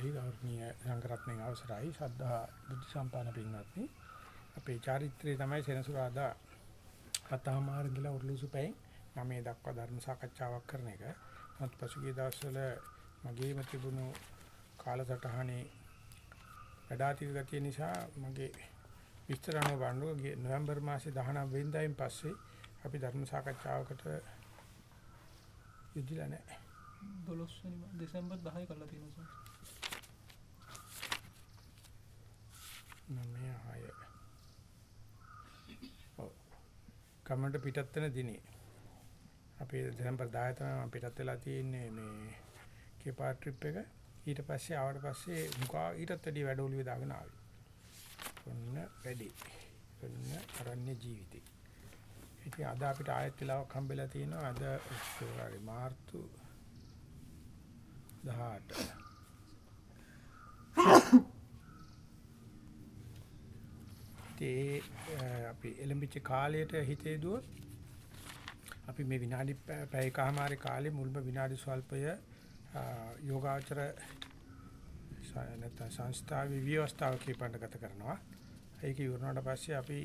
අවුරුද්දයි ගෞරවනීය සංඝරත්නයේ අවසරයි ශ්‍රද්ධා බුද්ධ සම්පන්න පින්වත්නි අපේ චාරිත්‍රයේ තමයි සෙනසුරාදා හතමාර ඉඳලා උරුළුසු පැයෙන් නවයේ දක්වා ධර්ම සාකච්ඡාවක් කරන එක. මත් පසුගිය දවස්වල මගේම තිබුණු කාලසටහනේ වැඩාතික ගතිය නිසා මගේ විස්තර අනුව බලනකොට නොවැම්බර් මාසේ 19 වෙනිදායින් පස්සේ අපි ධර්ම සාකච්ඡාවකට යෙදිලා නැහැ. 12 වෙනි දෙසැම්බර් 10 කරලා තියෙනවා සර්. නමය හය. ඔව්. කමන්ට පිටත් වෙන දිනේ. අපි දෙසැම්බර් 10 තමයි මම පිටත් වෙලා තියෙන්නේ මේ කේපා ට්‍රිප් එක. ඊට පස්සේ ආවට පස්සේ මුකා ඊටත් වැඩි වැඩ ඔළුවේ දාගෙන ආවේ. ඔන්න වැඩි. ඔන්න අරණ්‍ය ජීවිතේ. ඉතින් අද අපිට ආයෙත් වෙලාවක් හම්බෙලා තියෙනවා අද පෙබරවාරි මාර්තු 18 ඒ අපි එලඹිච්ච කාලයට හිතේ දුව අපි මේ විනාඩි පැයකමාරේ කාලේ මුල්ම විනාඩි ස්වල්පය යෝගාචර නැත්නම් සංස්ථාවේ විවස්ථාව කීපන්න ගත කරනවා. ඒක ඉවරනට පස්සේ අපි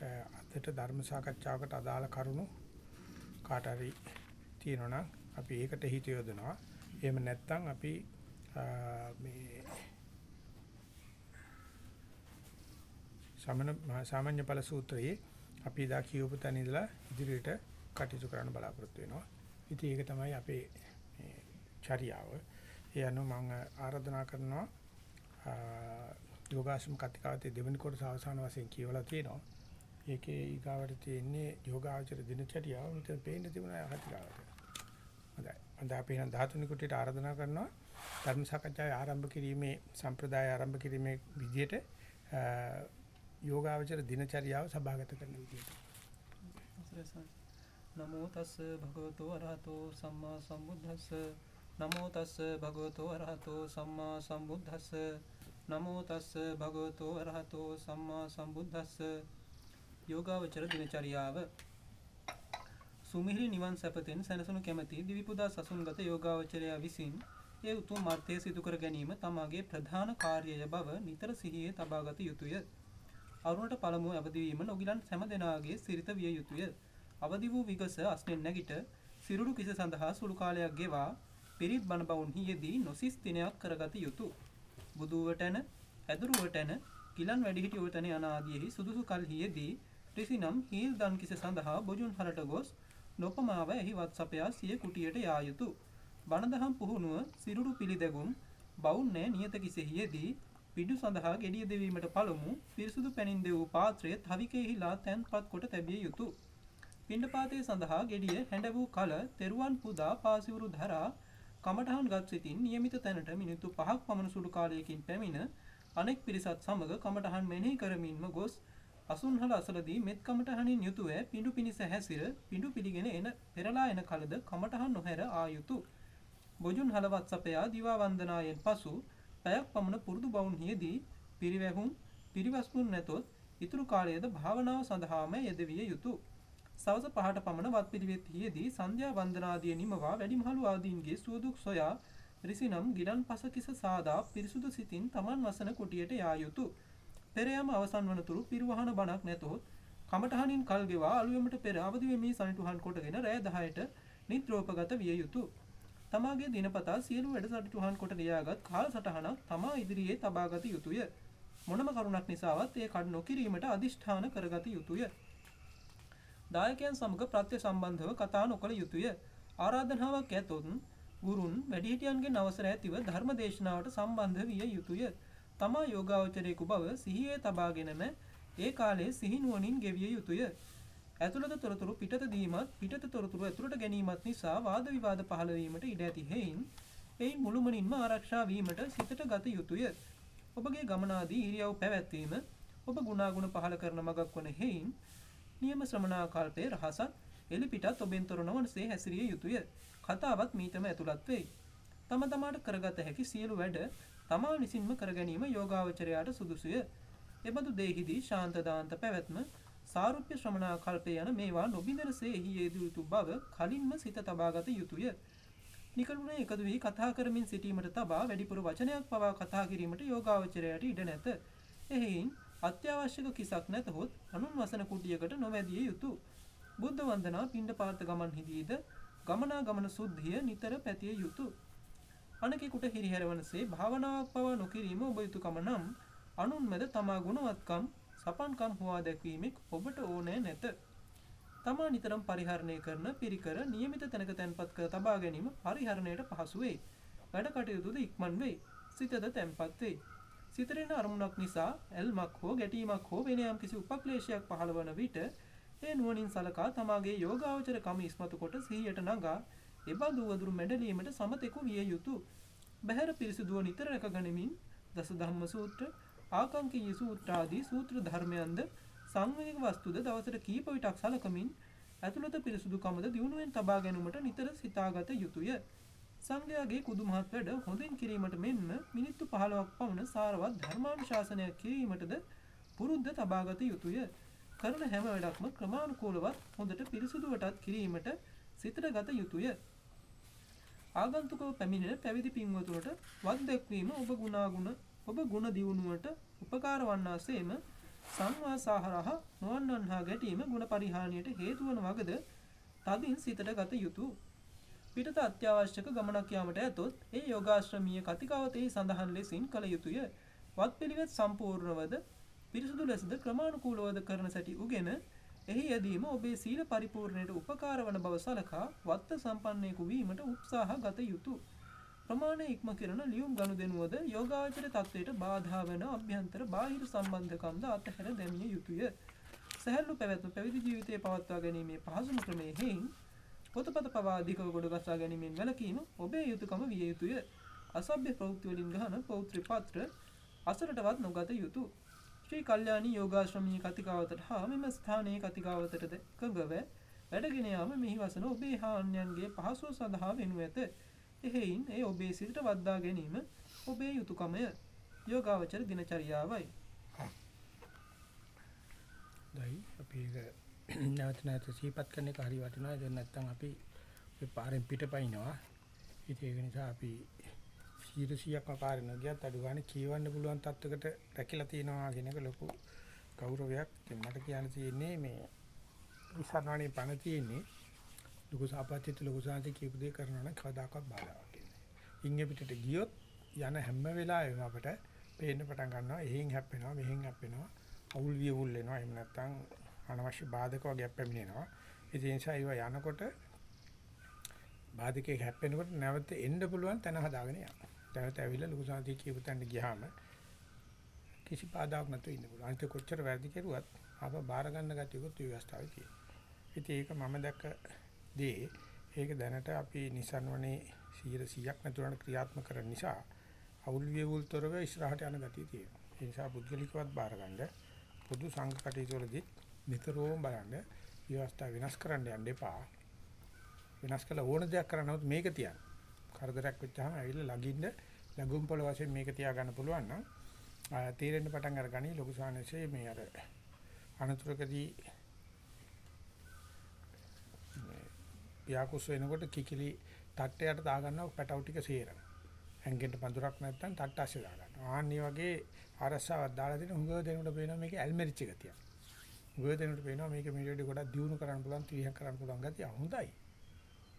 අදට ධර්ම සාකච්ඡාවකට අදාළ කරුණු කාට හරි තියෙනවා නම් අපි ඒකට හිත යොදනවා. එහෙම නැත්නම් අපි මේ සමන සාමාන්‍ය ඵල සූත්‍රයේ අපි දා කියවපු තැන ඉඳලා ඉදිරියට කටයුතු කරන්න බලාපොරොත්තු වෙනවා. ඉතින් ඒක තමයි අපේ මේ චර්යාව. ඒ අනුව මම ආරාධනා කරනවා යෝගාශ්‍රම කතිකාවතේ දෙවෙනි කොටස අවසාන වශයෙන් කියවලා තියෙනවා. ඒකේ ඊගාවට තියෙන්නේ යෝගාචර දිනචරියාව මෙතන පේන්න තිබුණා හතිකාවට. හොඳයි. හොඳ අපි එහෙනම් 13 කුටියට ආරාධනා කරනවා ධර්ම සාකච්ඡාවේ ආරම්භ කිරීමේ සම්ප්‍රදාය ආරම්භ කිරීමේ විදියට යෝගාචර දිනචරියාව සභාගත කරන විදියට. නමෝ තස්ස භගවතෝ අරහතෝ සම්මා සම්බුද්දස්ස නමෝ තස්ස භගවතෝ අරහතෝ සම්මා සම්බුද්දස්ස නමෝ තස්ස භගවතෝ අරහතෝ සම්මා සම්බුද්දස්ස යෝගාවචර දිනචරියාව සුමිහිරි නිවන් සැපතෙන් සැනසුණු කැමැති දිවිපුදා සසුන්ගත යෝගාවචරයා විසින් ඒ උතුම් මාර්ථය සිදු කර ගැනීම තමාගේ ප්‍රධාන කාර්යය බව නිතර සිහියේ තබාගත යුතුය. අරුණට පළමුව අවදිවීම නොගිලන් සෑම දෙනාගේ සිරිත විය යුතුය. අවදි වූ විගස අස්නෙන් නැගිට සිරුරු කිස සඳහා සුළු කාලයක් ගෙවා පිරිත් බණ බවුන්හි යෙදී නොසිස් දිනයක් කරගත යුතුය. බුදුවටන ඇදුරුවටන ගිලන් වැඩිහිටි උවතන යන ආදීෙහි සුදුසු කල්හියේදී රිසිනම් හීල් දන් කිස සඳහා බොජුන් හරට ගොස් නොපමාව එහි වත්සපයා සිය කුටියට යා යුතු. බණදහම් පුහුණුව සිරුරු පිළිදැගුම් බවුන්නෑ නියත කිසෙහියේදී පිඩු සඳහා ගෙඩිය දෙවීමට පළමු පිරිසුදු පැනින් දෙවූ පාත්‍රය තවිකෙහිලා තැන්පත් කොට තැබිය යුතු. පිණ්ඩපාතය සඳහා ගෙඩිය හැඬ වූ කල තෙරුවන් පුදා පාසිවුරු ධරා කමටහන් ගත් සිතින් නියමිත තැනට මිනිත්තු පහක් පමණ සුළු කාලයකින් පැමිණ අනෙක් පිරිසත් සමග කමටහන් මෙනෙහි කරමින්ම ගොස් අසුන්හල අසලදී මෙත් කමටහනින් යුතුව පිඬු පිනිස හැසිර පිඬු පිළිගෙන එන පෙරලා එන කලද කමටහන් නොහැර ආ යුතු. බොජුන් හලවත් සපයා දිවා වන්දනායෙන් පසු පැයක් පමණ පුරුදු බවුන්හිදී පිරිවැහුම් පිරිවස්මුන් නැතොත් ඉතුරු කාලයේද භාවනාව සඳහාම යෙදවිය යුතු. සවස පහට පමණ වත් පිළිවෙත්හියේදී සන්ධ්‍යා වන්දනාදිය නිමවා වැඩිමහලු ආදීන්ගේ සුවදුක් සොයා රිසිනම් ගිලන් පසකිස සාදා පිරිසුදු සිතින් තමන් වසන කුටියට යා යුතුය. පෙර යාම අවසන් වනතුරු පිරිවහන බණක් නැතොත් කමඨහනින් කල් ගෙවා අලුයමට පෙර අවදි වෙමි සනිටුහන් කොටගෙන රෑ 10ට නිත්‍රෝපගත විය යුතුය. තමාගේ දිනපතා සියලු වැඩසටහන් කොට ලියාගත් කාලසටහනක් තමා ඉදිරියේ තබාගත යුතුය. මොනම කරුණක් නිසාවත් ඒ කඩ නොකිරීමට අදිෂ්ඨාන කරගත යුතුය. දායකයන් සමග ප්‍රත්‍ය සම්බන්ධව කතා නොකළ යුතුය. ආරාධනාවක් ඇතොත් ගුරුන් වැඩිහිටියන්ගෙන් අවසර ඇතිව ධර්ම දේශනාවට සම්බන්ධ විය යුතුය. තමා යෝගාවචරයෙකු බව සිහියේ තබාගෙනම ඒ කාලයේ සිහිනුවණින් ගෙවිය යුතුය. ඇතුළත තොරතුරු පිටත දීමත් පිටත තොරතුරු ඇතුළට ගැනීමත් නිසා වාද විවාද පහළ වීමට ඉඩ ඇති හේයින් එයින් මුළුමනින්ම ආරක්ෂා වීමට සිතට ගත යුතුය. ඔබගේ ගමනාදී ඉරියව් පැවැත්වීම ඔබ ගුණාගුණ පහළ කරන මගක් වන හේයින් නියම ශ්‍රමණාකල්පයේ රහසත් එලිපිටත් ඔබෙන් තොර නොවනසේ හැසිරිය යුතුය. කතාවත් මීටම ඇතුළත් වෙයි. තම තමාට කරගත හැකි සියලු වැඩ තමා විසින්ම කර ගැනීම යෝගාවචරයාට සුදුසුය. එබඳු දෙහිදී ශාන්ත දාන්ත පැවැත්ම සාරුප්‍ය ශ්‍රමණා කල්පය යන මේවා නොබිඳනසේ එහි යෙදිය යුතු බව කලින්ම සිත තබාගත යුතුය. නිකලුණේ එකතු වී කතා කරමින් සිටීමට තබා වැඩිපුර වචනයක් පවා කතා කිරීමට යෝගාවචරයට ඉඩ නැත. එහෙයින් අත්‍යවශ්‍යක කිසක් නැතහොත් අනුන් වසන කුටියකට නොවැදිය යුතුය. බුද්ධ වන්දනා පිණ්ඩපාත ගමන්හිදීද ගමනාගමන සුද්ධිය නිතර පැතිය යුතුය. අනකෙකුට හිරිහැරවනසේ භාවනාවක් පවා නොකිරීම ඔබ යුතුකම නම් අනුන් මැද තමා ගුණවත්කම් සපන්කම් හොවා දැක්වීමෙක් ඔබට ඕනෑ නැත. තමා නිතරම් පරිහරණය කරන පිරිකර නියමිත තැනක තැන්පත් කර තබා ගැනීම පරිහරණයට පහසු වේ. වැඩ කටයුතුද ඉක්මන් වේ. සිතද තැන්පත් වේ. සිතරෙන අරමුණක් නිසා ඇල්මක් හෝ ගැටීමක් හෝ වෙන යම්කිසි උපක්ලේශයක් පහළ වන විට ඒ නුවණින් සලකා තමාගේ යෝගාවචර කම ඉස්මතු කොට සිහියට නගා එබඳු වදුරු මැඩලීමට සමතෙකු විය යුතුය. බහැර පිරිසුදුව නිතර රැක ගනිමින් දස ධම්ම සූත්‍ර, ආකංකීය සූත්‍ර ආදී සූත්‍ර ධර්මයන්ද සංවේග වස්තුද දවසට කීප විටක් සලකමින් ඇතුළත පිරිසුදුකමද දියුණුවෙන් තබා ගැනීමට නිතර සිතාගත යුතුය. සංඝයාගේ කුදු මහත් වැඩ හොඳින් කිරීමට මෙන්ම මිනිත්තු 15ක් පමණ සාරවත් ධර්මානුශාසනයක් කිරීමටද පුරුද්ද තබාගත යුතුය. කරන හැම වැඩක්ම ක්‍රමානුකූලවත් හොඳට පිරිසුදුවටත් කිරීමට සිතට ගත යුතුය. ආගන්තුකව පැමිණෙන පැවිදි පින්වතුන්ට වත් දැක්වීම ඔබ ගුණාගුණ ඔබ ගුණ දියුණුවට උපකාර වන්නාseම සංවාසාහරහ නොවන්නන්හා ගැටීම ගුණ පරිහානියට හේතු වන වගද තදින් සිතට ගත යුතුය. පිටත අත්‍යවශ්‍යක ගමනක් යාමට ඇතොත් ඒ යෝගාශ්‍රමීය කතිකාවතෙහි සඳහන් ලෙසින් කළ යුතුය. වත් පිළිවෙත් සම්පූර්ණවද පිරිසුදු ලෙසද ක්‍රමානුකූලවද කරන සැටි උගෙන එහි යෙදීම ඔබේ සීල පරිපූර්ණයට උපකාර වන බව සලකා වත්ත සම්පන්නයෙකු වීමට උත්සාහ ගත යුතුය. ප්‍රමාණය ඉක්ම කරන ලියුම් ගනුදෙනුවද යෝගාචර තත්වයට බාධා වන අභ්‍යන්තර බාහිර සම්බන්ධකම්ද අතහැර දැමිය යුතුය. සැහැල්ලු පැවැත්ම පැවිදි ජීවිතය පවත්වා ගැනීමේ පහසුම ක්‍රමය හේයින් පොතපත පවා අධිකව ගොඩ ගසා ගැනීමෙන් වැළකීම ඔබේ යුතුයකම විය යුතුය. අසභ්‍ය ප්‍රවෘත්ති වලින් ගහන පෞත්‍ර පත්‍ර අසරටවත් නොගත යුතුය. ශ්‍රී කල්යාණී යෝගාශ්‍රමී කතිකාවතට හා මෙම ස්ථානයේ කතිකාවතටද එකඟව වැඩගෙන යාම මෙහි වසන ඔබේ හා අන්‍යයන්ගේ පහසුව සඳහා වෙනු ඇත. එහෙයින් ඒ ඔබේ සිතට වද්දා ගැනීම ඔබේ යුතුයකමය. යෝගාවචර දිනචරියාවයි. දැයි අපි ඒක නැවත නැවත සිහිපත් කරන එක හරි වටිනවා. දැන් නැත්තම් අපි ඔය පාරෙන් පිටපයින්නවා. ඉතින් ඒක නිසා අපි 100%ක්ම පාරෙන් ගියත් අඩු ගන්න කියවන්න පුළුවන් තත්වයකට රැකිලා තියෙනවා කියන එක ලොකු ගෞරවයක්. ඉතින් මට කියන්න තියෙන්නේ මේ විසරණණේ පණ තියෙන්නේ ලොකු සාපත්‍යිත ලොකු සාන්ති කියපු දේ කරනවා නම් කවදාකවත් බාධාවක් එන්නේ. ඉංගෙ පිටට ගියොත් යන හැම වෙලාවෙම අපට පේන්න පටන් ගන්නවා. එහෙන් හැප්පෙනවා, මෙහෙන් හැප්පෙනවා. අවුල් වියවුල් වෙනවා. එහෙම නැත්නම් අනවශ්‍ය බාධක වගේ පැමිණෙනවා. ඒ නිසා ඒව යනකොට බාධකේ හැප්පෙනකොට නැවත එන්න පුළුවන් තැන හදාගෙන යනවා. නැවත ඇවිල්ලා ලොකු සාන්ති කියපු තැනට ගියාම කිසි බාධාවක් නැතුව ඉන්න පුළුවන්. අනිත් කොච්චර වැරදි කෙරුවත් ආප බාර ගන්න ගැටියකුත් ව්‍යවස්ථාවේ තියෙනවා. ඉතින් ඒක මම දැක්ක දේ ඒක දැනට අපි නිසන්වනේ 100ක් නැතුණට ක්‍රියාත්මක කරන නිසා අවුල් වියවුල්තරව ඉස්සරහට යන ගතිය තියෙනවා. ඒ නිසා පුද්ගලිකවත් බාර ගන්න පොදු සංඝ කටයුතු වලදී නිතරම බලන්න ව්‍යවස්ථා වෙනස් කරන්න යන්න එපා. වෙනස් කළ ඕන දෙයක් කරනවොත් මේක තියන්න. කරදරයක් වෙච්චාම ඇවිල්ලා ළඟින්න ලඟුම් පොළ වශයෙන් මේක තියා ගන්න පුළුවන් නම් තීරෙන්න පටන් අරගනි ලොකු සානසේ මේ අර අනතුරකදී පියාකුස් වෙනකොට කිකිලි තට්ටයට දා ගන්නවා පැටවු ටික සේරම. හැංගෙන්න පඳුරක් නැත්තම් තට්ට ඇස්සේ දා ගන්නවා. ආන්නේ වගේ අරසාවක් දාලා දෙන හුඟ දෙනකොට පේනවා මේකේ ඇල්මරිච් එක තියක්. හුඟ දෙනකොට පේනවා මේක මේ විදිහට ගොඩක් දියුණු කරන්න පුළුවන්, ත්‍රිහක් කරන්න පුළුවන් ගතිය හොඳයි.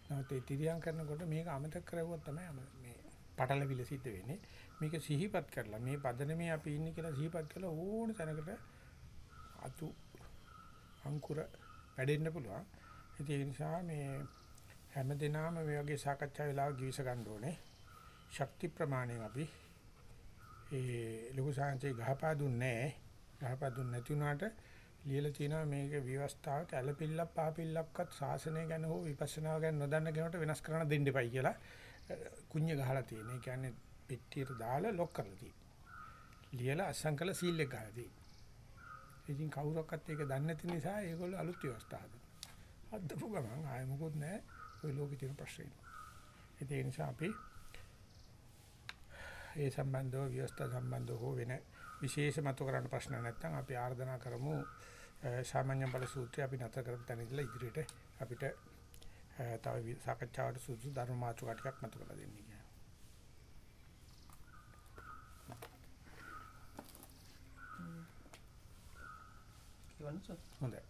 නමුත් ඒ තිරියම් කරනකොට මේක අමතක කරවුවොත් තමයි මේ පටලවිල සිද්ධ වෙන්නේ. මේක සිහිපත් කරලා මේ පදනමේ අපි ඉන්නේ කියලා සිහිපත් කළා ඕන තැනකට අතු අංකුර වැඩෙන්න පුළුවන්. ඒ නිසා මේ හැම දිනම මේ වගේ සාකච්ඡා වෙලාව ගිවිස ගන්න ඕනේ. ශක්ති ප්‍රමාණයෙන් අපි ඒ ලොකු සාංශේ ගහපා දුන්නේ නැහැ. ගහපා දුන්නේ නැති වුණාට ලියලා තියෙනවා මේක විවස්ථාවක ඇලපිල්ලක් පහපිල්ලක්වත් ශාසනය ගැන හෝ විපස්සනාව ගැන නොදන්න කෙනෙකුට වෙනස් කරන්න දෙන්න එපයි කියලා කුඤ්ඤ ගහලා තියෙන. ඒ කියන්නේ පෙට්ටියට දාලා ලොක් කරලා තියෙන. ලියලා අසංකල සීල් එක ගහලා තියෙන. ඉතින් කවුරක්වත් ඒක දන්නේ නැති නිසා ඒගොල්ලෝ අලුත් ව්‍යවස්ථා හදනවා. අද්දපු ගමන් ආයෙ මොකොත් නැහැ. ওই ලෝකේ තියෙන ප්‍රශ්නේ. ඒ නිසා අපි ඒ සම්බන්ධව ව්‍යවස්ථා සම්බන්ධව හෝ වෙන විශේෂ මතු කරන්න ප්‍රශ්න නැත්නම් අපි ආර්දනා කරමු සාමාන්‍ය බල සූත්‍රය අපි නැතර කරපු තැන ඉඳලා ඉදිරියට අපිට තව සාකච්ඡාවට සුදුසු ධර්ම මාතෘකා ටිකක් මතු කරලා දෙන්න කියලා. හොඳයි.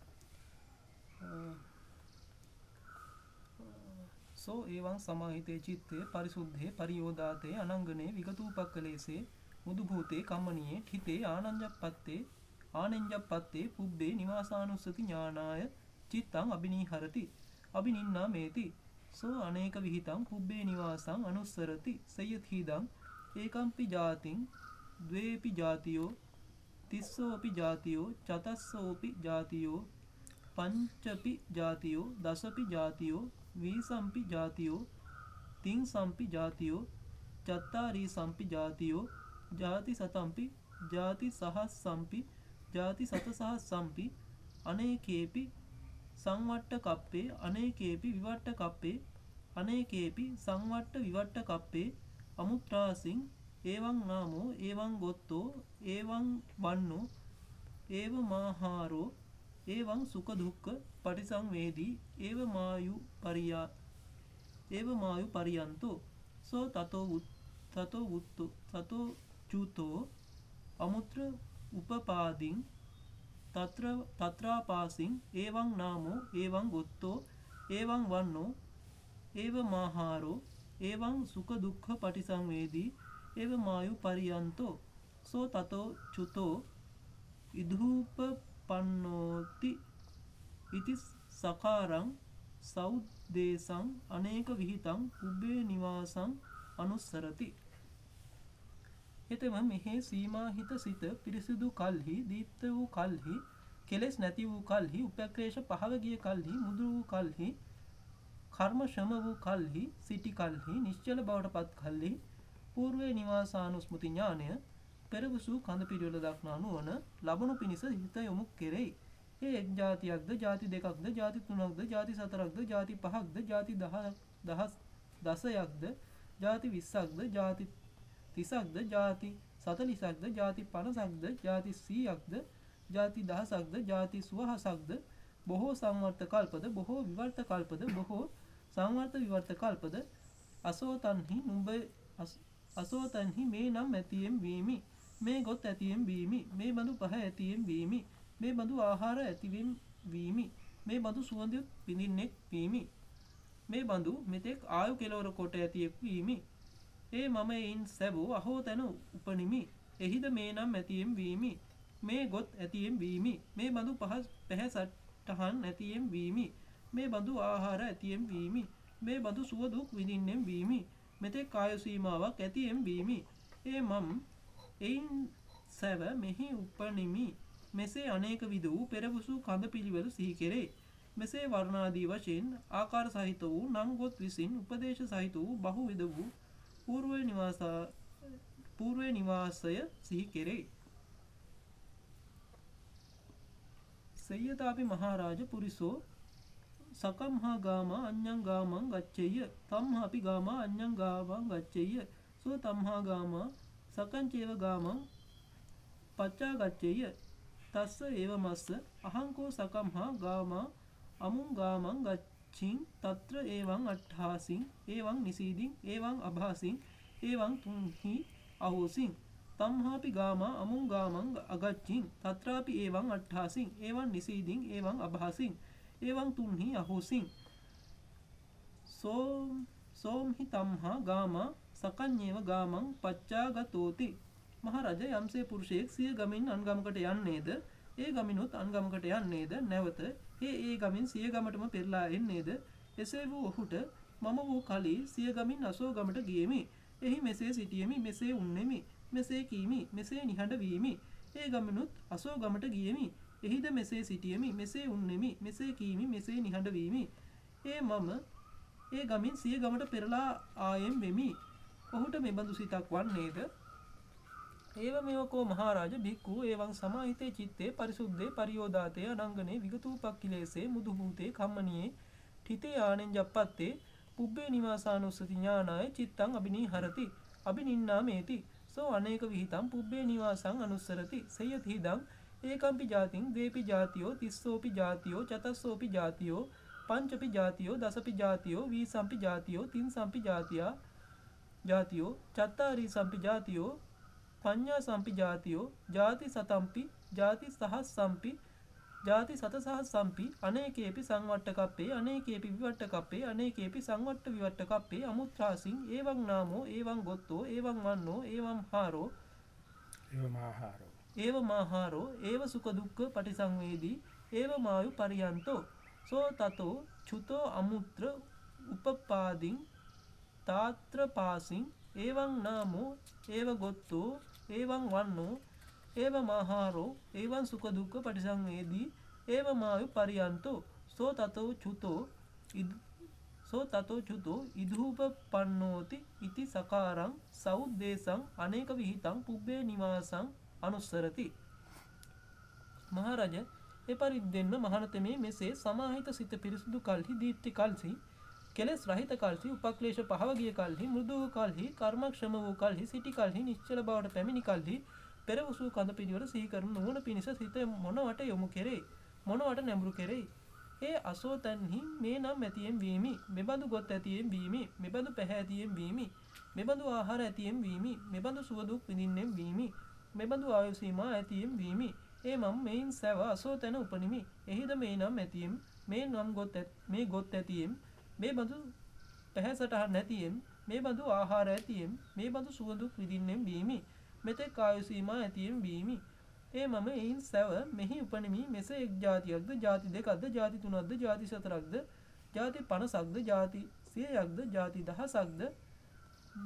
සෝ ඒවං සමාහිතේ චිත්තේ පරිසුද්ධේ පරියෝදාතේ අනංගනේ විගතූපක්කලේසේ මුදුභූතේ කම්මනියේ හිතේ ආනංජප්පත්තේ ආනෙන්ජප්පත්තේ පුබ්බේ නිවාසානුස්සති ඥානාය චිත්තං අබිනීහරති අබිනින්නා මේති සෝ අනේක විහිතං පුබ්බේ නිවාසං අනුස්සරති සය්‍යතිදං ඒකම්පි ජාතින් ද්වේපි ජාතියෝ තිස්සෝපි ජාතියෝ චතස්සෝපි ජාතියෝ පංචපි ජාතියෝ දසපි ජාතියෝ වීසම්පි ජාතියෝ තිං සම්පි ජාතියෝ චත්තාරී සම්පි ජාතියෝ ජාති සතම්පි ජාති සහස් සම්පි ජාති සත සහස් සම්පි අනේකේපි සංවට්ට කප්පේ අනේකේපි විවට්ට කප්පේ අනේකේපි සංවට්ට විවට්ට කප්පේ අමුත්‍රාසිං ඒවං නාමෝ ඒවං ගොත්තෝ ඒවං වන්නෝ ඒව මාහාරෝ ඒවං සුඛ දුක්ඛ පටිසංවේදී ඒව මායු පරියා ඒව මායු පරියන්තෝ. සෝ තතෝ උත් තතෝ උත්තු තතෝ චුතෝ. අමුත්‍ර උපපාදින් තත්‍ර තත්‍රාපාසින් ඒවං නාමෝ ඒවං ගොත්තෝ ඒවං වන්නෝ. ඒව මාහාරෝ ඒවං සුඛ දුක්ඛ පටිසංවේදී ඒව මායු පරියන්තෝ. සෝ තතෝ චුතෝ. ඉදූපපන්නෝති ඉති සකාරං සෞද්දේශං අනේක විහිතං උබ්බේ නිවාසං අනුස්සරති. එතම මෙහි සීමාහිත සිත පිරිසිදු කල්හි දීප්ත වූ කල්හි කෙලෙස් නැති වූ කල්හි උපක්‍රේෂ පහව ගිය කල්හි මුදු වූ කල්හි කර්ම ශ්‍රම වූ කල්හි සිටි කල්හි නිශ්චල බවට පත් කල්හි పూర్වේ නිවාසානුස්මෘති ඥානය පෙරවසූ කඳ පිරිවල දක්නා නුවන ලබනු පිණිස හිත යොමු කෙරෙයි. ඒ එක් ජාතියක්ද ජාති දෙකක්ද ජාති තුනක්ද ජාති සතරක්ද ජාති පහක්ද ජාති දහස් දසයක්ද ජාති විස්සක්ද ජාති තිසක්ද ජාති සතලිසක්ද ජාති පණසක්ද ජාති සීයක්ද ජාති දහසක්ද ජාති සුවහසක්ද බොහෝ සංවර්ත කල්පද බොහෝ විවර්ත කල්පද බොහෝ සංවර්ත විවර්ත කල්පද අසෝතන්හි නුඹ අසෝතන්හි මේ නම් ඇතියෙන් වීමි මේ ගොත් ඇතියෙන් වීමි. මේ බඳු පහ ඇතියෙන් වීමි. මේ බඳු ආහාර ඇතිවෙන් වීමි. මේ බඳු සුවඳ පිඳින්නෙක් වීමි. මේ බඳු මෙතෙක් ආයු කෙලවර කොට ඇතියෙක් වීමි. ඒ මම එයින් සැබූ අහෝ තැන උපනිමි. එහිද මේ නම් ඇතියෙන් වීමි. මේ ගොත් ඇතියෙන් වීමි. මේ බඳු පහස් පැහැසටහන් ඇතියෙන් වීමි. මේ බඳු ආහාර ඇතියෙන් වීමි. මේ බඳු සුවදුක් විඳින්නෙන් වීමි. මෙතෙක් ආයු සීමාවක් ඇතියෙන් වීමි. ඒ මම් එයින් සැව මෙහි උපනිමි මෙසේ අනේක විද වූ පෙරබුසු කඳ පිළිවෙල සිහි කෙරේ. මෙසේ වර්ණාදී වශයෙන් ආකාර සහිත වූ නංගොත් විසින් උපදේශ සහිත වූ බහුවිධ වූ పూర్ව නිවාස పూర్ව නිවාසය සිහි කෙරේ. සේයතාපි මහරජ පුරිසෝ සකම්හා ගාම අඤ්ඤං ගාමං ගච්ඡේය. තම්හාපි ගාම අඤ්ඤං ගාමං ගච්ඡේය. සෝ තම්හා ගාම සකංචේව ගාමං. පච්චාගච්ඡේය. තස්ස ඒව මස්ස. අහංකෝ සකම්හා ගාමා. අමුං ගාමං ගච්ඡින්. తත්‍ර ඒවං අට්ඨාසින්. ඒවං නිසීදින්. ඒවං අභාසින්. ඒවං තුන්හි අහෝසින්. තම්හාපි ගාමා. අමුං ගාමං අගච්ඡින්. తත්‍රාපි ඒවං අට්ඨාසින්. ඒවං නිසීදින්. ඒවං අභාසින්. ඒවං තුන්හි අහෝසින්. සෝ සෝම්හි තම්හා ගාමා. සකඤ්ඤේව ගාමං පච්චාගතෝති. මහරජ යම්සේ පුරුෂයෙක් සිය ගමින් අන්ගමකට යන්නේද? ඒ ගමිනුත් අන්ගමකට යන්නේද? නැවත. ඒ ඒ ගමින් සිය ගමටම පෙරලා එන්නේද? එසේ වූ ඔහුට මම වූ කලී සිය ගමින් අසෝ ගමට ගියමි. එහි මෙසේ සිටියමි මෙසේ උන්නෙමි. මෙසේ කීමි මෙසේ නිහඬ වීමි. ඒ ගමිනුත් අසෝ ගමට ගියමි. එහිද මෙසේ සිටියමි මෙසේ උන්නෙමි. මෙසේ කීමි මෙසේ නිහඬ වීමි. ඒ මම ඒ ගමින් සිය ගමට පෙරලා ආයෙම් වෙමි. ඔහුට මෙබඳු සිතක් වන්නේද? ඒව මෙවකෝ මහරජ බික්කු ඒවන් සමාහිතේ චිත්තේ පරිසුද්ධේ පරියෝදාතය අනංගනේ විගතූපක්කිලේසේ මුදුහූතේ කම්මනියේ ඨිතේ ආනෙන් ජප්පත්තේ පුබ්බේ නිවාසානුස්සති ඥානාය චිත්තං අබිනී හරති අබිනින්නා මේති සෝ අනේක විහිතම් පුබ්බේ නිවාසං අනුස්සරති සයති හිදං ඒකම්පි ජාතින් දේපි ජාතියෝ තිස්සෝපි ජාතියෝ චතස්සෝපි ජාතියෝ පංචපි ජාතියෝ දසපි ජාතියෝ වී සම්පි ජාතියෝ තින් සම්පි ජාතියා ජාතියෝ චත්තාරී සම්පි ජාතියෝ පඤ්ඤා සම්පි ජාතියෝ ජාති සතම්පි ජාති සහස් සම්පි ජාති සත සහස් සම්පි අනේකේපි සංවට්ටකප්පේ අනේකේපි විවට්ටකප්පේ අනේකේපි සංවට්ට විවට්ටකප්පේ අමුත්‍රාසින් ඒවං නාමෝ ඒවං ගොත්තෝ ඒවං වන්නෝ ඒවං හාරෝ ඒව මාහාරෝ. ඒව මාහාරෝ ඒව සුඛ දුක්ඛ පටිසංවේදී ඒව මායු පරියන්තෝ සෝ තතෝ චුතෝ අමුත්‍ර උපපාදින් තාත්‍ර පාසින් ඒවං නාමෝ ඒව ගොත්තෝ ඒවං වන්නෝ ඒව මාහාරෝ ඒවං සුඛ දුක්ඛ පටිසංවේදී ඒව මායු පරියන්තෝ සෝ තතෝ චුතෝ ඉද්- සෝ තතෝ චුතෝ ඉදූප පන්නෝති ඉති සකාරං සෞද්දේශං අනේක විහිතං පුබ්බේ නිවාසං අනුස්සරති. මහරජ එපරිද්දෙන්ම මහනතමේ මෙසේ සමාහිත සිත පිරිසුදු කල්හි දීප්ති කල්හි කෙලෙස් රහිත කල්හි උපක්ලේශ පහවගිය කල්හි මෘදු වූ කල්හි කර්මක්ෂම වූ කල්හි සිටි කල්හි නිශ්චල බවට පැමිණි කල්හි පෙරවසූ කඳ පිළිවෙල සීකරන නුවණ පිණිස සිත මොනවට යොමු කෙරේ මොනවට නැඹුරු කෙරෙයි? ඒ අසෝතන්හි මේ නම් ඇතියෙන් වීමි. මෙබඳු ගොත් ඇතියෙන් වීමි. මෙබඳු පැහැතියෙන් වීමි. මෙබඳු ආහාර ඇතියෙන් වීමි. මෙබඳු සුවදුක් විඳින්නෙන් වීමි. මෙබඳු ආයුසීමා ඇතියෙන් වීමි. ඒ මම මෙයින් සැව අසෝතැන උපනිමි. එහිද මේ නම් ඇතියෙන් මේ නම් ගොත් ඇත්- මේ ගොත් ඇතියෙන් මේ බඳු පැහැසටහන් නැතියෙන් මේ බඳු ආහාර ඇතියෙන් මේ බඳු සුවදුක් විදින්නෙන් වීමි මෙතෙක් ආයුසීමා ඇතියෙන් වීමි ඒ මම එයින් සැව මෙහි උපනිමි. මෙසේ එක් ජාතියක්ද? ජාති දෙකක්ද? ජාති තුනක්ද? ජාති සතරක්ද? ජාති පනසක්ද? ජාති සියයක්ද? ජාති දහසක්ද?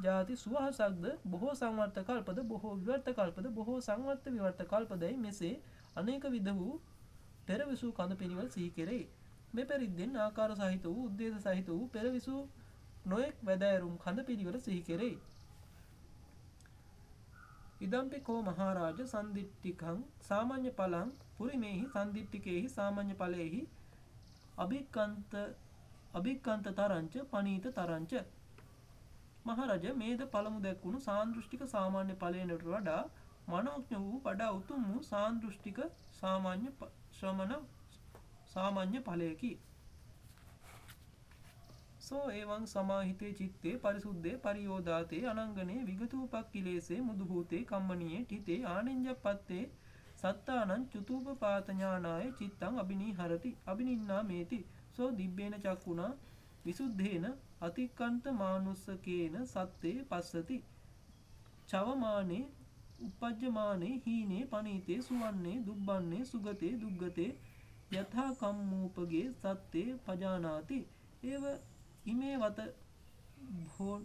ජාති සුවහසක්ද? බොහෝ සංවර්ත කල්පද? බොහෝ විවර්ත කල්පද? බොහෝ සංවර්ත විවර්ත කල්පදයි මෙසේ අනේක විද වූ පෙරවිසූ කඳ පිළිවල් සිහි කෙරේ මෙපැරිද්දෙන් ආකාර සහිත වූ උද්දේශ සහිත වූ පෙරවිසූ නොයෙක් වැදෑරුම් කඳ පිළිවෙල සිහි කෙරේ ඉදම්පි කෝ මහාරාජ සන්දිට්ටිකං සාමාන්‍ය පලං පුරිමේහි සන්දිට්ටිකෙහි සාමාන්‍ය පලයෙහි අභික්කන්ත අභික්කන්ත තරංච පනීත තරංච. මහරජ මේද පළමු දැක්වුණු සාන්දෘෂ්ටික සාමාන්‍ය ඵලයනට වඩා මනෝඥ වූ වඩා උතුම් වූ සාන්දෘෂ්ටික සාමාන්‍ය ප- ශ්‍රමණ සාමාන්‍ය ඵලයකි. සෝ ඒවං සමාහිතේ චිත්තේ පරිසුද්ධේ පරියෝදාතේ අනංගනේ විගතූපක්ඛිලේසේ මුදුහූතේ කම්මනීයේ ඨිතේ ආනෙන්ජප්පත්තේ සත්තානං චුතූපපාත ඥානාය චිත්තං අබිනීහරති අබිනින්නා මේති සෝ දිබ්බේන චක්කුණා විසුද්ධේන අතික්කන්ත මානුස්සකේන සත්තේ පස්සති චවමානේ උපජ්ජමානේ හීනේ පනීතේ සුවන්නේ දුබ්බන්නේ සුගතේ දුග්ගතේ යථා කම්මූපගේ සත්තේ පජානාති. ඒව ඉමේ වත භෝන්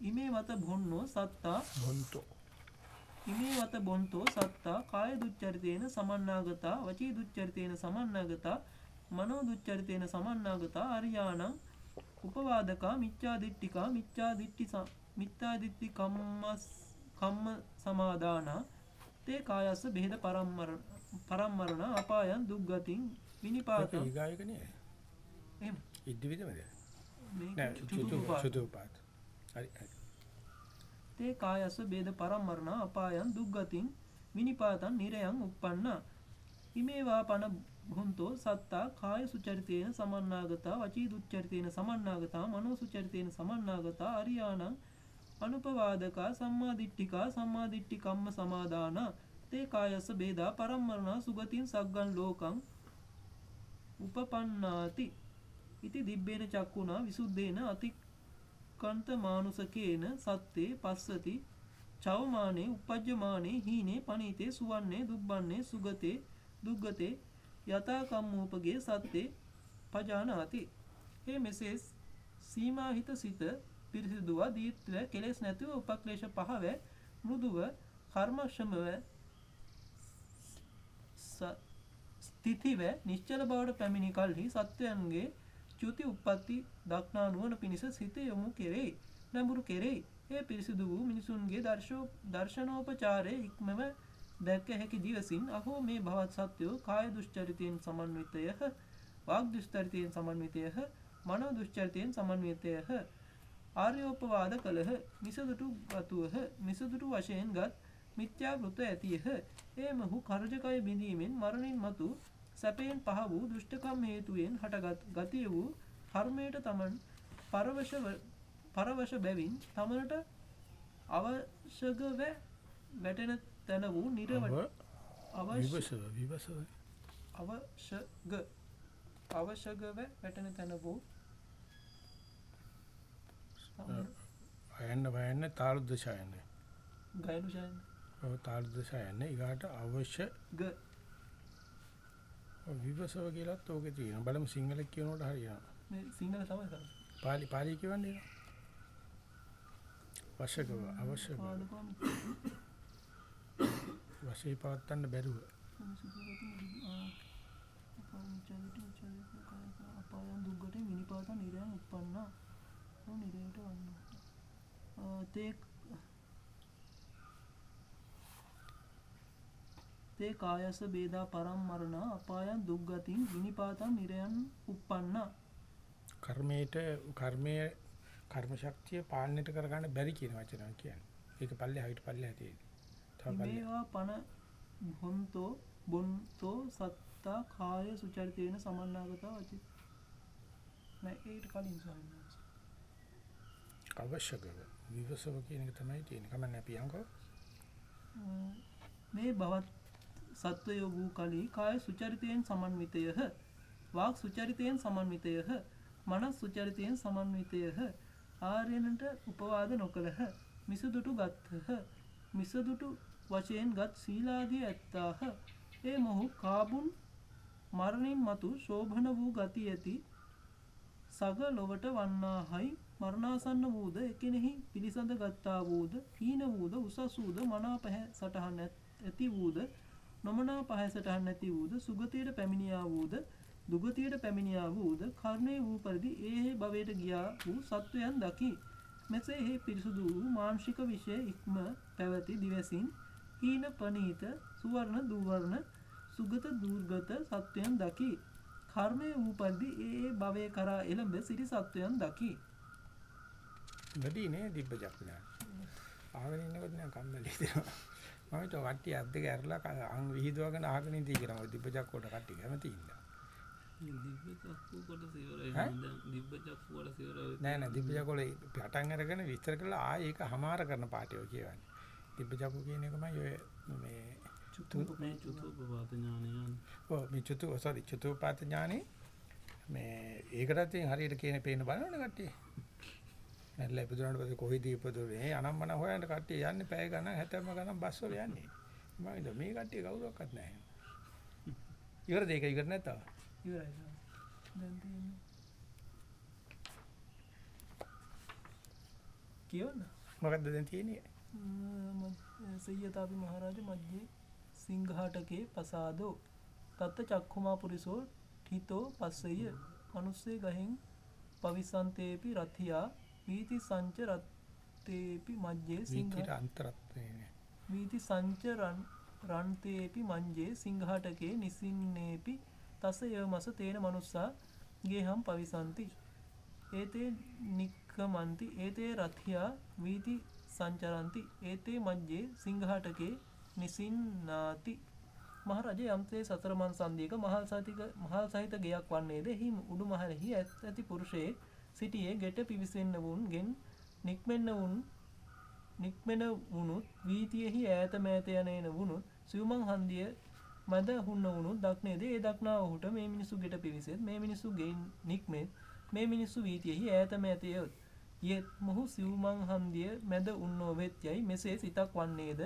ඉමේ වත භොන්නෝ සත්තා. බොන්තෝ. ඉමේ වත බොන්තෝ සත්තා. කාය දුච්චරිතේන සමන්නාගතා වචී දුච්චරිතේන සමන්නාගතා මනෝ දුච්චරිතේන සමන්නාගතා අරියාණං උපවාදකා මිච්ඡාදිට්ඨිකා මිච්ඡාදිට්ඨි මිත්‍යාදිට්ඨි කම්මස් කම්ම සමාදානා. තේ කායස්ස බෙහෙද පරම්මරණ පරම්මරණ අපායන් දුක්ගතින් විනිපාතං ඊගායක නෑ. එහෙම ඉද්දිවිදමද? නෑ චුතු චුතුපා- චුතුපාත. හරි හරි. තේ කායස්ස බේද පරම්මරණ අපායන් දුක්ගතින් විනිපාතන් නිරයන් උප්පන්නා ඉමේවා පන භුන්තෝ සත්තා කාය සුචරිතේන සමන්නාගතා වචී දුච්චරිතේන සමන්නාගතා මනෝ සුචරිතේන සමන්නාගතා අරියාණං අනුපවාදකා සම්මාදිට්ඨිකා සම්මාදිට්ඨි කම්ම සමාදානා තේ කායස්ස බේදා පරම්මරණා සුගතින් සග්ගන් ලෝකං උපපන්නාති. ඉති දිබ්බේන චක්කුණා විසුද්ධේන අතික්කන්ත මානුසකේන සත්තේ පස්සති. චවමානේ උපජ්ජමානේ හීනේ පනීතේ සුවන්නේ දුබ්බන්නේ සුගතේ දුග්ගතේ යථාකම්මූපගේ සත්තේ පජානාති. ඒ මෙසේ සීමාහිත සිත පිරිසිදුව දීත්‍ර කෙලෙස් නැතිව උපක්ලේශ පහව මෘදුව කර්මක්ෂමව ස- ස්ථිතිව නිශ්චල බවට පැමිණි කල්හි සත්වයන්ගේ චුති උප්පත්ති දක්නා නුවණ පිණිස සිත යොමු කෙරෙයි නැඹුරු කෙරෙයි. ඒ පිරිසිදු වූ මිනිසුන්ගේ දර්ශෝ දර්ශනෝපචාරය ඉක්මව දැක්ක හැකි දිවසින් අහෝ මේ භවත් සත්වයෝ කාය දුෂ්චරිතයෙන් සමන්විතය වාග් දුෂ්චරිතයෙන් සමන්විතය මනෝ දුෂ්චරිතයෙන් සමන්විතය ආර්යෝපවාද කළහ මිසදුටු ගතුවහ මිසදුටු වශයෙන් ගත් මිත්‍යා වෘත ඇතියහ ඒ මහු කරජකය බිඳීමෙන් මරණින් මතු සැපයෙන් පහ වූ දෘෂ්ටකම් හේතුවෙන් හටගත් ගතිය වූ කර්මයට තමන් පරවශ පරවශ බැවින් තමනට අවශ්‍යගව වැටෙන තැන වූ නිරවට අව අවශ්‍ය විවසව අවශ්‍යග අවශ්‍යගව වැටෙන තැන වූ අයන්න වයන්න තාළු දශයන්න ගයනු ශයන් තාළු දශයන්න ඊගාට අවශ්‍ය ග විවසව කියලාත් ඕකේ තියෙනවා. බලමු සිංහල කියනකොට හරියනවා. මේ සිංහල තමයි සර පාලි පාලි කියවන්නේ වශකව පාදකම් වශී පවත්තන්න බැරුව. අපායන් දුක්ගට මිනිපාත නිරයන් උත්පන්නා නිරයට වන්න. තේ තේ කායස බේදා පරම් මරණ අපායන් දුක්ගතින් විනිපාතන් නිරයන් උප්පන්නා කර්මයට කර්මයේ කර්ම ශක්තිය පාලනයට කරගන්න බැරි කියන වචනය කියන්නේ. ඒක පල්ලේ හිට පල්ලේ ඇති. තව පල්ලේ. මේවා පන හොන්තෝ බොන්තෝ සත්තා කාය සුචරිතයන සමන්නාගතා වචි නෑ ඒට කලින් සන්න අවශ්‍යකව විවසව කියන එක තමයි තියෙන්නේ. කමන්නේ අපි යන්කෝ. මේ බවත් සත්වය වූ කලී කාය සුචරිතයෙන් සමන්විතයහ. වාක් සුචරිතයෙන් සමන්විතයහ. මනස් සුචරිතයෙන් සමන්විතයහ. ආර්යනට උපවාද නොකළහ. මිසදුටු ගත්හ මිසදුටු වශයෙන් ගත් සීලාදී ඇත්තාහ. ඒ මොහු කාබුන් මරණින් මතු ශෝභන වූ ගති ඇති සග ලොවට වන්නාහයි. මරණාසන්න වූද එකනෙහි පිළිසඳ ගත්තා වූද හීන වූද උසස් වූද මනා පැහැ සටහන් ඇත්- ඇති වූද නොමනා පහැ සටහන් ඇති වූද සුගතියට පැමිණියා වූද දුගතියට පැමිණියා වූද කර්ණය වූ පරිදි ඒ භවයට ගියා වූ සත්වයන් දකි මෙසේ හේ පිරිසුදු වූ මාංශික විෂය ඉක්ම පැවති දිවසින් හීන පනීත සුවර්ණ දූවර්ණ සුගත දූර්ගත සත්වයන් දකි කර්මය වූ පරිදි ඒ භවය කරා එළඹ සිරි සත්වයන් දකි වැඩි නේ දිබ්බ ජක්ඥාන. ආගෙන ඉන්නකොට නිකන් කම්මැලි හිතෙනවා. මම හිතුවා කට්ටිය අත් දෙක ඇරලා අං විහිදුවගෙන ආගෙන ඉඳී කියලා. ඔය දිබ්බ ජක්කොට කට්ටිය කැමති ඉන්නවා. දිබ්බ චක්කු කොට සිවරයි ඈ? දැන් දිබ්බ චක්කු කොට සිවරයි නෑ නෑ දිබ්බ ජකොල පටන් අරගෙන විස්තර කරලා ආයේ ඒක හමාර කරන පාටිය කියවන්නේ. දිබ්බ ජකු කියන එකමයි ඔය මේ මේ චුතෝපපාත ඥානයන් ඔව් මේ චතු සෝරි චතුපාත ඥානෙ මේ ඒකටත් හරියට කියන පේන බලනවනේ කට්ටිය. නැල්ල ඉපදුනාට පස්සේ කොහෙද ඉපදුනේ අනම්මන හොයන්න කට්ටිය යන්නේ පැය ගණන් හැතැම්ම ගණන් බස් වල යන්නේ. මම හිතුවා මේ කට්ටිය කවුරක්වත් නැහැ. ඉවරද ඒක ඉවර නැත්තව? ඉවරයි. දැන් තියෙන්නේ කියවන්න මොකද්ද දැන් තියෙන්නේ? සයතාපි මහරජ මජ්්‍යේ සිංහාටකේ පසාදෝ තත්ත චක්කුමා පුරිසෝ හිතෝ පස්සය මනුස්සේ ගහින් පවිසන්තේපි රථයා වීති සංච රත්තේපි මජ්්‍යේ සිංහ වීතිට අන්තරත්නේ. වීති සංච රන්- රන්තේපි මංජයේ සිංහාටකේ නිසින්නේපි තස යවමස තේන මනුස්සා ගේහම් පවිසන්ති. ඒතේ නික්කමන්ති ඒතේ රථයා වීති සංචරන්ති ඒතේ මජ්ජයේ සිංහාටකේ නිසින්නාති. මහරජ යම්සේ සතරමන් සන්දියක මහල් සහිත ගයක් වන්නේද? එහි උඩු මහලෙහි ඇත් ඇති පුරුෂයේ සිටියේ ගෙට පිවිසෙන්න වුන් ගෙන් නික්මෙන්න වුන් නික්මෙන වුණුත් වීතියෙහි ඈත මෑත යනයන වුණුත් සිවමං හන්දිය මද හුන්න වුණු දක්නේද? ඒ දක්නා ඔහුට මේ මිනිස්සු ගෙට පිවිසෙත් මේ මිනිස්සු ගෙයින් නික්මෙත් මේ මිනිස්සු වීතියෙහි ඈත මෑතයොත් යෙත් මොහු සිව්මං හන්දිය මැද උන්නෝ වෙත් යයි මෙසේ සිතක් වන්නේද?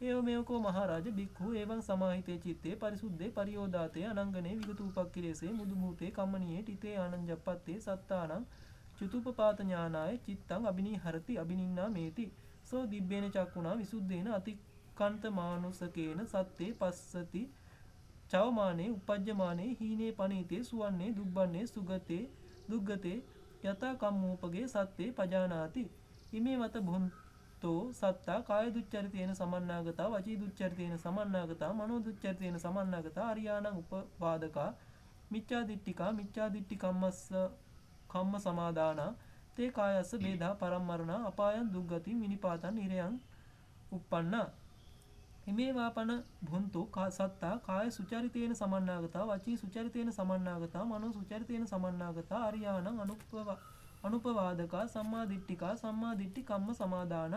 එයෝමයකෝ මහරජ බික්හු ඒවන් සමාහිතය චිත්තේ පරිසුද්දේ පරියෝධාතය අනංගනේ විගතූපක් කිරේසේ මුදුමුහතේ කම්මනයේ ටිතේ ආනංජපත්තේ සත්තානං චුතුපපාත ඥානාය චිත්තං අභිනී හරති අභිනින්නා මේති. සෝ දිබ්බේන චක්කුණා විසුද්ධේන අතිකන්ත මානුසකේන සත්තේ පස්සති චවමානේ උපජ්ජමානේ හීනේ පනීතේ සුවන්නේ දුබ්බන්නේ සුගතේ දුග්ගතේ යතා කම්මූපගේ සත්තේ පජානාති. ඉමේ වත බොන්තෝ සත්තා කාය දුච්චරිතයන සමන්නාගතා වචී දුච්චරිතයන සමන්නාගතා මනෝ දුච්චරිතයන සමන්නාගතා අරියානං උපවාදකා මිච්චා දිට්ටිකා මිච්චා දිට්ටි කම්මස්ස කම්ම සමාදානා තේ කායස්ස බේදා පරම්මරණ අපායන් දුක්ගති මිනිපාතන් නිරයන් උප්පන්නා හිමේවා පන භොන්තෝ කා සත්තා කාය සුචරිතයන සමන්නාගතා වචී සුචරිතයන සමන්නාගතා මනෝ සුචරිතයන සමන්නාගතා අරියානං අනුපව අනුපවාදකා සම්මාදිට්ටිකා සම්මාදිට්ටි කම්ම සමාදාන.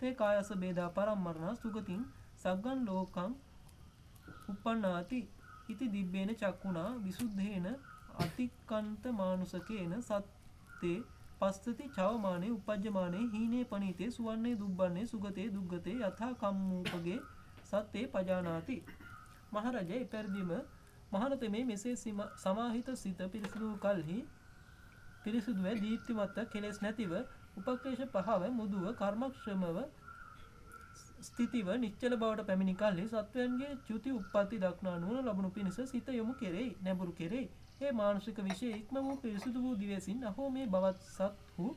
තේ කායස බේදා පරම්මරණ සුගතින් සග්ගන් ලෝකං උපන්නාති. ඉති දිබ්බේන චක්කුණා විසුද්ධේන අතිකන්ත මානුසකේන සත්තේ පස්සති චවමානය උපජ්ජමානය හීනේ පනීතේ සුවන්නේ දුබ්බන්නේ සුගතේ දුග්ගතේ යථා කම්මූපගේ සත්තේ පජානාති. මහරජ එපැරදිම මහනතමේ මෙසේ සිම- සමාහිත සිත පිරිසිදු කල්හි පිරිසිදුව දීප්තිමත්ත කෙලෙස් නැතිව උපක්‍රේෂ පහව මුදුව කර්මක්ෂමව ස්ථිතිව නිච්චල බවට පැමිණි කල්හි සත්වයන්ගේ චුති උප්පත්ති දක්නා නුවන ලබනු පිණිස සිත යොමු කෙරෙයි නැබුරු කෙරෙයි. ඒ මානුෂික විෂය ඉක්ම වූ පිරිසිදු වූ දිවසින් අහෝ මේ බවත් සත් වූ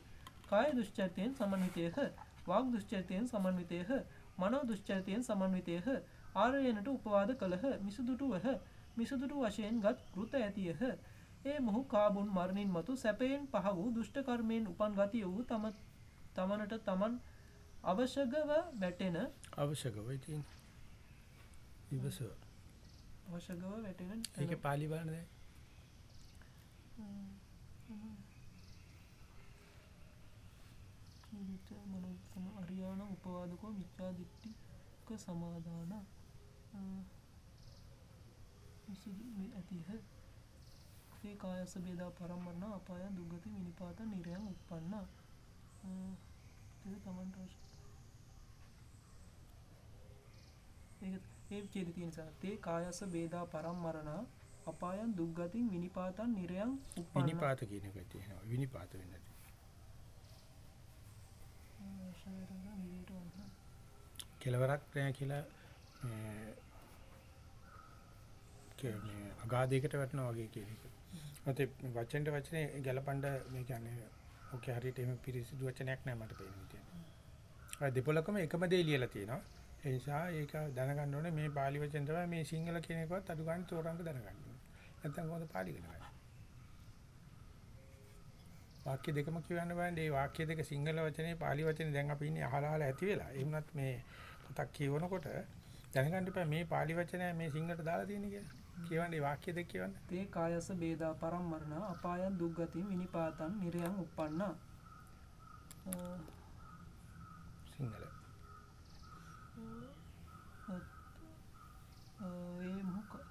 කාය දුෂ්චර්තයෙන් සමන්විතයහ වාග් දුෂ්චර්තයෙන් සමන්විතයහ මනෝ දුෂ්චර්තයෙන් සමන්විතයහ ආරයනට උපවාද කළහ මිසුදුටුවහ මිසුදුටු වශයෙන් ගත් කෘත ඇතියහ. ඒ මොහු කාබුන් මරණින් මතු සැපයෙන් පහ වූ දුෂ්ටකර්මයෙන් උපන් ගතිය වූ තම තමනට තමන් අවශ්‍යගව වැටෙන අවශ්‍යක වෙයි තියෙන. විවසව. අවශ්‍යගව වැටෙන ඒක පාලි බලන්න දැන්. විට මනෝත්තම අරියාන උපවාදකෝ මිච්ඡා දිට්ඨික සමාදාන මේ ඇතිහ ඒ කායස බේදා පරම්මරණ අපාය දුගති විනිපාත නිරයන් උප්පන්න ඒක තමන්ට අවශ්‍ය ඒක ඒ චේති තියෙන නිසා තේ කායස බේදා පරම්මරණ අපායන් දුග්ගතින් විනිපාතන් නිරයන් උප්පන්න විනිපාත කියන එක තියෙනවා. විනිපාත වෙන්නේ නැති. කෙලවරක් නැහැ කියලා මේ කේ- මේ අගාධයකට වැටෙනවා වගේ කියන එක. මත වචෙන්ට වචනේ ගැලපඬ මේ කියන්නේ ඔකේ හරියට එහෙම පිරිසිදු වචනයක් නැහැ මට පේන විදියට. අය දෙපොලකම එකම දේ ලියලා තියෙනවා. ඒ නිසා ඒක දැනගන්න ඕනේ මේ pāli වචෙන් තමයි මේ සිංහල කියන එකවත් අඩු ගන්න තෝරන්න දැනගන්න ඕනේ. නැත්නම් කොහොමද pāli ඉගෙන ගන්නේ? වාක්‍ය දෙකම කියවන්න බෑනේ. මේ වාක්‍ය දෙක සිංහල වචනේ pāli වචනේ දැන් අපි ඉන්නේ අහලා අහලා ඇති වෙලා. ඒ වුණත් මේ පොතක් කියවනකොට දැනගන්න එපා මේ pāli වචනය මේ සිංහලට දාලා තියෙන්නේ කියලා. කියවන්නේ වාක්‍ය දෙක කියවන්න. තේ කායස බේදා පරම්මරණ අපායන් දුග්ගතින් විනිපාතන් නිරයන් උපන්න සිංහල. ඒ මොහු ක-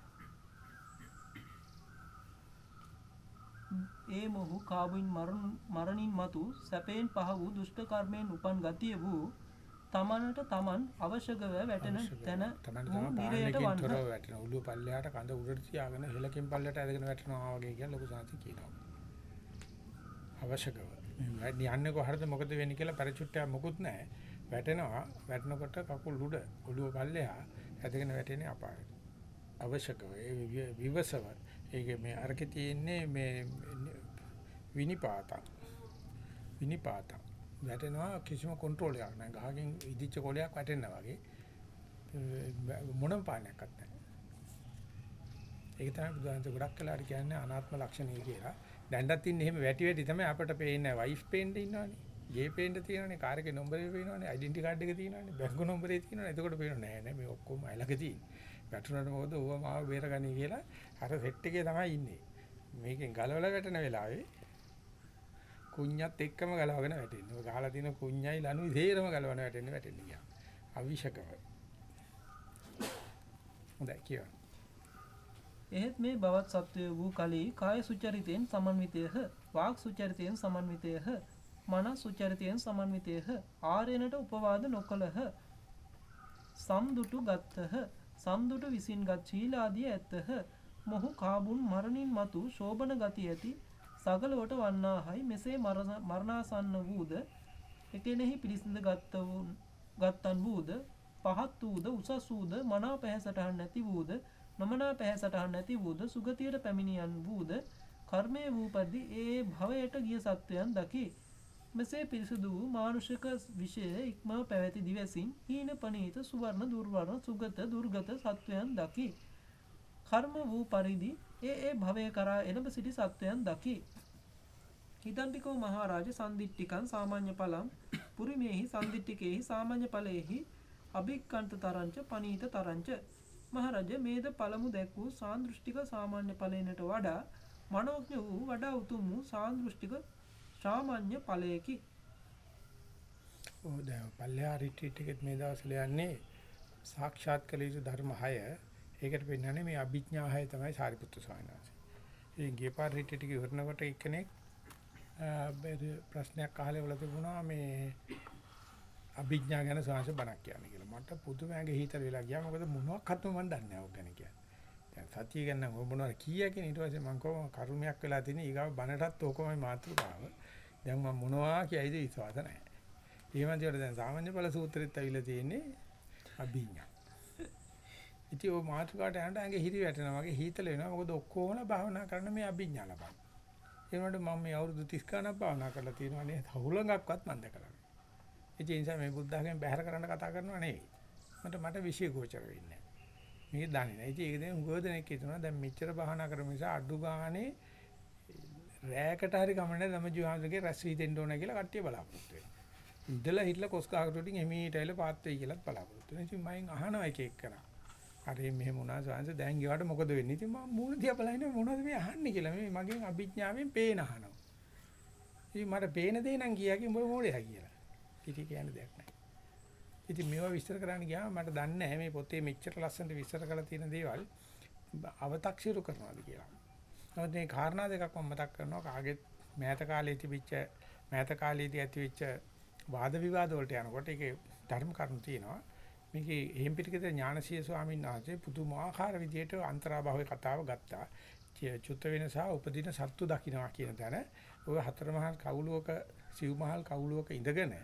ඒ මොහු මරණ මරණින් මතු සැපයෙන් පහ වූ දුෂ්ට කර්මයෙන් උපන් ගතිය වූ තමනට තමන් අවශ්‍යකව වැටෙන තැන නිරයට වන්න වැටෙන. ඔළුව පල්ලෙහාට කඳ උඩට තියාගෙන හෙලකින් පල්ලෙට ඇදගෙන වැටෙනවා වගේ කියලා ලොකු සාන්ති කියනවා. අවශ්‍යකව. යන්නේ කොහරද මොකද වෙන්නේ කියලා පරිචුට්ටය මොකුත් නැහැ. වැටෙනවා. වැටෙනකොට කකුල් උඩ ඔළුව පල්ලෙහා ඇදගෙන වැටෙන්නේ අපායට. අවශ්‍යකව. ඒ විවසව. ඒක මේ අරකේ තියෙන්නේ මේ විනිපාත. විනිපාත. වැටෙනවා කිසිම කන්ට්‍රෝල් එකක් නැහැ. ගහකින් ඉදිච්ච කොලයක් වැටෙනවා වගේ. ඒ මොනම පාලනයක්වත් නැහැ. ඒක තමයි බුදුහන්සේ ගොඩක් කලාට කියන්නේ අනාත්ම ලක්ෂණය කියලා. දැන්වත් ඉන්නේ එහෙම වැටි වැටි තමයි අපට පේන්නේ වයිෆ් පේන්න ඉන්නවනේ. ගේ පේන්න තියෙනවනේ, කාර් එකේ නම්බරේ පේනවනේ, ඩෙන්ටි කාඩ් එක තියෙනවනේ, බැංකු නම්බරේ තියෙනවනේ. එතකොට පේන්නේ නැහැ නෑ මේ ඔක්කොම අයලක තියෙන්නේ. වැටුණාට මොකද ඌව මාව බේරගන්නේ කියලා අර සෙට් එකේ තමයි ඉන්නේ. මේකෙන් ගලවලා වැටෙන වෙලාවේ කුඤ්ඤත් එක්කම ගලවගෙන වැටෙන්නේ. ඔය ගහලා තියෙන කුඤ්ඤයි ලනුයි තේරම ගලවන වැටෙන්නේ වැටෙන්නේ කියලා. අවිෂකව. හොඳයි කියන්න. එහෙත් මේ බවත් සත්වය වූ කලී කාය සුචරිතයෙන් සමන්විතයහ වාක් සුචරිතයෙන් සමන්විතයහ මන සුචරිතයෙන් සමන්විතයහ ආරයනට උපවාද නොකළහ සම්දුටු ගත්තහ සම්දුටු විසින් ගත් ශීලාදිය ඇත්තහ මොහු කාබුන් මරණින් මතු ශෝභන ගති ඇති සගලවට වන්නාහයි මෙසේ මරණ- මරණාසන්න වූද එකනෙහි පිරිසිඳ ගත්ත වූ ගත්තන් වූද පහත් වූද උසස් වූද මනා පැහැසටහන් නැති වූද නොමනා පැහැසටහන් නැති වූද සුගතියට පැමිණියන් වූද කර්මය වූ පරිදි ඒ භවයට ගිය සත්වයන් දකි. මෙසේ පිරිසුදු වූ මානුෂික විෂය ඉක්මව පැවැති දිවසින් හීන පනීත සුවර්ණ දුර්වර්ණ සුගත දුර්ගත සත්වයන් දකි. කර්ම වූ පරිදි ඒ ඒ භවය කරා එළඹ සිටි සත්වයන් දකි. හිතන්ටිකෝ මහරාජ සන්දිිට්ටිකන් සාමාන්‍ය පලම් පුරිමෙහි සන්දිිට්ටිකෙහි සාමාන්‍ය පලයෙහි අභික්කන්ත තරංච පනීත තරංච මහරජ මේද පළමු දැක් වූ සාන්දෘෂ්ටික සාමාන්‍ය ඵලයනට වඩා මනෝඥ වූ වඩා උතුම් වූ සාන්දෘෂ්ටික සාමාන්‍ය ඵලයකි ඔය දැන් පල්ලෙහා රිට්‍රීට් එකෙත් මේ දවස්වල යන්නේ සාක්ෂාත් කළ යුතු ධර්ම 6. ඒකට පෙන්නන්නේ මේ අභිඥා 6 තමයි සාරිපුත්තු ස්වාමීන් වහන්සේ. ඉතින් ගිය පාර රිට්‍රීට් එක ඉවරනකොට එක්කෙනෙක් අ, බෙර- ප්‍රශ්නයක් අහලා වල තිබුණා මේ අභිඥා ගැන සාංශ බණක් කියන්නේ කියලා. මට පුදුම ඇඟ හිතර වෙලා ගියා. මොකද මොනවත්ක්වත් මම දන්නේ නැහැ ඔක ගැන කියන්නේ. දැන් සතිය ගැන නම් ඔබ මොනවද කීයක් කියන ඊට පස්සේ මම කොහොම කර්මයක් වෙලා තියෙන ඊගාව බණටත් ඕකමයි මාතෘකාව. දැන් මම මොනවා කියයිද විශ්වාස නැහැ. එහෙම දිවට දැන් සාමාන්‍ය ඵල සූත්‍රෙත් ඇවිල්ලා තියෙන්නේ අභිඥා. ඉතින් ඔය මාතෘකාට යනට ඇඟ හිරි වැටෙනවා වගේ හීතල වෙනවා. මොකද ඔක්කොම භාවනා කරන මේ අභිඥා ලබන්නේ. ඒ වුණාට මම මේ අවුරුදු 30 ගණන් භාවනා කරලා තියෙනවා නේ. හුලඟක්වත් මම දැකලා නැහැ. ඒ නිසා මේ බුද්ධඝම බැහැර කරන්න කතා කරනවා නෙවෙයි. මට මට විශේෂ ගෝචර වෙන්නේ නැහැ. මේක දන්නේ නැහැ. ඉතින් ඒක දැන් උගෝදෙනෙක් කියනවා දැන් මෙච්චර භාවනා කරන නිසා අඩු ගානේ රැයකට හරි ගමනේ ළමජීවහන්සේගේ රැස් වී දෙන්න ඕන කියලා කට්ටිය බලාපොරොත්තු වෙනවා. ඉඳලා හිටලා කොස් ගහකට උඩින් එමීට ඇවිල්ලා පාත් වෙයි කියලාත් බලාපොරොත්තු වෙනවා. ඉතින් මම අහනවා එක එක කරා. හරි මෙහෙම වුණා සාංශ දැන් ගියාට මොකද වෙන්නේ? ඉතින් මම මූණ දිහා බලන්නේ මොනවද මේ අහන්නේ කියලා. මේ මගෙන් අභිඥාවෙන් පේන අහනවා. ඉතින් මට පේන දේ නම් කියාකි උඹ මොඩයා කියලා. ඉතින් කියන්න දෙයක් නැහැ. ඉතින් මේවා විස්තර කරන්න ගියාම මට දන්නේ නැහැ මේ පොතේ මෙච්චර ලස්සනට විස්තර කරලා තියෙන දේවල් අව탁සිරු කරනවාද කියලා. නමුත් මේ කාරණා දෙකක් මම මතක් කරනවා කාගෙත් මෑත කාලේ තිබිච්ච මෑත කාලේදී ඇතිවෙච්ච වාද විවාද වලට යනකොට ඒකේ ධර්ම කරුණු තියෙනවා. මේකේ එහෙම් පිටිකේ ඥානසීය ස්වාමීන් වහන්සේ පුදුමාකාර විදියට අන්තරාභාවයේ කතාව ගත්තා. ච- චුත්ත වෙන සහ උපදින සත්තු දකින්නවා කියන තැන ඔය හතරමහල් කවුලුවක සිව්මහල් කවුලුවක ඉඳගෙන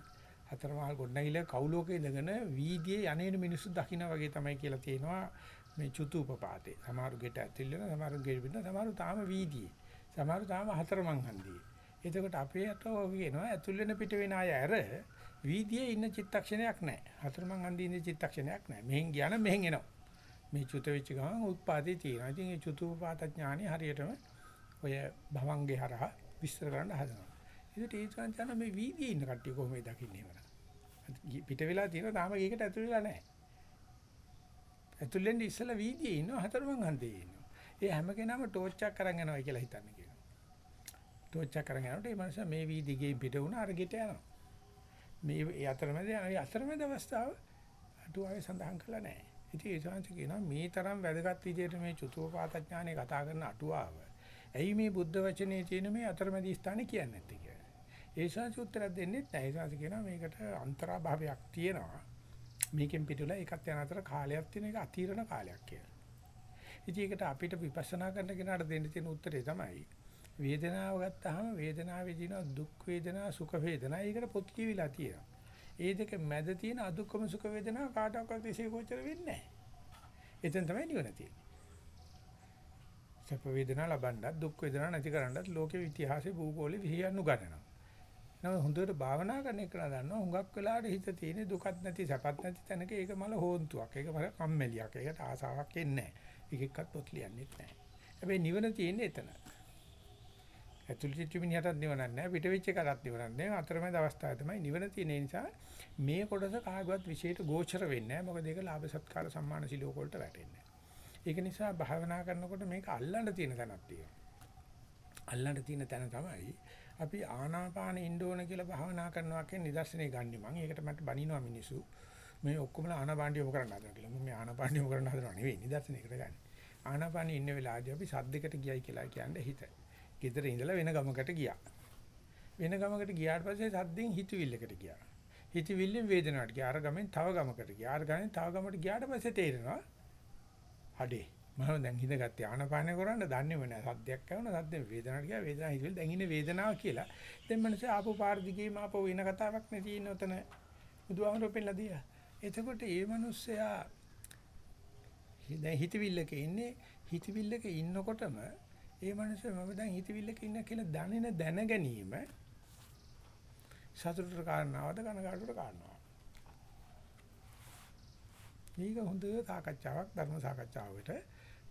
හතරමහල් ගොඩනැගිල්ල කවුලුවක ඉඳගෙන වීදියේ යන්නේන මිනිස්සු දකින්න වගේ තමයි කියලා තියෙනවා මේ චුතුපපාතේ. සමහරු ගෙට ඇතුල් වෙන සමහරු ගෙට පිට සමහරු තාම වීදියේ. සමහරු තාම හතරමං හන්දියේ. එතකොට අපේ අතෝ කියනවා ඇතුල් වෙන පිට වෙන අය ඇර වීදියේ ඉන්න චිත්තක්ෂණයක් නැහැ. හතරමං හන්දියේ ඉන්න චිත්තක්ෂණයක් නැහැ. මෙහෙන් ගියා නම් මෙහෙන් එනවා. මේ චුත වෙච්ච ගමන් උත්පාදේ තියෙනවා. ඉතින් මේ චුතුපපාත ඥානෙ හරියටම ඔය භවංගේ හරහා විස්තර කරන්න හදනවා. ඒකට ඒ සංචාන මේ වීදියේ ඉන්න කට්ටිය කොහොමද දකින්නේ එහෙම? පිට වෙලා තියෙනවා තාම ඒකට ඇතුල් වෙලා නැහැ. ඇතුල් වෙන්න ඉස්සලා වීදියේ ඉන්නවා හතරමං හන්දියේ ඉන්නවා. ඒ හැම කෙනාම ටෝච් එකක් අරන් යනවා කියලා හිතන්න කියනවා. ටෝච් එකක් අරන් යනකොට ඒ මනුස්සයා මේ වීදියේ පිට වුණා අර ගෙට යනවා. මේ ඒ අතරමැද ඒ අතරමැද අවස්ථාව අටුවාවේ සඳහන් කරලා නැහැ. ඉතින් ඒ ශාන්ති කියනවා මේ තරම් වැදගත් විදිහට මේ චතුෝපාත ඥානෙ කතා කරන අටුවාව. ඇයි මේ බුද්ධ වචනේ තියෙන මේ අතරමැදි ස්ථානේ කියන්නේ නැත්තේ කියලා. ඒ ශාන්ති උත්තරයක් දෙන්නේ නැහැ. ඒ ශාන්ති කියනවා මේකට අන්තරාභාවයක් තියෙනවා. මේකෙන් පිටුලා ඒකත් යන අතර කාලයක් තියෙන එක අතිරණ කාලයක් කියලා. ඉතින් ඒකට අපිට විපස්සනා කරන කෙනාට දෙන්න තියෙන උත්තරේ තමයි වේදනාව ගත්තාම වේදනාවේ තියෙන දුක් වේදනා සුඛ වේදනා ඒකට පොත් කියවිලා තියෙනවා. ඒ දෙක මැද තියෙන අදුක්කම සුඛ වේදනා කාටවත් විශේෂ වෙන්නේ නැහැ. එතෙන් තමයි නිවන තියෙන්නේ. සැප වේදනා ලබන්නත් දුක් වේදනා නැති කරන්නත් ලෝකේ ඉතිහාසයේ භූගෝලේ විහියන්නු ගන්නවා. නම හොඳට භාවනා කරන එක දන්නවා හුඟක් වෙලාවට හිත තියෙන දුකත් නැති සැපත් නැති තැනක ඒක මල හෝන්තුවක්. ඒක මල කම්මැලියක්. ඒකට ආසාවක් එන්නේ නැහැ. ඒකෙක්වත් පොත් ලියන්නෙත් නැහැ. හැබැයි නිවන තියෙන්නේ එතන. ඇතුළත සිට මිනිහටත් නිවනක් නැහැ. පිට වෙච්ච එකටත් නිවනක් නැහැ. අතරමැද අවස්ථාවේ තමයි නිවන තියෙන නිසා මේ කොටස කාගවත් විශේෂයට ගෝචර වෙන්නේ නැහැ. මොකද ඒක ලාභ සත්කාර සම්මාන සිලෝක වලට වැටෙන්නේ ඒක නිසා භාවනා කරනකොට මේක අල්ලන්න තියෙන තැනක් තියෙනවා. අල්ලන්න තියෙන තැන තමයි අපි ආනාපාන ඉන්න ඕන කියලා භාවනා කරනවා කියන නිදර්ශනේ ගන්නෙ මම ඒකට මට බනිනවා මිනිස්සු. මේ ඔක්කොම ආනාපාන යොමු කරන්න හදනවා කියලා. මම මේ ආනාපාන යොමු කරන්න හදනව නෙවෙයි. නිදර්ශනයකට ගන්න. ආනාපාන ඉන්න වෙලාවදී අපි සද්දයකට ගියයි කියලා කියන්නේ හිත. ගෙදර ඉඳලා වෙන ගමකට ගියා. වෙන ගමකට ගියාට පස්සේ සද්දෙන් හිතවිල්ලකට ගියා. හිතවිල්ලෙන් වේදනාවට ගියා. අර ගමෙන් තව ගමකට ගියා. අර ගමෙන් තව ගමකට ගියාට පස්සේ තේරෙනවා. අඩේ මම දැන් හිතගත්තේ ආනපානය කරන්න දන්නේම නැහැ. සද්දයක් ආවන සද්දෙන් වේදනාවට ගියා. වේදනාව හිතවිල්ල දැන් ඉන්නේ වේදනාව කියලා. දැන් මනසේ ආපු පාර දිගේම ආපු වෙන කතාවක් නේ තියෙන උතන. බුදුහාමරෝ පෙන්නලා දීලා. එතකොට මේ මිනිස්සයා දැන් හිතවිල්ලක ඉන්නේ හිතවිල්ලක ඉන්නකොටම ඒ මනුස්සය මම දැන් හිතවිල්ලක ඉන්න කියලා දැනෙන දැන ගැනීම සතුටට කාරණාවද කනගාටුවට කාරණාවක්. මේක හොඳ සාකච්ඡාවක් ධර්ම සාකච්ඡාවකට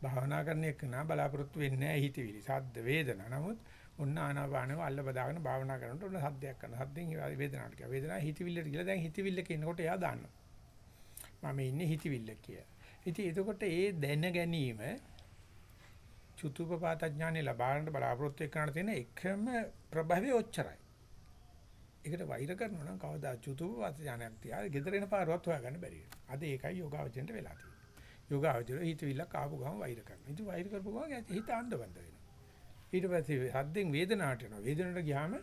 භාවනා කරන එක නා බලාපොරොත්තු වෙන්නේ නැහැ හිතවිලි සද්ද වේදනා. නමුත් ඔන්න ආනාපානව අල්ල බදාගෙන භාවනා කරනකොට ඔන්න සද්දයක් කරන. සද්දෙන් වේදනාවට ගියා. වේදනාව හිතවිල්ලට ගිහලා දැන් හිතවිල්ලක ඉන්නකොට එයා දන්නවා. මම ඉන්නේ හිතවිල්ල කියලා. ඉතින් එතකොට ඒ දැන ගැනීම චුතුපපාත ඥානෙ ලබාගන්න බලාපොරොත්තු එක්කනට තියෙන එකම ප්‍රභවය ඔච්චරයි. ඒකට වෛර කරනවා නම් කවදා චුතුපපාත ඥානයක් තියා ගෙදර එන පාරවත් හොයාගන්න බැරි වෙනවා. අද ඒකයි යෝගාවචරයට වෙලා තියෙන්නේ. යෝගාවචරය හිතවිල්ලක් ආපු ගමන් වෛර කරනවා. ඉතින් වෛර කරපු ගමන් හිත අන්ධබන්ද වෙනවා. ඊට පස්සේ හද්දෙන් වේදනාවට යනවා. වේදනාවට ගියාම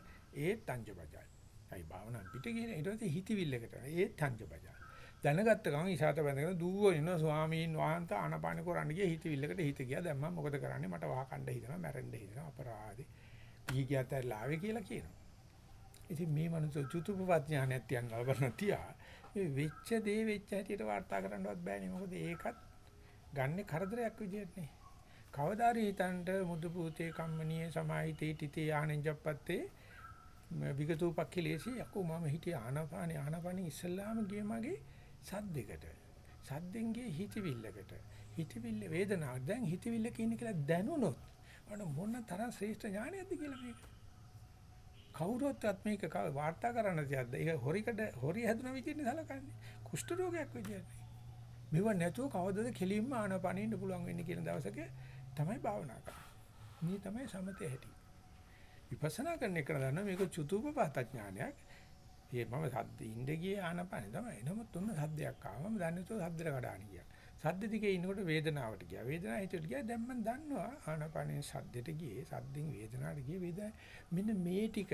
ඒත් අංජබජයි. අයි භාවනා පිට කියන ඊට පස්සේ හිතවිල්ලකට යනවා. ඒත් අංජබජයි. දැනගත්ත ගමන් ඉසాత බැඳගෙන දුවගෙන ඉන්න ස්වාමීන් වහන්සේ ආනපාන කරන්න ගිය හිතවිල්ලකට හිත ගියා. දැන් මම මොකද කරන්නේ? මට වහකණ්ඩ හිතනවා, මැරෙන්න හිතනවා, අපරාධේ. පිහි ගියත් ඇල්ලාවේ කියලා කියනවා. ඉතින් මේ මනුස්ස චුතුපපත් ඥානයක් තියන්න ලබන තියා මේ වෙච්ච දේ වෙච්ච හැටියට වාර්තා කරන්නවත් බෑනේ. මොකද ඒකත් ගන්නෙ කරදරයක් විදියට නේ. කවදාරි හිතන්ට මුදු පුතේ කම්මනීය සමාහිතේ තිතේ ආනෙන් ජප්පත්තේ විගතූපක්ඛිලේසි යකෝ මම හිතේ ආනපානේ ආනපානේ ඉස්සල්ලාම ගියේ මගේ සද්දෙකට සද්දෙන්ගේ හිතවිල්ලකට. හිතවිල්ල වේදනාවක් දැන් හිතවිල්ල කියන කියලා දැනුනොත් අන මොන තරම් ශ්‍රේෂ්ඨ ඥානයක්ද කියලා මේක? කවුරුත්වත් මේක වාර්තා කරන්න තියද්ද ඒක හොරිකට හොරි හැදුන විදිහට සලකන්නේ. කුෂ්ඨ රෝගයක් විදිහට මෙව නැතුව කවදද කෙලින්ම ආනපනින්න ඉන්න පුළුවන් වෙන්නේ කියන දවසක තමයි භාවනා කරන්නේ. මේ තමයි සමතේ හැටි. විපස්සනා කරන එක දන්නා මේක චුතුපපාත ඥානයක් ඒ මම සද්ද ඉන්න ගියේ ආනපන තමයි. නමුත් උන්න සද්දයක් ආවම දන්නේ તો සද්දට කඩාන ගියා. සද්ද දිගේ ඉන්නකොට වේදනාවට ගියා. වේදනාව හිතට ගියා. දැන් මම දන්නවා ආනපනේ සද්දෙට ගියේ. සද්දෙන් වේදනාවට ගියේ. වේදනාව මෙන්න මේ ටික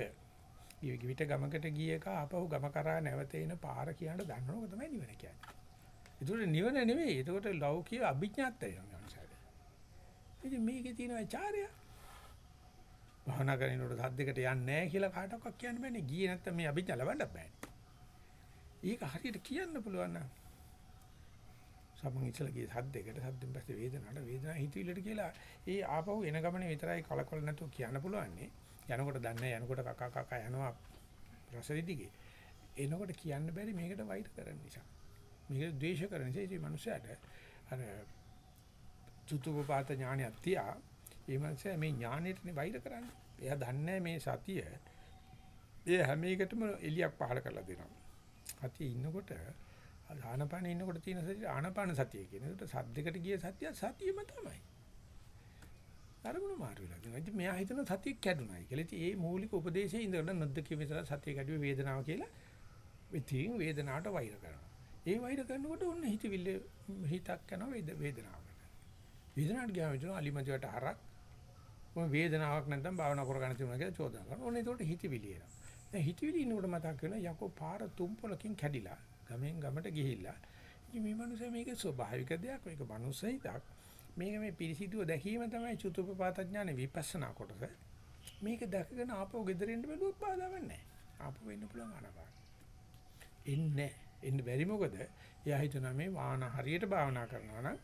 විවිධ ගමකට ගිය එක ආපහු ගම කරා නැවත එන පාර කියන දන්නවක තමයි නිවන කියන්නේ. ඒකට නිවන නෙවෙයි. ඒකට ලෞකික අභිඥාත් වෙනවා මනුස්සයෙක්. ඉතින් මේකේ තියෙන ආචාර්යය භවනා කරනකොට සද්දයකට යන්නේ නැහැ කියලා කාටවත් කියන්න බෑනේ. ගියේ නැත්තම් මේ අභිඥා ලබන්න බෑනේ. ඒක හරියට කියන්න පුළුවන් නම් සමන් ඉස්සලා ගියේ සද්දයකට සද්දෙන් පස්සේ වේදනාවට වේදනාව හිතවිල්ලට කියලා ඒ ආපහු එන ගමනේ විතරයි කලකොල නැතුව කියන්න පුළුවන්නේ. යනකොට දන්නේ යනකොට කකා කකා යනවා රසවිදිගේ. එනකොට කියන්න බැරි මේකට වෛර කරන නිසා. මේකට ද්වේෂ කරන නිසා ඉතින් මනුස්සයාට අර චුතුපපාත ඥානයක් තියා ඒ මනුස්සයා මේ ඥානෙටනේ වෛර කරන්නේ. එයා දන්නේ මේ සතිය ඒ හැම එකටම එලියක් පහල කරලා දෙනවා. සතිය ඉන්නකොට ආනපාන ඉන්නකොට තියෙන සතිය ආනපාන සතිය කියන එකට සද්දයකට ගිය සතිය සතියම තමයි. අරමුණ මාරු වෙලා දෙනවා. ඉතින් මෙයා හිතන සතිය කැඩුනයි කියලා. ඉතින් ඒ මූලික උපදේශයේ ඉඳලා නොදකිය විතර සතිය කැඩුවේ වේදනාව කියලා. ඉතින් වේදනාවට වෛර කරනවා. ඒ වෛර කරනකොට ඔන්න හිතවිල්ල හිතක් යනවා වේදනාවට. වේදනාවට ගියාම හිතනවා අලිමදිවට හරක් මොන වේදනාවක් නැත්නම් භාවනා කරගන්න තියුණා කියලා චෝදනා කරනවා. ඕනේ ඒකට හිතවිලි එනවා. දැන් හිතවිලි ඉන්නකොට මතක් වෙනවා යකෝ පාර තුම්පලකින් කැඩිලා ගමෙන් ගමට ගිහිල්ලා. ඉතින් මේ මනුස්සයා මේක ස්වභාවික දෙයක්. මේක මනුස්සයිතක්. මේක මේ පිරිසිදුව දැකීම තමයි චුතුපපාත ඥාන විපස්සනා කොටස. මේක දැකගෙන ආපහු ගෙදරින් බැලුවොත් බාධාවක් නැහැ. ආපහු වෙන්න පුළුවන් අනපාන. එන්නේ එන්න බැරි මොකද? එයා හිතනවා මේ වාන හරියට භාවනා කරනවා නම්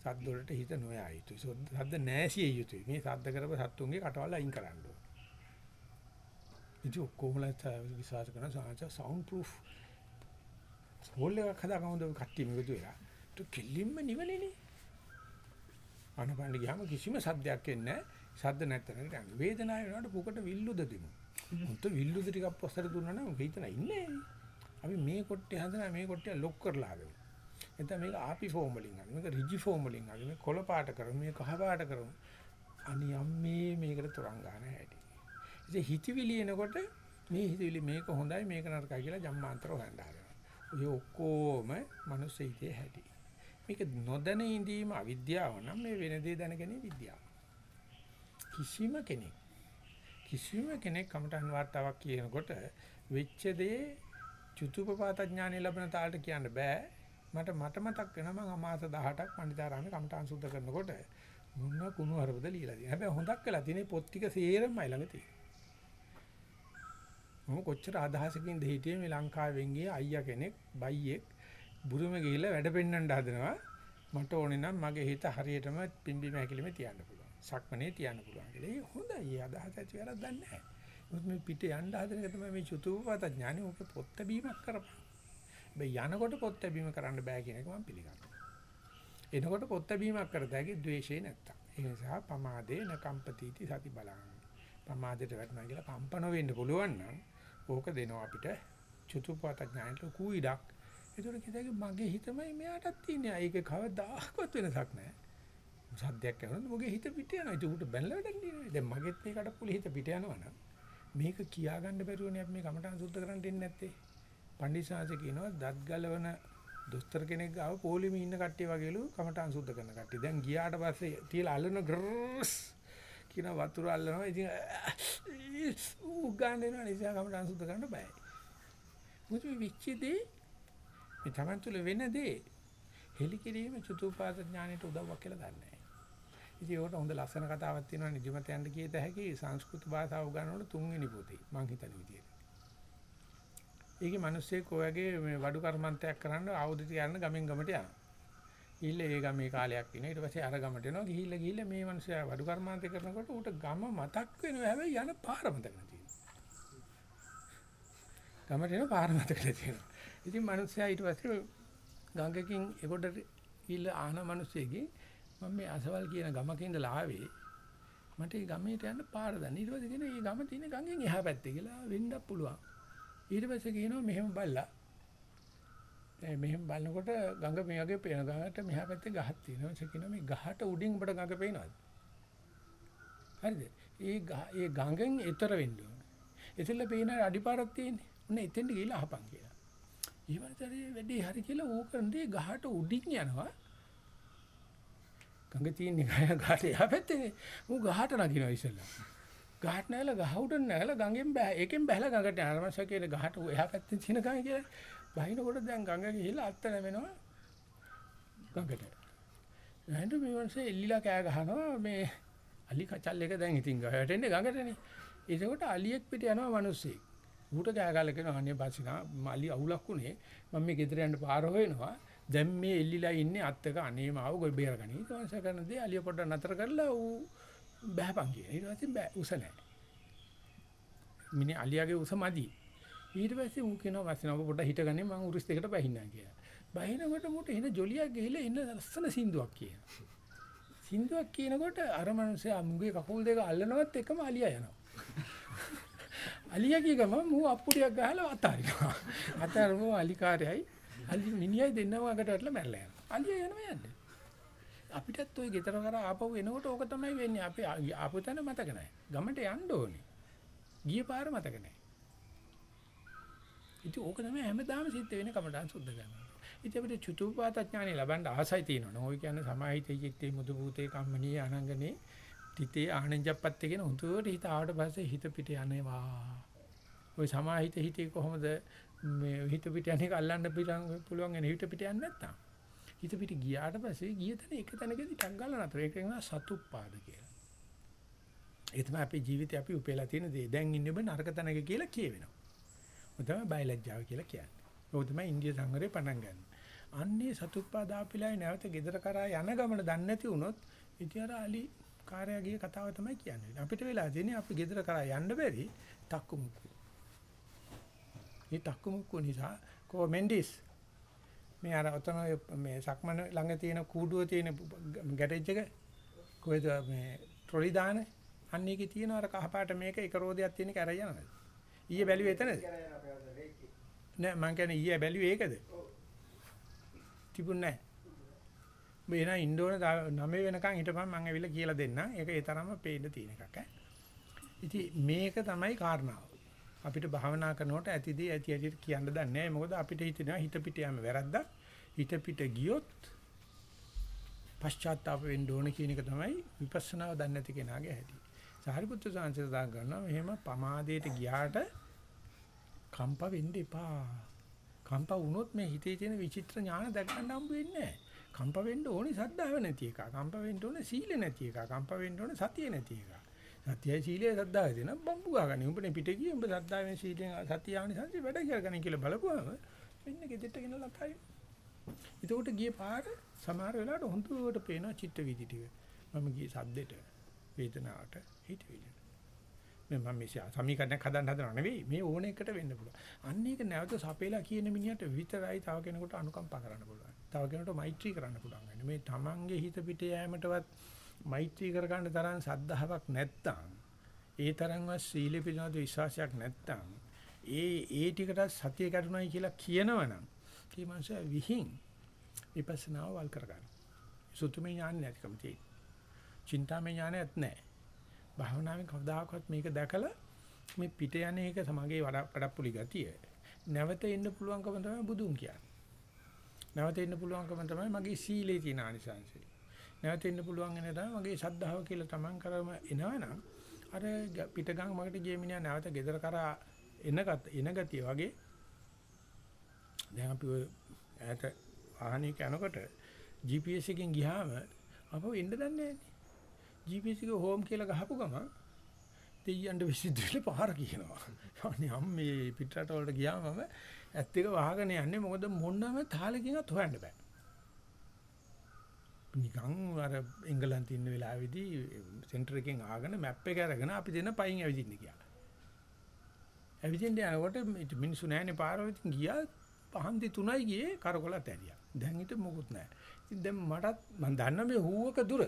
සද්ද වලට හිත නොයා යුතුයි. සද්ද නැසිය යුතුයි. මේ සද්ද කරපු සත්තුන්ගේ කටවල් අයින් කරන්න ඕන. ඉතින් කොහොමද විශ්වාස කරන සාංශ සවුන්ඩ් ප්‍රූෆ් හෝල් එකක් හදාගමුද කට්ටිය මේකතු වෙලා. තු කිලින්ම නිවලේනේ. අනපන්න ගියාම කිසිම සද්දයක් එන්නේ නැහැ. සද්ද නැත්තන යන්නේ. වේදනාව වෙනකොට පුකට විල්ලුද දෙමු. මුත් විල්ලුද ටිකක් පස්සට දුන්නා නම් හිතන ඉන්නේ. අපි මේ කොට්ටේ හදලා මේ කොට්ටේ ලොක් කරලා හදමු. නැත්නම් මේක ආපි ෆෝම් වලින් හරි මේක රිජි ෆෝම් වලින් හරි මේ කොළ පාට කරමු මේ කහ පාට කරමු. අනියම් මේ මේකට තරංග ගන්න හැටි. ඉතින් හිතවිලි එනකොට මේ හිතවිලි මේක හොඳයි මේක නරකයි කියලා ජම්මාන්තර හොයන්න හදනවා. ඔය ඔක්කොම මනුස්ස හිතේ හැටි. මේක නොදැන ඉඳීම අවිද්‍යාව නම් මේ වෙන දේ දැනගැනීම විද්‍යාව. කිසිම කෙනෙක් කිසිම කෙනෙක් කමටහන් වார்த்தාවක් කියනකොට වෙච්ච දේ චුතුපපාත ඥානෙ ලැබෙන තාලට කියන්න බෑ. මට මට මතක් වෙනවා මම මාස 18ක් පණ්ඩිතාරාමේ කමඨාන් සුද්ධ කරනකොට මොන කුණු හරවද লীලා තියෙනවා. හැබැයි හොඳක් වෙලා තියෙනේ පොත් ටික සේරමයි ළඟ තියෙන්නේ. මම කොච්චර අදහසකින්ද හිටියේ මේ ලංකාවෙන් ගිය අයියා කෙනෙක් බයියෙක් බුරුම ගිහිල්ලා වැඩ පෙන්නන්න හදනවා. මට ඕනේ නම් මගේ හිත හරියටම පිම්බීම හැකිලිමේ තියන්න පුළුවන්. සක්මනේ තියන්න පුළුවන් කියලා. ඒ හොඳයි. ඒ අදහස ඇති වෙලා දන්නේ නැහැ. මොකද මේ පිට යන්න හදන එක තමයි මේ චුතුපත ඥානෙ ඔක පොත් බීමක් කරපන්. හැබැයි යනකොට පොත් ලැබීම කරන්න බෑ කියන එක මම පිළිගන්නවා. එනකොට පොත් ලැබීමක් කරත හැකි ද්වේෂේ නැත්තම්. ඒ නිසා පමාදේ නකම්පතිති සති බලං. පමාදයට වැටෙනවා කියලා කම්පන වෙන්න පුළුවන් නම් ඕක දෙනවා අපිට චතුපත ඥානට ලකු ඉඩක්. ඒතර කිව්වා මගේ හිතමයි මෙයාටත් තියෙන්නේ. ඒක කවදාකවත් වෙනසක් නැහැ. සද්දයක් ඇහුනොත් මගේ හිත පිට යනවා. ඒක උට බැලලා වැඩක් නෑ. දැන් මගෙත් මේ කඩප්පුලි හිත පිට යනවා නම් මේක කියාගන්න බැරුවනේ අපි මේ කමටහන් සුද්ධ කරන්න දෙන්නේ නැත්තේ. පණ්ඩිතසාංශ කියනවා දත් ගලවන දොස්තර කෙනෙක් ගාව පොලිමේ ඉන්න කට්ටිය වගේලු කමටහන් සුද්ධ කරන කට්ටිය. දැන් ගියාට පස්සේ තියලා අල්ලන ග්‍රස් කියන වතුර අල්ලනවා. ඉතින් ඌ ගන්න දෙනවා නිසා කමටහන් සුද්ධ කරන්න බෑ. මුතු විච්චිදී මේ Taman තුල වෙන දේ හෙලි කිරීම චතුපාද ඥාණයට උදව්වක් කියලා දන්නේ නැහැ. ඉතින් ඒකට හොඳ ලස්සන කතාවක් තියෙනවා නිදිමත යන්න කීත හැකි සංස්කෘත භාෂාව උගන්වන තුන්වෙනි පොතේ මං හිතන විදියට. ඒකේ මිනිස්සෙක් ඔයගේ මේ වඩු කර්මන්තයක් කරන්න ආයුධ තියන්න ගමෙන් ගමට යනවා. ගිහිල්ලා ඒ ගමේ කාලයක් ඉනවා. ඊට පස්සේ අර ගමට එනවා. ගිහිල්ලා ගිහිල්ලා මේ මිනිස්සයා වඩු කර්මාන්තය කරනකොට ඌට ගම මතක් වෙනවා. හැබැයි යන පාර මතක නැති ගමට එන පාර මතක නැති වෙනවා. ඉතින් මිනිස්සයා ඊට පස්සේ ගංගකින් ඒකට ගිහිල්ලා ආන මිනිස්සෙගේ මම මේ අසවල් කියන ගමක ඉඳලා ආවේ මට මේ ගමේට යන්න පාර දන්න. ඊට පස්සේ කියන මේ ගම තියෙන ගඟෙන් එහා පැත්තේ කියලා වෙන්නත් පුළුවන්. ඊට පස්සේ කියනවා මෙහෙම බල්ලා. ඒ මෙහෙම බලනකොට ගඟ මේ වගේ පේන ගඟට මෙහා පැත්තේ ගහක් තියෙනවා. ඒ කියනවා මේ ගහට උඩින් ඔබට ගඟ පේනවද? හරිද? ඒ ගහ ඒ ගඟෙන් එතර වෙන්න ඕනේ. එතෙල්ල පේන අඩිපාරක් තියෙන්නේ. ඔන්න එතෙන්ට ගිහිල්ලා අහපන් කියලා. ඊවතරේ වැඩි හරි කියලා ඕකන්දී ගහට උඩින් යනවා. ගඟ තියෙන්නේ ගහ ගහට එහා පැත්තේ. ඌ ගහට නගිනවා ඉස්සෙල්ලා. ගහට නැගලා ගහ උඩ නැගලා ගඟෙන් බෑ. ඒකෙන් බැලලා ගඟට යනවා. අරමංශ කියන ගහට එහා පැත්තේ තියෙන ගඟ කියලා. බහිනකොට දැන් ගඟ ගිහිල්ලා අත්ත නැවෙනවා ගඟට. එහෙනම් මේ වන්සේ එල්ලිලා කෑ ගහනවා මේ අලි කචල් එක දැන් ඉතින් ගහට එන්නේ ගඟටනේ. ඒකකොට අලියෙක් පිට යනවා මිනිස්සෙක්. ඌට කෑ ගහලා කියනවා අනේ බසිනා මලි අවුලක් උනේ මම මේ ගෙදර යන්න පාර හොයනවා. දැන් මේ එල්ලිලා ඉන්නේ අත්තක අනේ මාව ගොඩ බේරගනි. ඊට පස්සේ කරන දේ අලිය පොඩ්ඩක් නතර කරලා ඌ බෑපන් කියන. ඊට පස්සේ බෑ උස නැහැ. මිනිහ අලියාගේ උස මදි. ඊට පස්සේ ඌ කියනවා වස්නා ඔබ පොඩ්ඩක් හිටගන්නේ මම උරුස් දෙකට බහින්නම් කියලා. බහිනකොට මුට එන ජොලියක් ගිහිල්ලා එන්න ලස්සන සින්දුවක් කියනවා. සින්දුවක් කියනකොට අර මනුස්සයා මුගේ කකුල් දෙක අල්ලනවත් එකම අලියා යනවා. අලියා කිය ගමන් මූ අප්පුඩියක් ගහලා අතාරිනවා. අතාරමු අලිකාරයයි අලි මිනිහයි දෙන්නම අකට වැටලා මැරලා යනවා. අලියා යනවා යන්නේ. අපිටත් ওই ගෙදර කරා ආපහු එනකොට ඕක තමයි වෙන්නේ. අපි ආපු තැන මතක නැහැ. ගමට යන්න ඕනේ. ගිය පාර මතක නැහැ. ඉතින් ඕක තමයි හැමදාම සිද්ධ වෙන්නේ කමඩාන් සුද්ධ කරනවා. ඉතින් අපිට චුතුපාත ඥානෙ ලබන්න ආසයි තියෙනවනේ. ඔය කියන්නේ සමාහිතයේ චිත්තේ මුදු භූතේ කම්මනී අනංගනේ තිතේ ආනංජප්පත් කියන උතුවට හිත ආවට පස්සේ හිත පිට යනවා. ඔය සමාහිත හිතේ කොහොමද මේ හිත පිට යන්නේ අල්ලන්න පුළුවන් වෙන හිත පිට යන්නේ නැත්තම්. හිත පිට ගියාට පස්සේ ගිය තැන එක තැනකදී ටක් ගාලා නතර. ඒක කියනවා සතුප්පාද කියලා. ඒ තමයි අපේ ජීවිතේ අපි උපේලා තියෙන දේ. දැන් ඉන්නේ ඔබ නරක තැනක කියලා කියවෙනවා. ඔය තමයි බයලජ්ජාව කියලා කියන්නේ. ඔය තමයි ඉන්දිය සංගරේ පටන් ගන්න. අන්නේ සතුප්පාද ආපිලායි නැවත ගෙදර කරා යන ගමන දන්නේ නැති වුණොත් ඉතින් අර අලි කාර්යයේ කතාව තමයි කියන්නේ. අපිට වෙලා තියෙන්නේ අපි ගෙදර කරා යන්න බැරි තක්කු මුක්කු. මේ තක්කු මුක්කු නිසා කො මෙන්ඩිස් මේ අර ඔතන මේ සක්මන ළඟ තියෙන කූඩුව තියෙන ගෑරේජ් එක කොහෙද මේ ට්‍රොලි දාන? අන්න එකේ තියෙන අර කහපාට මේක එක රෝදයක් තියෙන එක අර යනවාද? ඊයේ බැලුවේ එතනද? නෑ මං කියන්නේ ඊයේ බැලුවේ ඒකද? තිබුණ නෑ. මේ නා ඉන්ඩෝන 9 වෙනකන් හිටපන් මං ඇවිල්ලා කියලා දෙන්නම්. ඒක ඒ තරම්ම පේන්න තියෙන එකක් ඈ. ඉතින් මේක තමයි කාරණාව අපිට භාවනා කරනකොට ඇතිදී ඇති ඇති කියන්න දන්නේ නැහැ. මොකද අපිට හිතෙනවා හිත පිට යෑම වැරද්දක්. හිත පිට ගියොත් පශ්චාත්තාප වෙන්න ඕන කියන එක තමයි විපස්සනාව දන්නේ නැති කෙනාගේ හැටි. සාරිපුත්‍ර සාංශය දා ගන්නවා මෙහෙම පමාදයට ගියාට කම්ප වෙන්න එපා. කම්ප වුණොත් මේ හිතේ තියෙන විචිත්‍ර ඥාන දැක ගන්න හම්බ වෙන්නේ නැහැ. කම්ප වෙන්න ඕනේ සද්ධාව නැති එක. කම්ප වෙන්න ඕනේ සීල නැති එක. කම්ප වෙන්න ඕනේ සතිය නැති එක. සතියයි සීලයයි සද්ධාවයි දෙන බම්බු ගාගන්නේ. උඹනේ පිට ගියේ උඹ සද්ධාවෙන් සීලෙන් සතිය ආවනි සංසි වැඩ කරගන්න කියලා බලපුවාම මෙන්න ගෙදෙට්ට ගෙනලා කයි. ඒකට ගියේ පාර සමහර වෙලාවට හොඳට පේනවා චිත්ත වීදි ටික. මම ගියේ සද්දෙට වේදනාවට හිතවිල්ලට. මේ මම මේ සමීකරණයක් හදන්න හදනව නෙවෙයි මේ ඕන එකට වෙන්න පුළුවන්. අන්න ඒක නැවත සපේලා කියන මිනිහට විතරයි තව කෙනෙකුට අනුකම්පා කරන්න පුළුවන්. තව කෙනෙකුට මෛත්‍රී කරන්න පුළුවන්. මේ තමන්ගේ හිත පිට යෑමටවත් මෛත්‍රී කරගන්න තරම් සද්ධාාවක් නැත්තම් ඒ තරම්වත් සීල පිළිබඳ විශ්වාසයක් නැත්තම් ඒ ඒ ටිකට සතිය කරුණයි කියලා කියනවනම් කී මනුස්සයා විහිං විපස්සනාව වල් කරගන්න. සුතුමේ ඥාන නැතිකම තියෙන. චින්තාමේ ඥානයක් නැහැ. භාවනාවෙන් කවදාකවත් මේක දැකලා මේ පිට යන එක සමගයේ වඩප්පුලි ගතිය. නැවත එන්න පුළුවන්කම තමයි බුදුන් කියන්නේ. නැවත එන්න පුළුවන්කම තමයි මගේ සීලේ තියෙන ආනිසංසය. නැවත එන්න පුළුවන් වෙන තමයි මගේ ශද්ධාව කියලා තමන් කරම එනවනම් අර පිටගම් මකට ගිය මිනිහා නැවත ගෙදර කරා එනගත එන ගතිය වගේ දැන් අපි ඔය ඈත වාහනයක යනකොට GPS එකෙන් ගියාම අපව එන්න දන්නේ නැහැ. GPS එක හෝම් කියලා ගහපු ගමන් දෙයියන්ට විසිද්දෙල පාර කියනවා. අනේ අම්මේ පිටරට වලට ගියාම ඇත්ත එක වහගෙන යන්නේ මොකද මොනම තාලකින්වත් හොයන්න බෑ. නිකන් අර එංගලන්තේ ඉන්න වෙලාවේදී සෙන්ටර් එකෙන් ආගෙන මැප් එක අරගෙන අපි දෙන පයින් ඇවිදින්න ගියා. ඇවිදින්න යනකොට මිනිස්සු නැහැනේ පාරවල ඉතින් ගියා පහන්දි තුනයි ගියේ කරකොලත් ඇරියා. දැන් ඊට මොකුත් නැහැ. ඉතින් දැන් මටත් මම දන්නා මේ හුවක දුර.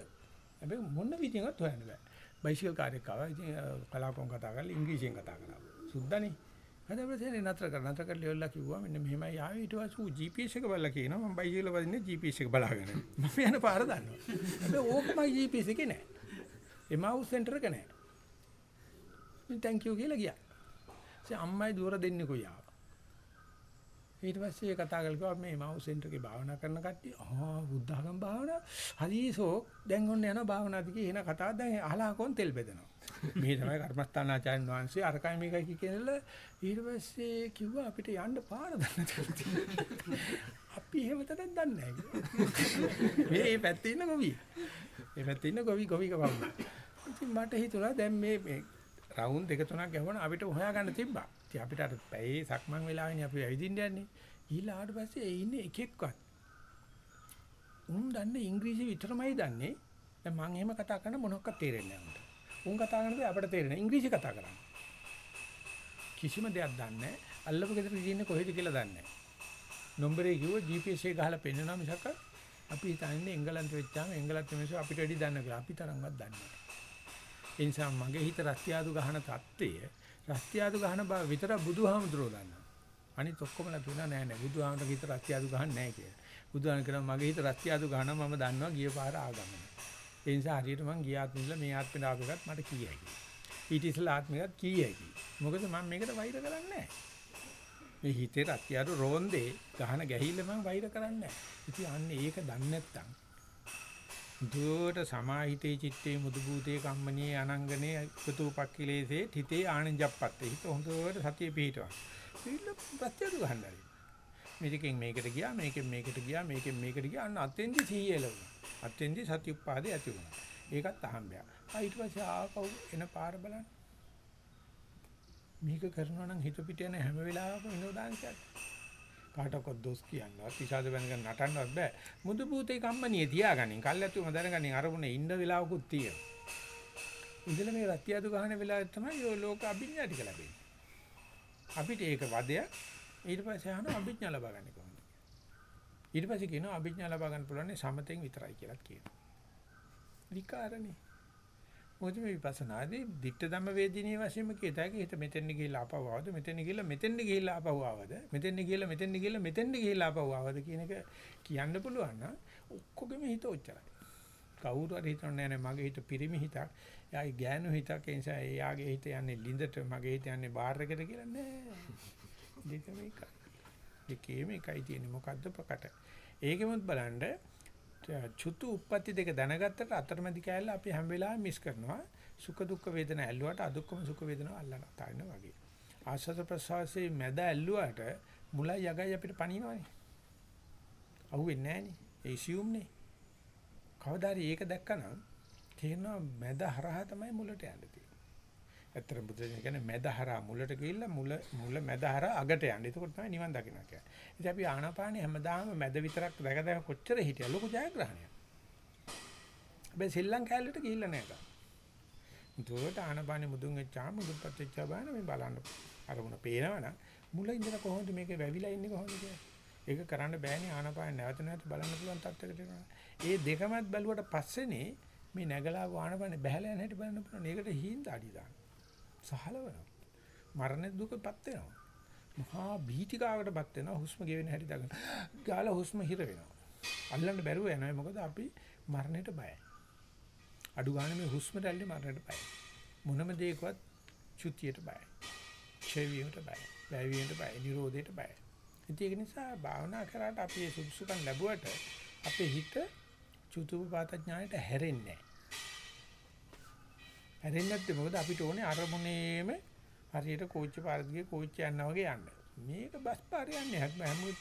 හැබැයි මොන විදිහකට හොයන්න බෑ. බයිසිකල් කාර්යයක් ආවා. ඉතින් කලාපොන් කතා කරලා ඉංග්‍රීසියෙන් කතා කරා. සුද්දානේ. හදවතේ නතර කර නතර කරලා ඉවරලා කිව්වා මෙන්න මෙහෙමයි ආවේ ඊට පස්සේ ඌ GPS එක බලලා කියනවා මම බයිසිකල් වදින්නේ GPS එක බලාගෙන. මම යන පාර දන්නවා. හැබැයි ඕකමයි GPS එකේ නෑ. එමවුස් සෙන්ටර් එක නෑ. ඉතින් thank you කියලා ගියා. ඉතින් අම්මයි දුවර දෙන්නේ කොයි ආවා. ඊට පස්සේ කතා කරලා කිව්වා මේ මවුස් සෙන්ටර් එකේ භාවනා කරන කට්ටිය ආ බුද්ධඝම භාවනා හරිසෝ දැන් ඔන්න යනවා භාවනා දිගේ එන කතාව දැන් අහලා කොන් තෙල් බෙදනවා මේ තමයි කර්මස්ථානාචාර්යන් වහන්සේ අරකයි මේකයි කියලා ඊට පස්සේ කිව්වා අපිට යන්න පාර දන්නේ අපි එහෙම තරක් දන්නේ නැහැ මේ පැත්තේ ඉන්න ගොවි මේ පැත්තේ ඉන්න ගොවි ගොවි කවන්න ඉතින් මට හිතුණා දැන් මේ මේ රවුන්ඩ් දෙක තුනක් ගැහුවන අපිට හොයාගන්න තිබ්බා ඉතින් අපිට අර පැයේ සක්මන් වෙලාවේනේ අපි ඇවිදින්න යන්නේ. ඊළඟ ආවට පස්සේ ඒ ඉන්නේ එකෙක්වත්. උන් දන්නේ ඉංග්‍රීසි විතරමයි දන්නේ. දැන් මම එහෙම කතා කරන මොනක්වත් තේරෙන්නේ නැහැ උන්ට. උන් කතා කරනද අපිට තේරෙන්නේ ඉංග්‍රීසි කතා කරන්නේ. කිසිම දෙයක් දන්නේ නැහැ. අල්ලපු ගෙදර ඉන්නේ කොහෙද කියලා දන්නේ නැහැ. නම්බරේ කිව්ව GPS එක ගහලා පෙන්නනවා මිසක් අපි හිතන්නේ එංගලන්ත වෙච්චාම එංගලන්ත මිනිස්සු අපිට වැඩි දන්න කියලා. අපි තරම්වත් දන්නේ නැහැ. ඒ නිසා මගේ හිත රස්තියාදු ගහන தත්ත්වය රස්තියාදු ගහන බව විතර බුදුහාමුදුරෝ දන්නවා. අනිත් ඔක්කොමලා කියනවා නෑ නෑ බුදුහාමුදුරගේ හිත රස්තියාදු ගහන්නේ නෑ කියලා. බුදුහාමුදුරන් කියනවා මගේ හිත රස්තියාදු ගහනවා මම දන්නවා ගිය පාර ආගමන. ඒ නිසා හරියට මං ගිය ආත්මෙ ඉඳලා මේ ආත්මෙට ආපු එකත් මට කිය හැකියි. ඊට ඉස්සෙල්ලා ආත්මෙකත් කිය හැකියි. මොකද මම මේකට වෛර කරන්නේ නෑ. මේ හිතේ රස්තියාදු රෝන්දේ ගහන ගැහිල්ල මම වෛර කරන්නේ නෑ. ඉතින් අන්නේ ඒක දන්නේ නැත්තම් දුවට සමාහිතේ චිත්තේ මුදු භූතේ කම්මනේ අනංගනේ කුතුපක්ඛිලේසේ හිතේ ආනන්ජප්පත්තේ හිත හොඳට සතිය පිහිටවන. පිළිල ප්‍රත්‍යද ගන්නයි. මේකෙන් මේකට ගියා මේකෙන් මේකට ගියා මේකෙන් මේකට ගියා අන්න අතෙන්දි සීයල වුණා. අතෙන්දි සති උපාදේ ඇති වුණා. ඒකත් අහම්බයක්. ආ ඊට පස්සේ ආපහු එන පාර බලන්න. මේක කරනවා නම් හිත පිට යන හැම වෙලාවකම විනෝදාංශයක්. කාටවත් දොස් කියන්නවත් විසාද වෙනකන් නටන්නවත් බෑ. මුදු පුතේ කම්මනිය තියාගනින්. කල්ැතුම දැනගනින් අරමුණේ ඉන්න වෙලාවකුත් තියෙනවා. ඉඳලා මේ රත්යදු ගහන වෙලාවේ තමයි ඔය ලෝක අභිඥා ටික ලැබෙන්නේ. අපිට ඒක වදයක් ඊට පස්සේ අහනවා අභිඥා ලබා ගන්න කොහොමද? ඊට පස්සේ කියනවා අභිඥා ලබා ගන්න පුළුවන් සමතෙන් විතරයි කියලා කියනවා. විකාරනේ. මොකද මේ විපස්සනාදී ditta ධම්ම වේදිනිය වශයෙන්ම කියතයි හිත මෙතෙන් ගිහිල්ලා ආපහු ආවද? මෙතෙන් ගිහිල්ලා මෙතෙන් ගිහිල්ලා ආපහු ආවද? මෙතෙන් ගිහිල්ලා මෙතෙන් ගිහිල්ලා මෙතෙන් ගිහිල්ලා ආපහු ආවද කියන එක කියන්න පුළුවන් නම් ඔක්කොගෙම හිත ඔච්චරයි. කවුරු හරි හිතන්නේ නැහැ මගේ හිත පිරිමි හිතක්. එයාගේ ගෑනු හිතක්. ඒ නිසා එයාගේ හිත යන්නේ ලිඳට මගේ හිත යන්නේ බාර් එකට කියලා නෑ. දෙකම එකයි දෙකේම එකයි තියෙන්නේ මොකද්ද ප්‍රකට ඒකෙමුත් බලන්න චුතු උප්පත්ති දෙක දැනගත්තට අතරමැදි කෑල්ල අපි හැම වෙලාවෙම මිස් කරනවා. සුඛ දුක්ඛ වේදනා ඇල්ලුවට අදුක්කම සුඛ වේදනාව අල්ලන තාරින වගේ. ආස්වාද ප්‍රසවාසයේ මැද ඇල්ලුවට මුලයි යගයි අපිට පණිනවනේ. අහුවෙන්නේ නැහනේ. ඒ සියුම්නේ. කවදාරි ඒක දැක්කනම් තේරෙනවා මැද හරහා තමයි මුලට යන්න තියෙන්නේ. ඇත්තට බුදුසෙන් කියන්නේ මැද හරහා මුලට ගිහිල්ලා මුල මුල මැද හරහා අගට යන්න. එතකොට තමයි නිවන් දකින්න කියන්නේ. ඉතින් අපි ආනාපානිය හැමදාම මැද විතරක් දැක දැක කොච්චර හිටියා ලොකු ජයග්‍රහණයක්. හැබැයි ශ්‍රී ලංකාවට ගිහිල්ලා නැහැ තාම. දුවට ආනාපානිය මුදුන් වෙච්චාම මුදුපත් වෙච්චා බාන මේ බලන්න අරමුණ පේනවනම් මුල ඉඳලා කොහොමද මේක වැවිලා ඉන්නේ කොහොමද කියලා. ඒක කරන්න බෑනේ ආනාපානිය නැවත නැවත බලන්න පුළුවන් තත්ත්වයකට එනවා. ඒ දෙකමත් බැලුවට පස්සේනේ මේ නැගලා ආනාපානිය බහැලා යන හැටි බලන්න පුළුවන්. ඒකට හිඳ අඩි දාන්න. සහලවනවා. මරණ දුකපත් වෙනවා. මහා බීතිකාවකටපත් වෙනවා හුස්ම ගෙවෙන හැටි දකින්න. ගාලා හුස්ම හිර වෙනවා. අල්ලන්න බැරුව යනවා. මොකද අපි මරණයට බයයි. අඩු ගන්න මේ හුස්ම රැල්ලේ මරණයට බයයි. මොනම දෙයකවත් චුතියට බයයි. ඡේවියට බයයි. වැයවීමට බයයි. නිරෝධයට බයයි. ඉතින් ඒක නිසා භාවනා කරාට අපි මේ සුසුකම් ලැබුවට අපේ හිත චුතුපපාත ඥාණයට හැරෙන්නේ නැහැ. හැරෙන්නේ නැත්නම් මොකද අපිට ඕනේ අරමුණේම හරියට කෝච්චි පාරදිගේ කෝච්චි යනවා වගේ යන්න. මේක බස් පාරේ යන්නේ හැම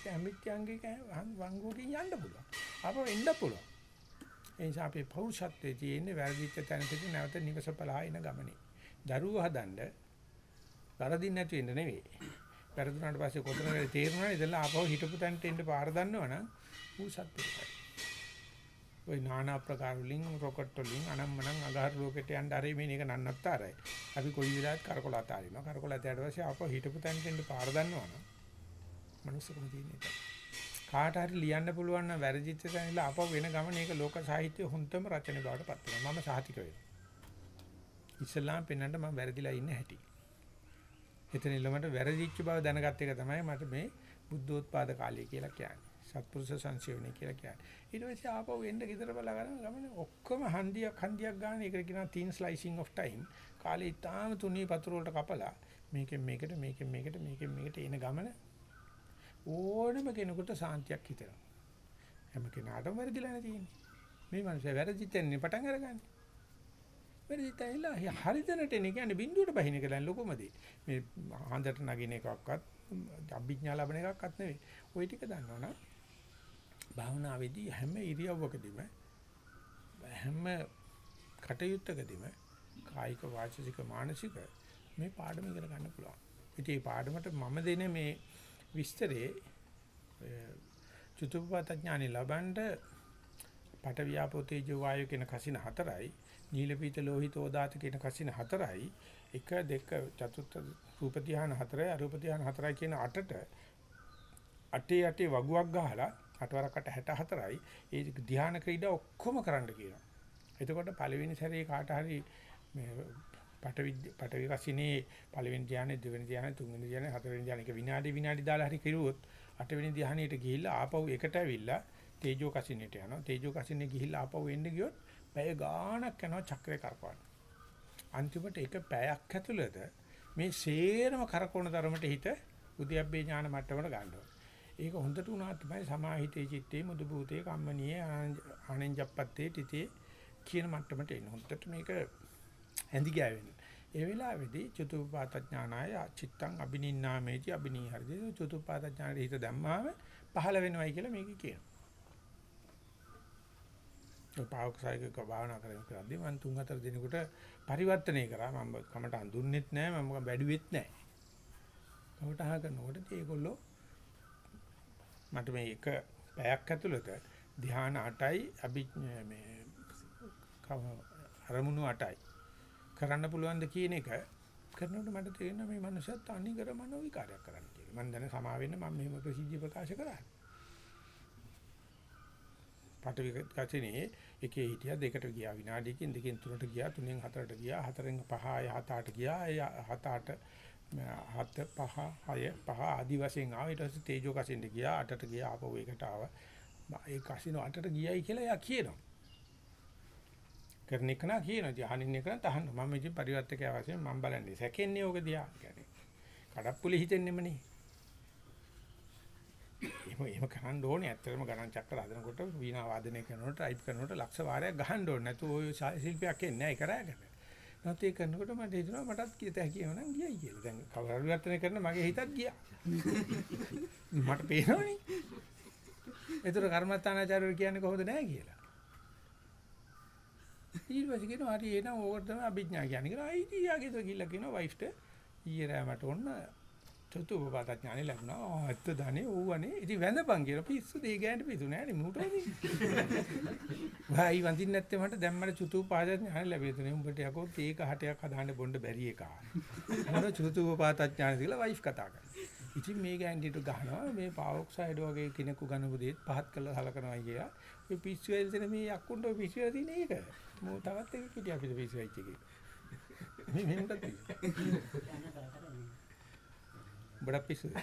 හැමිත්‍යංගේ වංගුවකින් යන්න පුළුවන්. අපෝ එන්න පුළුවන්. ඒ නිසා අපේ පෞරුෂත්වයේ තියෙන වැරදිච්ච තැනකදී නැවත නිවස පලා එන ගමනේ. දරුවෝ හදන්න වැරදින් නැති වෙන්න නෙවෙයි. වැරදුනාට පස්සේ කොතනද තේරුණා ඉතලා ආපහු හිටපු තැනට එන්න පාර දන්නවනම් ඌ සත්‍යයි. ওই নানা ආකාර වලින් රොකට් වලින් අනම්මනම් අගහර ලෝකෙට යන්න ආරේ මේ එක නන්නත්තරයි. අපි කොයි වෙලාවත් කරකොල අතාරිනවා. කරකොල අතෑට පස්සේ ආපහු හිටපු තැනට එන්න පාර දන්නවනම් මනුස්සකම තියෙන එක. කාට හරි ලියන්න පුළුවන් නම් වැරදිච්ච තැන ඉඳලා ආපහු වෙන ගමන ඒක ලෝක සාහිත්‍ය හොඳම රචන බවට පත් වෙනවා. මම සාහිතික වෙනවා. ඉස්ලාම් පෙන්නන්න මම වැරදිලා ඉන්න හැටි. එතන ඉල්ලමට වැරදිච්ච බව දැනගත් එක තමයි මට මේ බුද්ධෝත්පාද කාලය කියලා කියන්නේ. සත්පුරුෂ සංසියවණේ කියලා කියන්නේ. ඊට පස්සේ ආපහු එන්න ගෙදර බලා ගන්න ගමන ඔක්කොම හන්දියක් හන්දියක් ගන්න ඒකට කියනවා thin slicing of time. කාලේ ඉතාලම තුනී පතුරු වලට කපලා මේකෙන් මේකට මේකෙන් මේකට මේකෙන් මේකට එන ගමන ඕනම කෙනෙකුට සාන්තියක් හිතෙනවා. හැම කෙනාටම වැරදිලා නැතිනේ. මේ මිනිස්සු වැරදිච්චෙන්නේ පටන් අරගන්නේ. වැරදිතයිලා හරිදනට එන්නේ කියන්නේ බින්දුවට බහින එක දැන් ලොකුම දේ. මේ හඳට නගින එකක්වත් අභිඥා ලැබෙන එකක්වත් නෙවෙයි. ওই ටික දන්නවනම් භාවනාවේදී හැම ඉරියව්වකදීම හැම කටයුත්තකදීම කායික වාචික මානසික මේ පාඩම ඉගෙන ගන්න පුළුවන්. ඉතින් මේ පාඩමට මම දෙන මේ විස්තරේ චතුප්පත ඥානෙ ලබනද පට ව්‍යාපෝ තේජෝ වායු කියන කසින හතරයි නීල පීත ලෝහිත ඕදාත කියන කසින හතරයි 1 2 චතුර්ථ රූප ධානය හතරයි අරූප ධානය හතරයි කියන අටට අටේ අටේ වගුවක් ගහලා අටවරකට 64යි ඒ ධානය ක්‍රීඩා ඔක්කොම කරන්න කියනවා. එතකොට පළවෙනි සැරේ කාට හරි මේ පටවි පටවි කසිනේ පළවෙනි ධානය දෙවෙනි ධානය තුන්වෙනි ධානය හතරවෙනි ධානය එක විනාඩි විනාඩි දාලා හරි කිරුවොත් අටවෙනි ධානයට ගිහිල්ලා ආපහු එකට ඇවිල්ලා තේජෝ කසිනේට යනවා. තේජෝ කසිනේ ගිහිල්ලා ආපහු එන්න ගියොත් පැය ගාණක් යනවා චක්‍රේ කරකවන්න. අන්තිමට එක පැයක් ඇතුළත මේ සේරම කරකවන තරමට හිත උද්‍යප්පේ ඥාන මට්ටමට ගන්නවා. ඒක හොඳට උනා තමයි සමාහිතේ චිත්තේ මුදු භූතේ කම්මනීය ආනෙන්ජප්පත්තේ තිතේ කියන මට්ටමට එන්න. හොඳට මේක ඇඳි ගෑවෙන්න. ඒ වෙලාවේදී චතුප්පාත ඥානාය චිත්තං අබිනින්නාමේති අබිනීහරදී චතුප්පාත ඥානෙ හිත දැම්මාම පහළ වෙනවයි කියලා මේක කියනවා. ඒ පාවකසයික භාවනා කරගෙන කරද්දී මම තුන් හතර දිනකට පරිවර්තනය කරා මම කමට අඳුන්නෙත් නැහැ මම බැඩුවෙත් නැහැ. කමට අහ කරනකොට ඒගොල්ලෝ මට මේ එක පැයක් ඇතුළත ධ්‍යාන 8යි අභි මේ අරමුණු 8යි කරන්න පුළුවන්ද කියන එක කරනකොට මට තේරෙනවා මේ මනුස්සයත් අනිකර මනෝ විකාරයක් කරන්න කියලා. මම දැන සමා වෙන්න මම මෙහෙම ප්‍රසිද්ධිය ප්‍රකාශ කරා. පටවි කචිනේ එකේ හිටියා දෙකට ගියා විනාඩියකින් දෙකෙන් තුනට ගියා තුනෙන් හතරට ගියා හතරෙන් පහ ආය හත අට ගියා ඒ හත අට හත පහ හය පහ ආදි වශයෙන් ආව. ඊට පස්සේ තේජෝ කසින්ට ගියා අටට ගියා ආපහු එකට ආවා. ඒ කසිනෝ අටට ගියයි කියලා එයා කියනවා. කරන එක නා කියනවා. ඉතින් අහනින් එක තහන්න මම ඉතින් පරිවර්තකයා වශයෙන් මම බලන්නේ. සැකෙන්නේ ඕක දිහා කියන්නේ. කඩප්පුලි හිතෙන්නෙමනේ එහෙම එහෙම කරන්න ඕනේ. ඇත්තටම ගණන් චක්‍ර හදනකොට වීණා වාදනය කරනකොට ටයිප් කරනකොට ලක්ෂ වාරයක් ගහන්න ඕනේ. නැතු ඔය ශිල්පයක් එන්නේ නැහැ. කරාගෙන නැත්නම් ඒක කරනකොට මට හිතුණා මටත් කීත හැකියි නම් ගියයි කියලා. දැන් කවුරු විවර්තනය කරන මගේ හිතත් ගියා. මට පේනවනේ. ඒතර කර්මස්ථානාචාර්යවරු කියන්නේ කොහොමද නැහැ කියලා. ඊට පස්සේ කියනවා හරි එනවා ඕකට තමයි අභිඥා කියන්නේ. කියලා අයිතියාගේ તો ගිහිල්ලා කියනවා වයිෆ්ට ඊයේ රෑ මට ඔන්න චතුප්පත ඥානෙ ලැබුණා. ආ ඇත්ත දනේ ඕවනේ. ඉතින් වැඳපන් කියලා පිස්සු දෙය ගෑනට පිස්සු නෑනේ මූටෝනේ. වයි වඳින්න නැත්තේ මට දැන් මට චතුප්පත ඥානෙ ලැබෙන්නේ. උඹට යකෝ තේක හටයක් හදාන්න බොන්න බැරි එක. මොන චතුප්පත ඥානෙ කියලා වයිෆ් කතා කරනවා. ඉතින් මේ ගෑන්ඩිට ගහනවා මේ පාවොක්සයිඩ් වගේ කෙනෙකු ගන්නපු දෙත් පහත් කරලා සලකනවා කියලා. මේ පිස්සු වෙල්සෙන මේ යක්කුන්ට පිස්සු වෙලා තියෙන එක. මෝ තවත් එක කිටිය අපිට පිස්සු වෙච්ච එකේ. මේ මෙන්නත් උඹට පිස්සුද?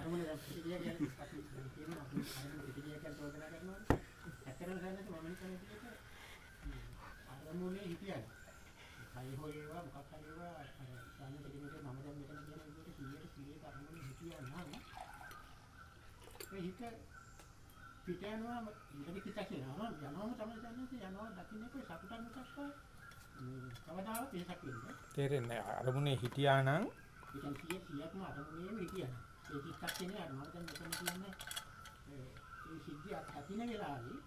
අරමුණ පිටිය කියන්නේ අපි කියනවා අපි අරමුණ පිටිය කියලා චෝදනා කරනවා. ඇත්තටම සන්නත් මම ඒක අරමුණේ හිතියන. කයි හොය ඒවා මොකක් හරි ඒවා අර සන්නත් කිව්වට මම දැන් මෙතන කියන විදිහට 100ට 100ට අරමුණේ හිතියන නම් ඒ හිත පිට යනවා ඉඳි පිටක් යනවා යනවාම තමයි දන්නේ යනවා දකින්න එක සතුටක් මිසක් මේ කවදාවත් වෙනසක් වෙන්නේ තේරෙන්නේ. අරමුණේ හිටියා නම් ඉතින් 100 100ක්ම අරමුණේම හිටියන. ඒ කිත්තක් කියන්නේ අර මම දැන් මෙතන කියන්නේ ඒ ඒ සිද්ධිය අත්දින වෙලාවේ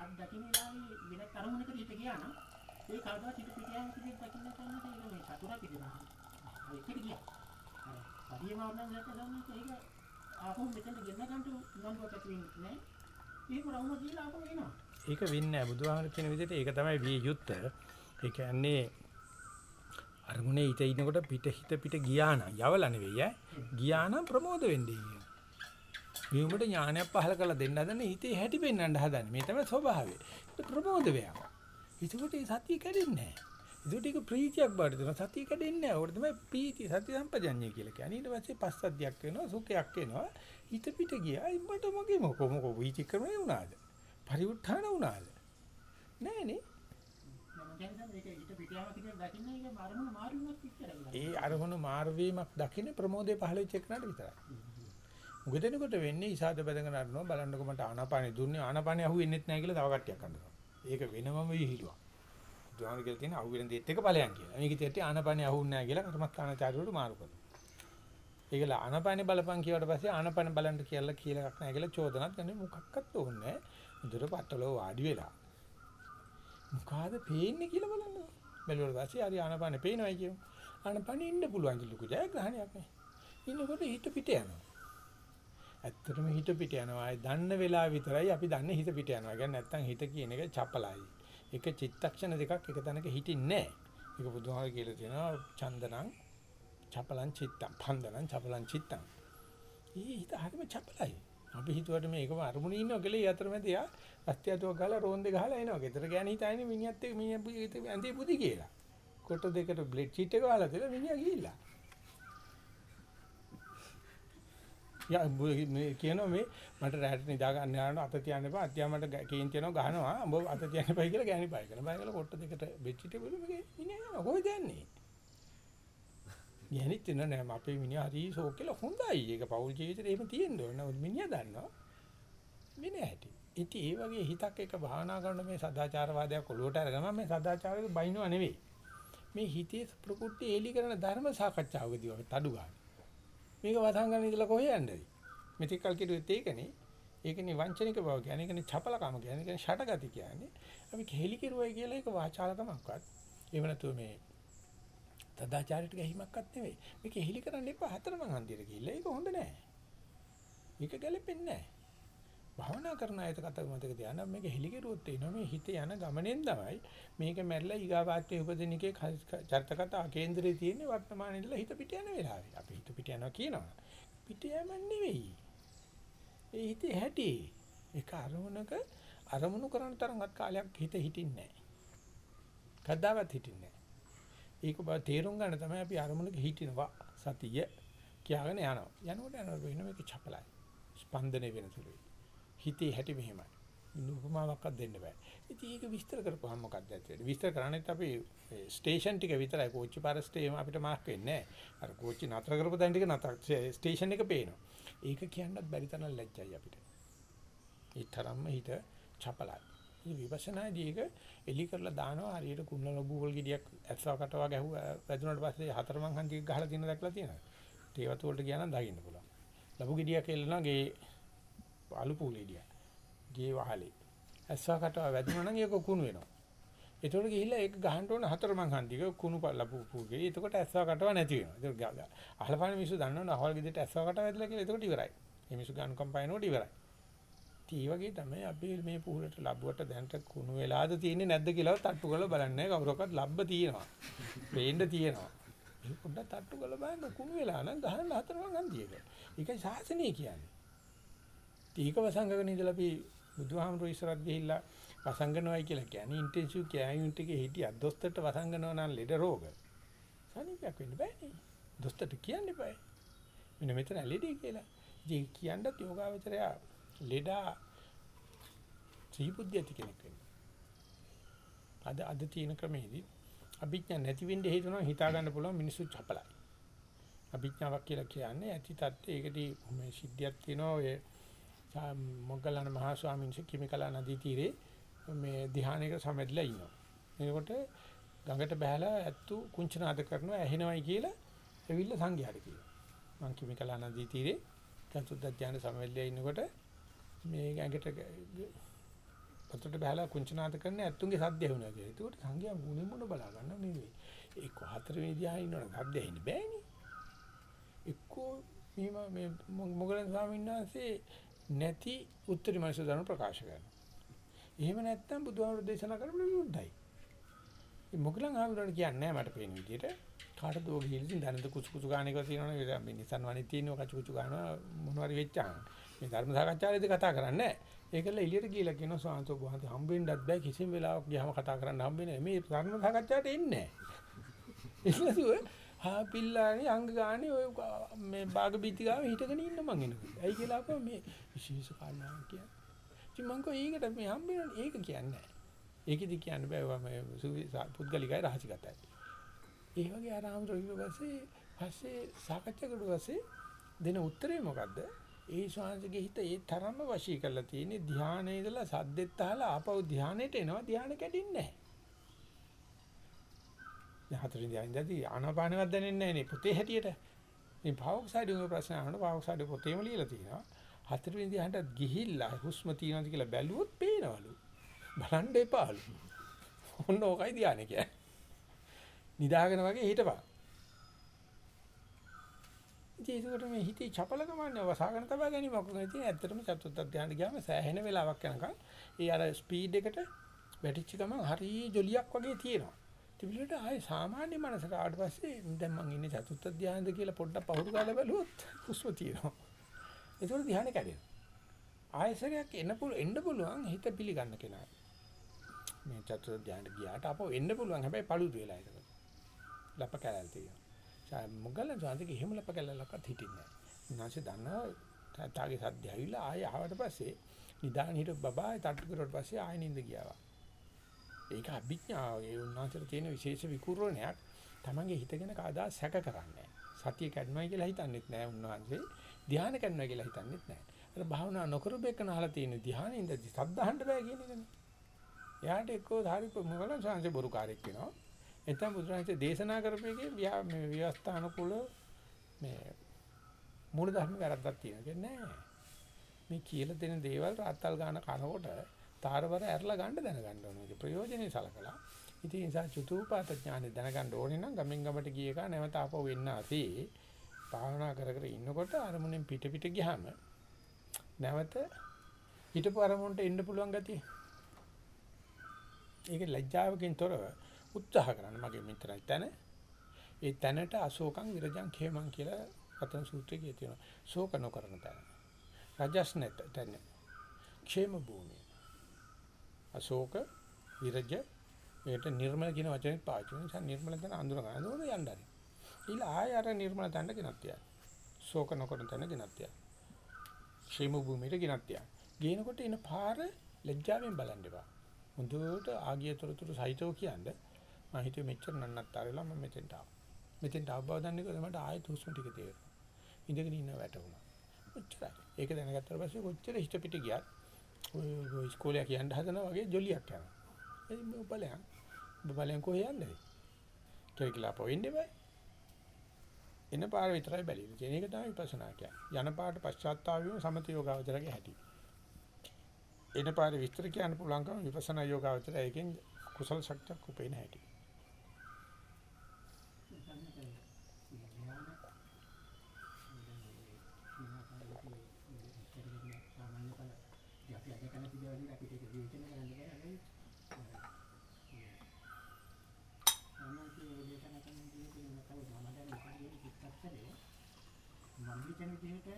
අත් දකින්න වෙලාවේ වෙනත් අරමුණකට හිත ගියා නම් ඒ කවදාවත් හිත පිට යන කිසිදෙයක් දකින්න තැනක ඒක මේ සතුටක් ඉදෙනවා. ඒ එකට ගියා. අර පරිමාව නම් දැක්ක ගමන් ඒක ආපහු මෙතන ගෙන්න ගන්නට උනන්දුවක් ඇති වෙන්නේ නැහැ. ඒක රවුම කියලා ආපහු එනවා. ඒක වෙන්නේ නැහැ. බුදුහාමර කියන විදිහට ඒක තමයි විය යුත්තේ. ඒ කියන්නේ අරමුණේ හිත ඉන්නකොට පිට හිත පිට ගියා නම් යවලා නෙවෙයි ඈ. ගියා නම් ප්‍රමෝද වෙන්නේ කියන. මේ උඹට ඥානයක් පහල කරලා දෙන්න හදන්නේ හිතේ හැටි පෙන්වන්න හදන්නේ. මේ තමයි ස්වභාවය. ඒක ප්‍රමෝද වේයක්. ඒකට ඒ සතිය කැඩෙන්නේ නැහැ. ඒකට ඒක ප්‍රීතියක් බාට දෙනවා. සතිය කැඩෙන්නේ නැහැ. ඕකට තමයි ප්‍රීති සති සම්පජඤ්ඤය කියලා කියන්නේ. ඊට පස්සේ පස්සද්ධියක් වෙනවා, සුඛයක් එනවා. හිත පිට ගියා. ඉඹට මගේ මොකෝ මොකෝ වීතික්‍රමණය වුණාද? පරිඋත්ථාන වුණාද? නෑනේ. ඒ අරමුණු මාර්වීමක් දකින්න ප්‍රමෝදය පහළ වෙච්ච එකනට විතරයි. මොකද එනකොට වෙන්නේ ඉසాత බඳගෙන අරනවා බලන්නකො මට ආනාපානෙ දුන්නේ ආනාපානෙ අහුවෙන්නෙත් නැහැ කියලා තව කට්ටියක් අඬනවා. ඒක වෙනමම විහිළුවක්. බුදුහාමුදුරු කියලා තියෙන අහුවෙන දෙයත් එක ඵලයන් කියලා. මේක ඉතින් ආනපනිය අහුන්නේ නැහැ කියලා කර්මස්ථානාචාර්යවරු මාරු කරනවා. ඒකලා ආනපනිය බලපන් කියවට පස්සේ ආනපන බලන්න කියලා කියලා එකක් නැහැ කියලා චෝදනාවක් ගන්නේ මොකක්වත් ඕනේ නැහැ. මුදුර පටලෝ වාඩි වෙලා මොකಾದ පේන්නේ කියලා බලන්න. බැලුවට පස්සේ හරි ආනාපානෙ පේනවයි කියමු. ආනාපානෙ ඉන්න පුළුවන් ලොකු ජයග්‍රහණයක් නේ. ඉන්නකොට හිත පිට යනවා. ඇත්තටම හිත පිට යනවා. ඒ දන්න වෙලාව විතරයි අපි දන්නේ හිත පිට යනවා. කියන්නේ නැත්තම් හිත කියන එක චපලයි. එක චිත්තක්ෂණ දෙකක් එක තැනක හිටින්නේ නැහැ. ඒක බුදුහාම කියලා තියෙනවා චන්දනං චපලං චිත්තං පන්දනං චපලං චිත්තං. ඊ හිත හරිම චපලයි. අපි හිතුවට මේකම අරමුණේ ඉන්නවා කියලා ඒ අතරමැද යා අස්තියතුවක් ගහලා රෝන්දේ ගහලා එනවා. ගෙදර ගෑණි හිතන්නේ මිනිහත් එක්ක මිනිහ ඇඳේ පුදි කියලා. කොට දෙකට බ්ලෙඩ් චීට් එක වහලා තියලා මිනිහා ගිහිල්ලා. යා මේ කියනවා මේ මට රැට නිදා ගන්න යනවා අත තියන්න එපා අත්‍යා මට කේන් තියනවා ගහනවා උඹ අත තියන්න එපා කියලා ගෑණි බය කරනවා බය කරලා කොට දෙකට බෙඩ් චීට් එක බලමු මිනිහා යනවා කොහෙද යන්නේ ගෑණිත් නෑ. නෑ අපේ මිනිහා හරි ෂෝක් කියලා හොඳයි. ඒක පෞල් ජීවිතේ එහෙම තියෙන්න ඕන. නමුත් මිනිහා දන්නවා මේ නෑ ඇති. ඉතින් ඒ වගේ හිතක් එක භාවනා කරන මේ සදාචාරවාදයක් ඔලුවට අරගෙන මේ සදාචාරෙ බයින්නවා නෙවෙයි. මේ හිතේ ප්‍රකෘති ඒලි කරන ධර්ම සාකච්ඡාවකදී වගේ තඩු ගන්න. මේක වසංගන ඉඳලා කොහේ යන්නද? මෙතික් කල් කිරුවෙත් ඒකනේ. ඒකනේ වංචනික බව කියන්නේ. ඒකනේ චපලකම කියන්නේ. ඒකනේ ෂටගති කියන්නේ. අපි කෙහෙලි කෙරුවයි කියලා ඒක වාචාලකමක්වත් එහෙම නැතුව මේ තදාචාරයට ගැහිමක්වත් නෙවෙයි. මේක එහිලි කරන්න එපා. හතරමං හන්දියට ගිහිල්ලා. ඒක හොඳ නෑ. මේක ගැලපෙන්නේ නෑ. භාවනා කරන අයට කතා මතක තියාගන්න. මේක හෙලි කෙරුවොත් එනවා. මේ හිත යන ගමනෙන් තමයි මේක මැරිලා ඊගාවාත්මේ උපදින එකේ චරිත කතා කේන්දරේ තියෙන වර්තමානයේ ඉඳලා හිත පිට යන වෙලාවේ. අපි හිත පිට යනවා කියනවා. පිට යෑම නෙවෙයි. ඒ හිතේ හැටි. ඒක අරමුණක අරමුණු කරන තරම්වත් කාලයක් හිත හිටින්නේ නැහැ කද්දාවත් හිටින්නේ නැහැ ඒක බව තේරුම් ගන්න තමයි අපි අරමුණක හිටිනවා සතිය කියාගෙන යනවා යනකොට යනකොට වෙන මේක චපලයි ස්පන්දනය වෙන සුළුයි හිතේ හැටි මෙහෙමයි. උපමාවක්වත් දෙන්න බෑ. ඉතින් ඒක විස්තර කරපුවාම මොකක්ද ඇත්තට? විස්තර කරන්නේත් අපි ස්ටේෂන් ටික විතරයි කෝච්චි පාරස්ටේ අපිට මාක් වෙන්නේ නැහැ. අර කෝච්චි නතර කරපු තැන ටික නතර ස්ටේෂන් එක පේනවා. ඒක කියන්නත් බැරි තරම් ලැජ්ජයි අපිට. ඒ තරම්ම හිත චපලයි. මේ විපස්සනාදී එක එලි කරලා දානවා හරියට කුණ ලොබුවල් ගෙඩියක් ඇස්සව කටවා ගැහුවා වැදුනට පස්සේ හතරමං හන්දියක් ගහලා තියෙන දැක්ලා තියෙනවා. තේවතු වලට ගියා නම් දකින්න පුළුවන්. ලබු ගෙඩියක් එල්ලනවා ගේ අලු පූලෙඩිය. ගේ වහලේ. ඇස්සකට වැදුනා නම් ඒක කුණු වෙනවා. ඒතකොට ගිහිල්ලා ඒක ගහන්න ඕන හතර මං හන්දික කුණු ලැබු පූගේ. ඒතකොට ඇස්සකටව නැති වෙනවා. ඒක අහලපාන මිනිස්සු දන්නවනේ අහවල් ගෙදරට ඇස්සකට වැදලා කියලා. ඒතකොට ඉවරයි. මේ මිනිස්සු ගන්න කම්පයිනෝට ඉවරයි. ඒ වගේ තමයි අපි මේ පුහුලට ලැබුවට දැනට කුණු වෙලාද තියෙන්නේ නැද්ද කියලා තට්ටු කරලා බලන්නේ කවුරක්වත් ලැබ්බ තියෙනවා. පේන්න තියෙනවා. ඒක පොඩ්ඩක් තට්ටු කරලා බලන්න කුණු වෙලා නම් ගහන්න හතර මං හන්දියක. ඒකයි ශාසනය කියන්නේ. ටීක වසංගගෙන ඉඳලා අපි බුදුහාමුදුරු ඉස්සරහට ගිහිල්ලා වසංගනවයි කියලා කියන්නේ ඉන්ටෙන්සිව් කෙයාර් යුනිට් එකේ හිටියා දොස්තරට වසංගනව නම් ලෙඩ රෝග. සනීපයක් වෙන්න බෑනේ. දොස්තරට කියන්න එපායි. මෙන්න මෙතන ලෙඩේ කියලා. ඉතින් කියන්නත් යෝගාවචරය ලෙඩා සීබුද්ධිය ඇති කෙනෙක් වෙන්න. අද අද තියෙන ක්‍රමෙදී අභිඥා නැති වෙන්න හේතුනවා හිතා ගන්න පුළුවන් මිනිස්සු චපලයි. අභිඥාවක් කියලා කියන්නේ ඇති තත්ත්වය ඒකදී මේ සිද්ධියක් තියෙනවා ඔය මොග්ගලණ මහා ස්වාමීන් වහන්සේ කිමිකලා නදී තීරේ මේ ධ්‍යානයක සමෙදලා ඉන්නවා. එතකොට ගඟට බහැලා ඇත්තු කුංචනාද කරනවා ඇහෙනවයි කියලා එවිල්ල සංඝයාට කියනවා. මං කිමිකලා නදී තීරේ චතුත් ධ්‍යාන සමෙදලා ඉන්නකොට මේ ගඟට පතට බහැලා කුංචනාද කරන ඇත්තුන්ගේ සද්ද ඇහුණා කියලා. ඒකට සංඝයා මුණින් මුණ බලා ගන්නවා නෙවෙයි. ඒක හතරවෙනි ධ්‍යානෙ ඉන්නවනම් සද්ද ඇහෙන්න බෑනේ. එක්කෝ මේ මේ මොගලන් ස්වාමීන් වහන්සේ නැති උත්තරී මනස ධර්ම ප්‍රකාශ කරනවා. එහෙම නැත්නම් බුදුහාමුදුරු දේශනා කරපු විරුද්ධයි. මේ මොගලන් ආමුදුරන් කියන්නේ නැහැ මට පේන විදිහට. කාටද ඔය ගිහිල්ලා දැනද කුචු කුචු ගාන එක තියෙනවනේ මේ නිසන් වනේ තියෙනවා කචු කුචු ගානවා මොනවාරි වෙච්චාම. මේ ධර්ම සාකච්ඡාවේදී කතා කරන්නේ නැහැ. ඒකල එළියට ගිහිල්ලා කියනවා සාන්තෝ බුහන්ත හම්බෙන්නත් බෑ කිසිම වෙලාවක ගියාම කතා කරන්න හම්බෙන්නේ නැහැ. මේ ධර්ම සාකච්ඡාවට එන්නේ නැහැ. ඒකලසුව හා පිල්ලානේ අංග ගානේ ඔය මේ බාග බීති ගාව හිටගෙන ඉන්න මං එනකොට. ඇයි කියලා අපෝ මේ විශේෂ කාරණාවක් කියන්නේ. ඉතින් මං කෝ ඒකට මේ හම්බෙන්නේ ඒක කියන්නේ නැහැ. ඒකෙදි කියන්න බෑ ඔය මේ පුද්ගලිකයි රහසිගතයි. ඒ වගේ ආරාමතර ඊට පස්සේ පස්සේ සාකච්ඡා කරුවා පස්සේ දෙන උත්තරේ මොකද්ද? ඒ ශාන්තිගේ හිත ඒ තරම්ම වශී කරලා තියෙන්නේ ධානයේ ඉඳලා සද්දෙත් අහලා ආපහු ධානයට එනවා ධානය කැඩෙන්නේ නැහැ. දැන් හතරින් ධානයේදී ආනාපානවත් දැනෙන්නේ නැහැ නේ පුතේ හැටියට. මේ පාවොක්සයිඩ් උගේ ප්‍රශ්න අහන පාවොක්සයිඩ් පොතේම ලියලා තියෙනවා. හතරින් ධානයට ගිහිල්ලා හුස්ම තියනවාද කියලා බැලුවොත් පේනවලු. බලන්න එපාලු. ඔන්න ඕකයි ධානය කියන්නේ. නිදාගෙන වගේ හිටපන්. ඉතින් ඒකට මේ හිතේ චපලකමන්නේ වසාගෙන තබා ගැනීමක් නෙවෙයි තියෙන. ඇත්තටම චතුත්ථ ධානයට ගියාම සෑහෙන වෙලාවක් යනකම් ඒ අර ස්පීඩ් එකට වැටිච්ච ගමන් හරිය ජොලියක් වගේ තියෙනවා. තිබිලට ආයේ සාමාන්‍ය මනසට ආවට පස්සේ දැන් මං ඉන්නේ චතුත්ථ ධානයද කියලා පොඩ්ඩක් පහුරු ගාලා බැලුවොත් හුස්ම තියෙනවා. ඒකෝර ධානය කැඩෙනවා. ආයසරයක් එන්න පුළුවන් එන්න පුළුවන් හිත පිළිගන්න කෙනා. මේ චතුත්ථ ධානයට ගියාට අපෝ එන්න පුළුවන් හැබැයි paludu වෙලා ඒක. ලප කැලල් තියෙනවා. මොග්ගලන් සාන්තික එහෙම ලප කැලලක්වත් හිටින්නේ නැහැ. උන්වහන්සේ දන්නවා තාගේ සද්ද ඇවිල්ලා ආයෙ ආවට පස්සේ නිදාන හිට බබා තට්ටු කරුවට පස්සේ ආයෙ නිින්ද ගියා. ඒක අභිඥාව ඒ උන්වහන්සේට තියෙන විශේෂ විකූර්ණයක්. තමන්ගේ හිතගෙන කවදා සැක කරන්නේ සතිය කැඩනවා කියලා හිතන්නේත් නැහැ උන්වහන්සේ. ධ්‍යාන කරනවා කියලා හිතන්නේත් නැහැ. අර භාවනා නොකරු බෙකන අහලා තියෙන ධ්‍යානෙින්ද සද්ද අහන්න බෑ කියන එකනේ. එයාට එක්කෝ ධාරිප මොගලන් සාංශේ බොරුකාරයෙක් වෙනවා. එතන බුදුරජාණන් දේශනා කරපේකේ මේ විවස්ථානුකූල මේ මූල ධර්ම වැරද්දක් තියෙනවා නෑ. මේ කියලා දෙන දේවල් රාත්තල් ගන්න කනකොට තාරවර ඇරලා ගන්න දැනගන්න ඕනේ. ඒක ප්‍රයෝජනෙයි සලකලා. ඉතින් ඒ නිසා චතුූපාත ඥානෙ දැනගන්න ඕනේ නම් ගමෙන් ගමට ගිය එක නැවත ආපහු වෙන්න ඇති. භාවනා කර කර ඉන්නකොට අරමුණෙන් පිට පිට ගියාම නැවත හිටපු අරමුණට එන්න පුළුවන් ගතිය. ඒක ලැජ්ජාවකින් තොරව උත්සාහ කරන්න මගේ මෙතනයි තැන. ඒ තැනට අශෝකං විරජං ඛේමං කියලා රතන සූත්‍රයේ කිය තියෙනවා. ශෝක නොකරන තැන. රජස් නැත තැන. ඛේම භූමිය. අශෝක විරජ මේකට නිර්මල කියන වචනේ පාවිච්චි කරන නිසා නිර්මල කියන අඳුර ගන්න ඕන යන්න හරි. ඊළ ආය අර නිර්මල තැනට ගෙනත් තියන්න. ශෝක නොකරන තැන ගෙනත් තියන්න. ඛේම භූමියට ගෙනත් තියන්න. ගේනකොට එන පාර ලැජ්ජාවෙන් බලන්න එපා. හොඳට ආගිය තොරතුරු සහිතව කියන්නේ මම හිතුවේ මෙච්චර නන්නත්තර වෙලා මම මෙතෙන්ට ආවා. මෙතෙන්ට ආව බව දන්නේ කොහොමද මට ආයෙත් හුස්ම ටික තේරෙනවා. ඉඳගෙන ඉන්න වැටුණා. ඔච්චරයි. ඒක දැනගත්තට පස්සේ කොච්චර හිත පිට ගියත් ඔය ඉස්කෝලේ කියන්න හදනා වගේ ජොලියක් යනවා. එයි මේ බලයන්. බලයන් කොහේ යන්නේ? කෙරකිලා පොවෙන්නේ බෑ. එන පාර විතරයි බැලිලා තියෙන එක තමයි විපස්සනා කියන්නේ. යන පාට පශ්චාත්තාප වීම සමත යෝගාවචරගේ හැටි. එන පාර විස්තර කියන්න පුළුවන්කම විපස්සනා යෝගාවචරය එකෙන් කුසල ශක්තියක් උපේන හැටි. මම හිතන විදිහට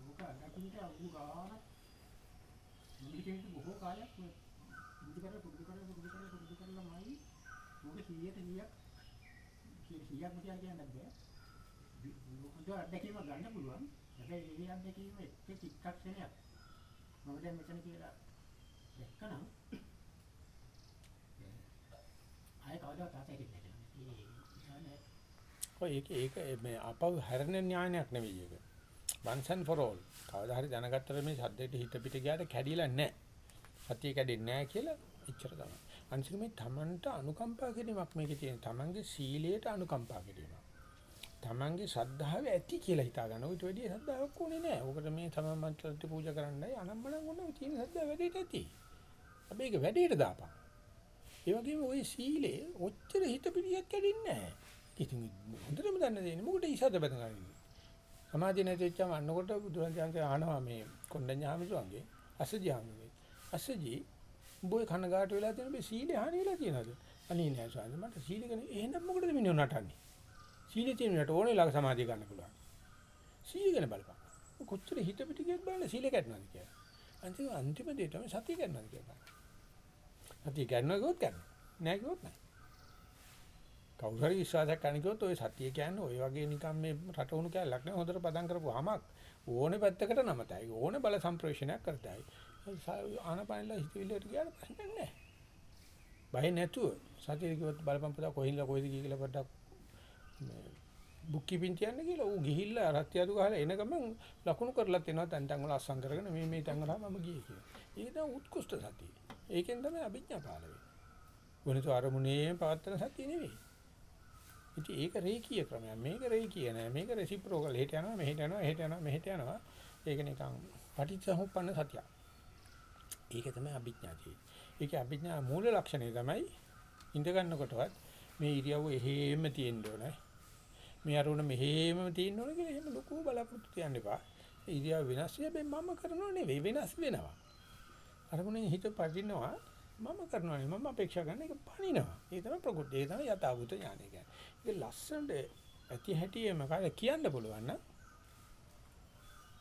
ඕක අදකින්ට අවුරු ගානක් මම හිතන්නේ බොහෝ කාලයක් පුරුදු කරලා පුරුදු කරලා පුරුදු කරලා පුරුදු කරලාමයි ඕක 100ට 100ක් 100ක් මතියක් කියන්නත් බෑ හොඳ අත්දැකීමක් ගන්න පුළුවන්. හැබැයි මේ අත්දැකීම එක්ක චිත්තක්ෂණයක්. මම දැන් මෙතන කියලා දැක්කනම් ආයෙ කවදාවත් ආසයි දෙන්නේ නැහැ. ඔය ඒක ඒක මේ අපව හැරෙන ඥානයක් නෙවෙයි ඒක. once and for all. කවදා හරි දැනගත්තට මේ සද්දේට හිත පිට ගියාට කැඩිලා නැහැ. සතිය කැඩෙන්නේ නැහැ කියලා එච්චර තමයි. අනිත් මේ තමන්ට අනුකම්පා කිරීමක් මේකේ තියෙන. තමන්ගේ සීලයට අනුකම්පා කිරීමක්. තමන්ගේ ශ්‍රද්ධාව ඇති කියලා හිතා ගන්න. ඌට වැඩිය ශ්‍රද්ධාවක් උනේ නැහැ. ඕකට මේ තමන් මන්ත්‍රට පූජා කරන්නයි අනම්මනම් උනේ තියෙන ශ්‍රද්ධාව වැඩිට ඇති. හැබැයි ඒක වැඩිට දාපන්. ඒ වගේම ওই සීලේ ඔච්චර හිත පිළියක් කැඩෙන්නේ නැහැ. ඉතින් හොඳටම දන්න දෙන්නේ මොකට ඉසද බඳගන්නේ. සමාධිය නැති වෙච්චම අන්නකොට බුදුරජාණන් ආනවා මේ කොණ්ඩඤ්ඤ හාමුදුරන්ගේ අසජි හාමුදුරේ. අසජි උඹේ කනගාට වෙලා තියෙන මේ සීලේ හානි වෙලා තියෙනවද? අනේ නෑ ස්වාමීන් මට සීල ගැන එහෙනම් මොකටද මිනිහ නටන්නේ? සීලේ තියෙන නට ඕනේ ළඟ සමාධිය ගන්න පුළුවන්. සීල ගැන බලපන්. කොච්චර හිත පිට ගියත් බලන්න සීල කැඩනවාද කියලා. අන්තිම අන්තිම දේ තමයි සතිය කැඩනවාද කියලා. සතිය කැඩනවා කිව්වොත් කැඩනවා. නෑ කිව්වොත් නෑ. කවුරු හරි විශ්වාසයක් කරන කිව්වොත් ඔය සතිය කියන්නේ ඔය වගේ නිකන් මේ රටවුණු කැලක් නේ හොඳට පදම් කරපුවාමක් ඕනේ පැත්තකට නමතයි ඕනේ බල සම්ප්‍රේෂණයක් කරතයි ආනපනලා හිතවිල්ලට ගියාට ප්‍රශ්නයක් නැහැ බය නැතුව සතිය කිව්වොත් බලපන් පුතා කොහින්ද කොයිද කියලා පොඩ්ඩක් මේ බුක් කීපින් තියන්න කියලා ඌ ගිහිල්ලා රත්යතු ගහලා එන ගමන් ලකුණු කරලා තිනවා තැන් තැන් වල අස්සම් කරගෙන මේ මේ තැන් වල මම ගියේ කියලා. ඒක තමයි උත්කෘෂ්ඨ සතිය. ඒකෙන් තමයි අභිඥා පාල වෙන්නේ. වෙනතු අරමුණේ පවත්තන සතිය නෙවෙයි. ඉතින් ඒක රේකී ක්‍රමයක්. මේක රේකී නෑ. මේක රෙසිප්‍රොකල්. හෙට යනවා, මෙහෙට යනවා, හෙට යනවා, මෙහෙට යනවා. ඒක නිකන් පටිච්චසමුප්පන්න සතිය. ඒක තමයි අභිඥා තියෙන්නේ. ඒකේ අභිඥා මූල ලක්ෂණය තමයි ඉඳ ගන්නකොටවත් මේ ඉරියව්ව එහෙම තියෙන්න ඕනේ. මේ අරුණ මෙහෙම තියෙන්න ඕනේ කියලා එහෙම ලොකු බලාපොරොත්තු තියන්න එපා. ඉරියව් වෙනස් වෙයි මම කරනව නෙවෙයි වෙනස් වෙනවා. අරමුණෙන් හිත පදිනවා මම කරනවා නෙවෙයි මම අපේක්ෂා කරන එක පණිනවා. ඒ තමයි ප්‍රකෘතිය. ඒ තමයි යථාභූත ඥානය කියන්නේ. ඒක ලස්සනට ඇති හැටියෙම කාට කියන්න පුළුවන් නම්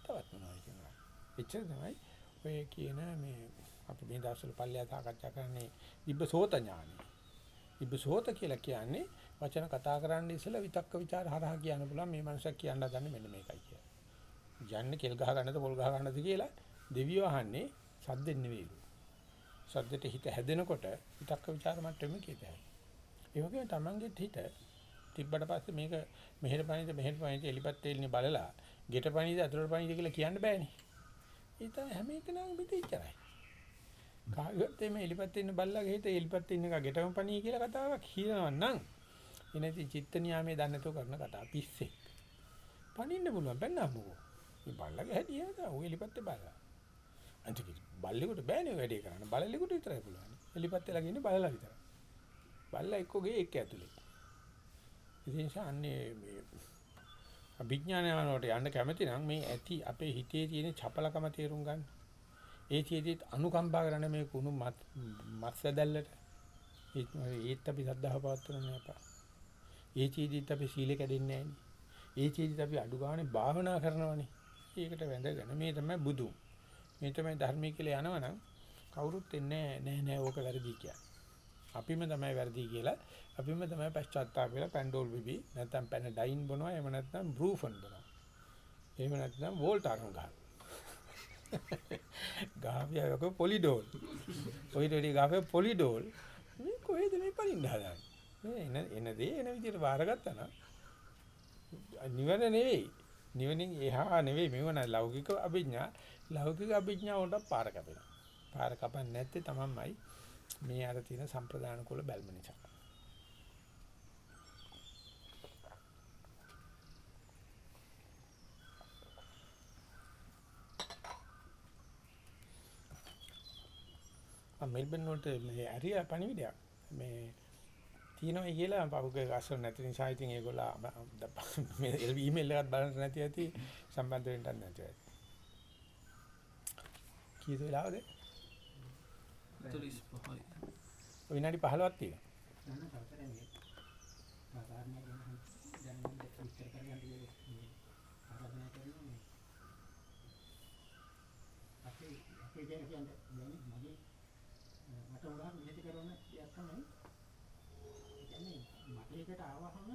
තවත් මොනවද කියනවා. එච්චර තමයි ඔය කියන මේ අපි මේ දවස්වල පල්ලිය සාකච්ඡා කරන්නේ ඉබ්බසෝත ඥානයි. ඉබ්බසෝත කියලා කියන්නේ වචන කතා කරන්න ඉස්සෙල්ලා විතක්ක ਵਿਚාර හරහා කියන්න පුළුවන් මේ මනුස්සයා කියන්න හදන්නේ මෙන්න මේකයි කියලා. යන්නේ කෙල් ගහ ගන්නද පොල් ගහ ගන්නද කියලා දෙවියෝ අහන්නේ සද්දෙන් නෙවෙයිලු. සද්දෙට හිත හැදෙනකොට විතක්ක ਵਿਚාර මට්ටමේ කියතයි. ඒ වගේම Tamange හිත තිබ්බට පස්සේ මේක මෙහෙර පණිද මෙහෙර පණිද එලිපත් තෙල්නේ බලලා ගෙට පණිද අතුරට පණිද කියලා කියන්න බෑනේ. ඒ තමයි හැම එකනම් පිටිච්චරයි. කාගත් මේ එලිපත් ඉන්න බල්ලාගේ හිත එලිපත් ඉන්න එක ගෙටම පණී කියලා කතාවක් කියනවා නම් එනති චිත්ත නියාමයේ දන්නේ නැතුව කරන කතාව පිස්සෙක්. පණින්න පුළුවන් බැන්නම්මෝ. මේ බල්ලාගේ හැටි එහෙම තමයි. ඔය එලිපත්තේ බලලා. අන්තික බල්ලෙකුට බෑනේ වැඩේ කරන්න. බලලෙකුට විතරයි පුළුවන්. එලිපත්තේ ළඟ ඉන්නේ බලලා විතරයි. බල්ලා එක්කගේ එක්ක ඇතුලේ. ඉතින් සාන්නේ මේ අභිඥානවලට යන්න කැමති නම් මේ ඇති අපේ හිතේ තියෙන චපලකම තේරුම් ගන්න. ඒ චේතිත් අනුකම්පා කරන මේ කුණු මත්සදැල්ලට ඒත් අපි සද්ධාව පවත්වන්න නෑපා. ඒ චේතිත් අපි සීල කැඩෙන්නේ නෑනේ. ඒ චේතිත් අපි අඩු ගානේ භාවනා කරනවනේ. ඒකට වැඳගෙන මේ තමයි බුදු. මේ තමයි ධර්මයේ කියලා යනවනම් කවුරුත් එන්නේ නෑ නෑ ඕක වැරදි කියලා. අපිම තමයි වැරදි කියලා අපිම තමයි පශ්චාත්තාප වෙලා පැන්ඩෝල් බිබි නැත්නම් පැනඩයින් බොනවා එහෙම නැත්නම් බෲෆන් බොනවා. එහෙම නැත්නම් වෝල්ටාරන් ගහනවා. ගාවියක පොලිඩෝල්. ඔය දෙවි ගාවේ පොලිඩෝල්. මේ කොහෙද මේ පලින්න හදන්නේ? මේ එන එන දේ එන විදිහට බාරගත්තා නම් නිවන නෙවෙයි. නිවනින් එහා නෙවෙයි මෙව න ලෞකික අභිඥා. ලෞකික අභිඥා වලට පාර කැපෙනවා. පාර කපන්නේ නැත්තේ තමන්මයි මේ අර තියෙන සම්ප්‍රදාන කුල බැල්ම නිසා. මෙල්බන් වලට මේ ඇරිය පණිවිඩයක්. මේ තියෙනවා කියලා පහුගිය අසල නැති නිසා ඉතින් ඒගොල්ලෝ මේ ඊමේල් එකක් බලන්න නැති ඇති සම්බන්ධ වෙන්නත් නැති ඇති. කීයද වෙලාවද? 45යි. විනාඩි 15ක් තියෙනවා. නෑ නෑ සල්තරේ මේ සාධාරණ ගැන දැන් මම විස්තර කරගන්න මේ ආරාධනා කරනවා මේ අපේ අපේ ගැන කියන්නේ මගේ මට උදාහරණ විදිහට කරන දෙයක් තමයි කියන්නේ මට එකට ආවහම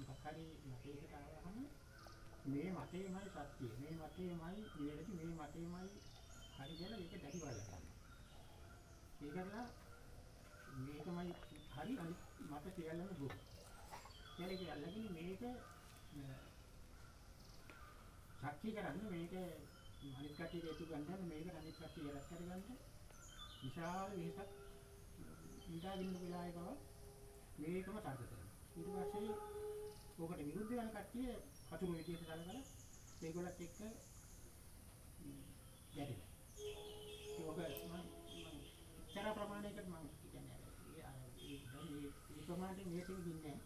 මොකක් හරි මතයකට ආවහම මේ මතේමයි සත්‍යය මේ මතේමයි නිවැරදි මේ මතේමයි හරි කියලා ඒක දැඩි බල ගන්නවා. ඒකලා මේකමයි හරි අනිත් මත සියල්ලම දුක. කියලා ඒක අල්ලගෙන මේක සත්‍ය කරන්නේ මේක අනිත් කටියට ඒතු ගන්න මේක අනිත් කටිය ඉලක්ක කරගන්න විශාල වෙහසක් ඉඳාගෙන වෙලාවේ බව මේකම තර්ක කරනවා. ඊට පස්සේ ඕකට විරුද්ධ වෙන කට්ටිය හතුරු විදියට සලකලා ඒගොල්ලත් එක්ක ගැටෙනවා. ඒක මම ඉතර ප්‍රමාණයකට මම කියන්නේ ඒ අර ඒ දැන් මේ ඒ ප්‍රමාණයට මේකෙන් දින්නේ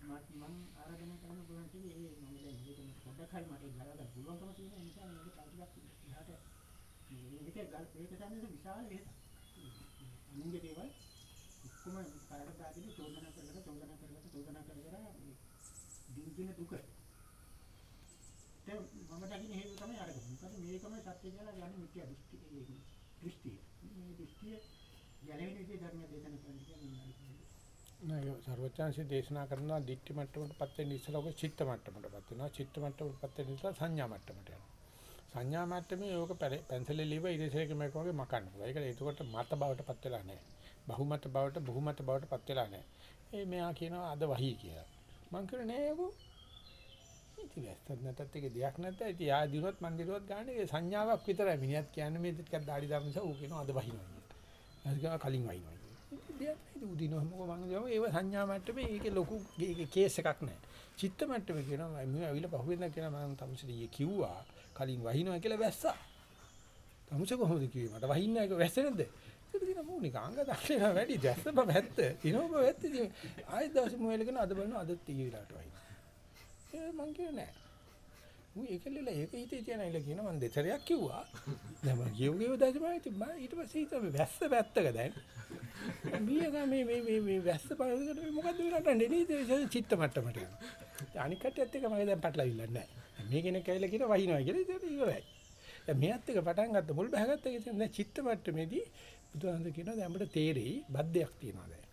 මම මම ආරාධනා කරන පුළුවන් කිව්වේ ඒ මම දැන් මේක පොඩ්ඩක් හරි මට ගලවන්න පුළුවන්කම තියෙන නිසා මේක ටිකක් ඉහට මේක ගල් මේක තමයි විශාල වේද අනුන්ගේ දේවල් ඔක්කොම කරකට දාගෙන චෝදනා කරලා චෝදනා කරලා චෝදනා කර කර දින දින දුක දැන් මම දකින්නේ හේතුව තමයි අරගෙන. මොකද මේකම සත්‍ය කියලා යන්නේ මිත්‍යා දෘෂ්ටි ඒ දෘෂ්ටිය. මේ දෘෂ්ටිය ගැලවෙන විදිහේ ධර්ම දේශනා කරන්න කියන්නේ නෑ සර්වචාන්සේ දේශනා කරනවා දිට්ඨි මට්ටමටපත් වෙන්න ඉස්සෙල්ලා ඔක චිත්ත මට්ටමටපත් වෙනවා. චිත්ත මට්ටමටපත් වෙන්න ඉස්සෙල්ලා සංඥා මට්ටමට යනවා. සංඥා මට්ටමේ යෝක පැන්සලේ ලිව ඉරිසේක මේක වගේ මකන්න පුළුවන්. ඒක ඒකට මත බවටපත් වෙලා නෑ. බහුමත බවට බහුමත බවටපත් වෙලා නෑ. ඒ මෙයා කියනවා අද වහී කියලා. මං කියන්නේ නෑ ඒකෝ ඉතින් ඇත්තත් නැත්තත් ඒක දෙයක් නැත්නම් ඉතින් යා දිනුවත් මන් දිනුවත් ගන්න ඒ සංඥාවක් විතරයි. මිනිහත් කියන්නේ මේ ටිකක් দাঁඩි දාපු නිසා ඌ කියනවා අද වහිනවා කියලා. ඊට කලින් වහිනවා. දෙයක් නෑ උදිනවා මොකෝ මං කියව ඒව සංඥා මට්ටමේ ඒකේ ලොකු ඒකේ කේස් එකක් නෑ චිත්ත මට්ටමේ කියනවා මම ඇවිල්ලා පහුවෙන්ද කියනවා මම තමුසෙට ඊයේ කිව්වා. කලින් වහිනවා කියලා වැස්සා. තමුසෙ කොහොමද කිව්වේ? මට වහින්නේ නැහැ වැස්සේ නැද්ද? ඒක දින මූ නිකංග දැක්කේ වැඩි. දැස්ස බව ඇත්ත. දිනව බව ඇත්ත ඉතින් ආයෙත් දවස් මොහේල කරන අද බලනවා අදත් ඊයේ වෙලාවට වහිනවා. ඒ මං කිව්වේ නෑ මූ ඒකෙල්ල ඒක හිතේ තියන ඉල කියන මං දෙතරයක් කිව්වා දැන් මං කියව කියව දැජමයි ඉතින් මම ඊට පස්සේ හිතුවා වැස්ස පැත්තක දැන් මීයක මේ මේ මේ මේ වැස්ස පාරකට මේ මොකද්ද වෙනටන්නේ නේද චිත්ත මට්ටමට යනවා. අනික් කට්ටියත් එක්ක මගේ දැන් පැටලවිල්ල නැහැ. මේ කෙනෙක් ඇවිල්ලා කියන වහිනවා කියලා ඒක ඉවරයි. දැන් මෙයත් එක්ක පටන් ගත්ත මුල් බහගත්ත එක ඉතින් දැන් චිත්ත මට්ටමේදී බුදුහාමර කියනවා දැන් අපිට තේරෙයි බද්දයක් තියෙනවා දැන්.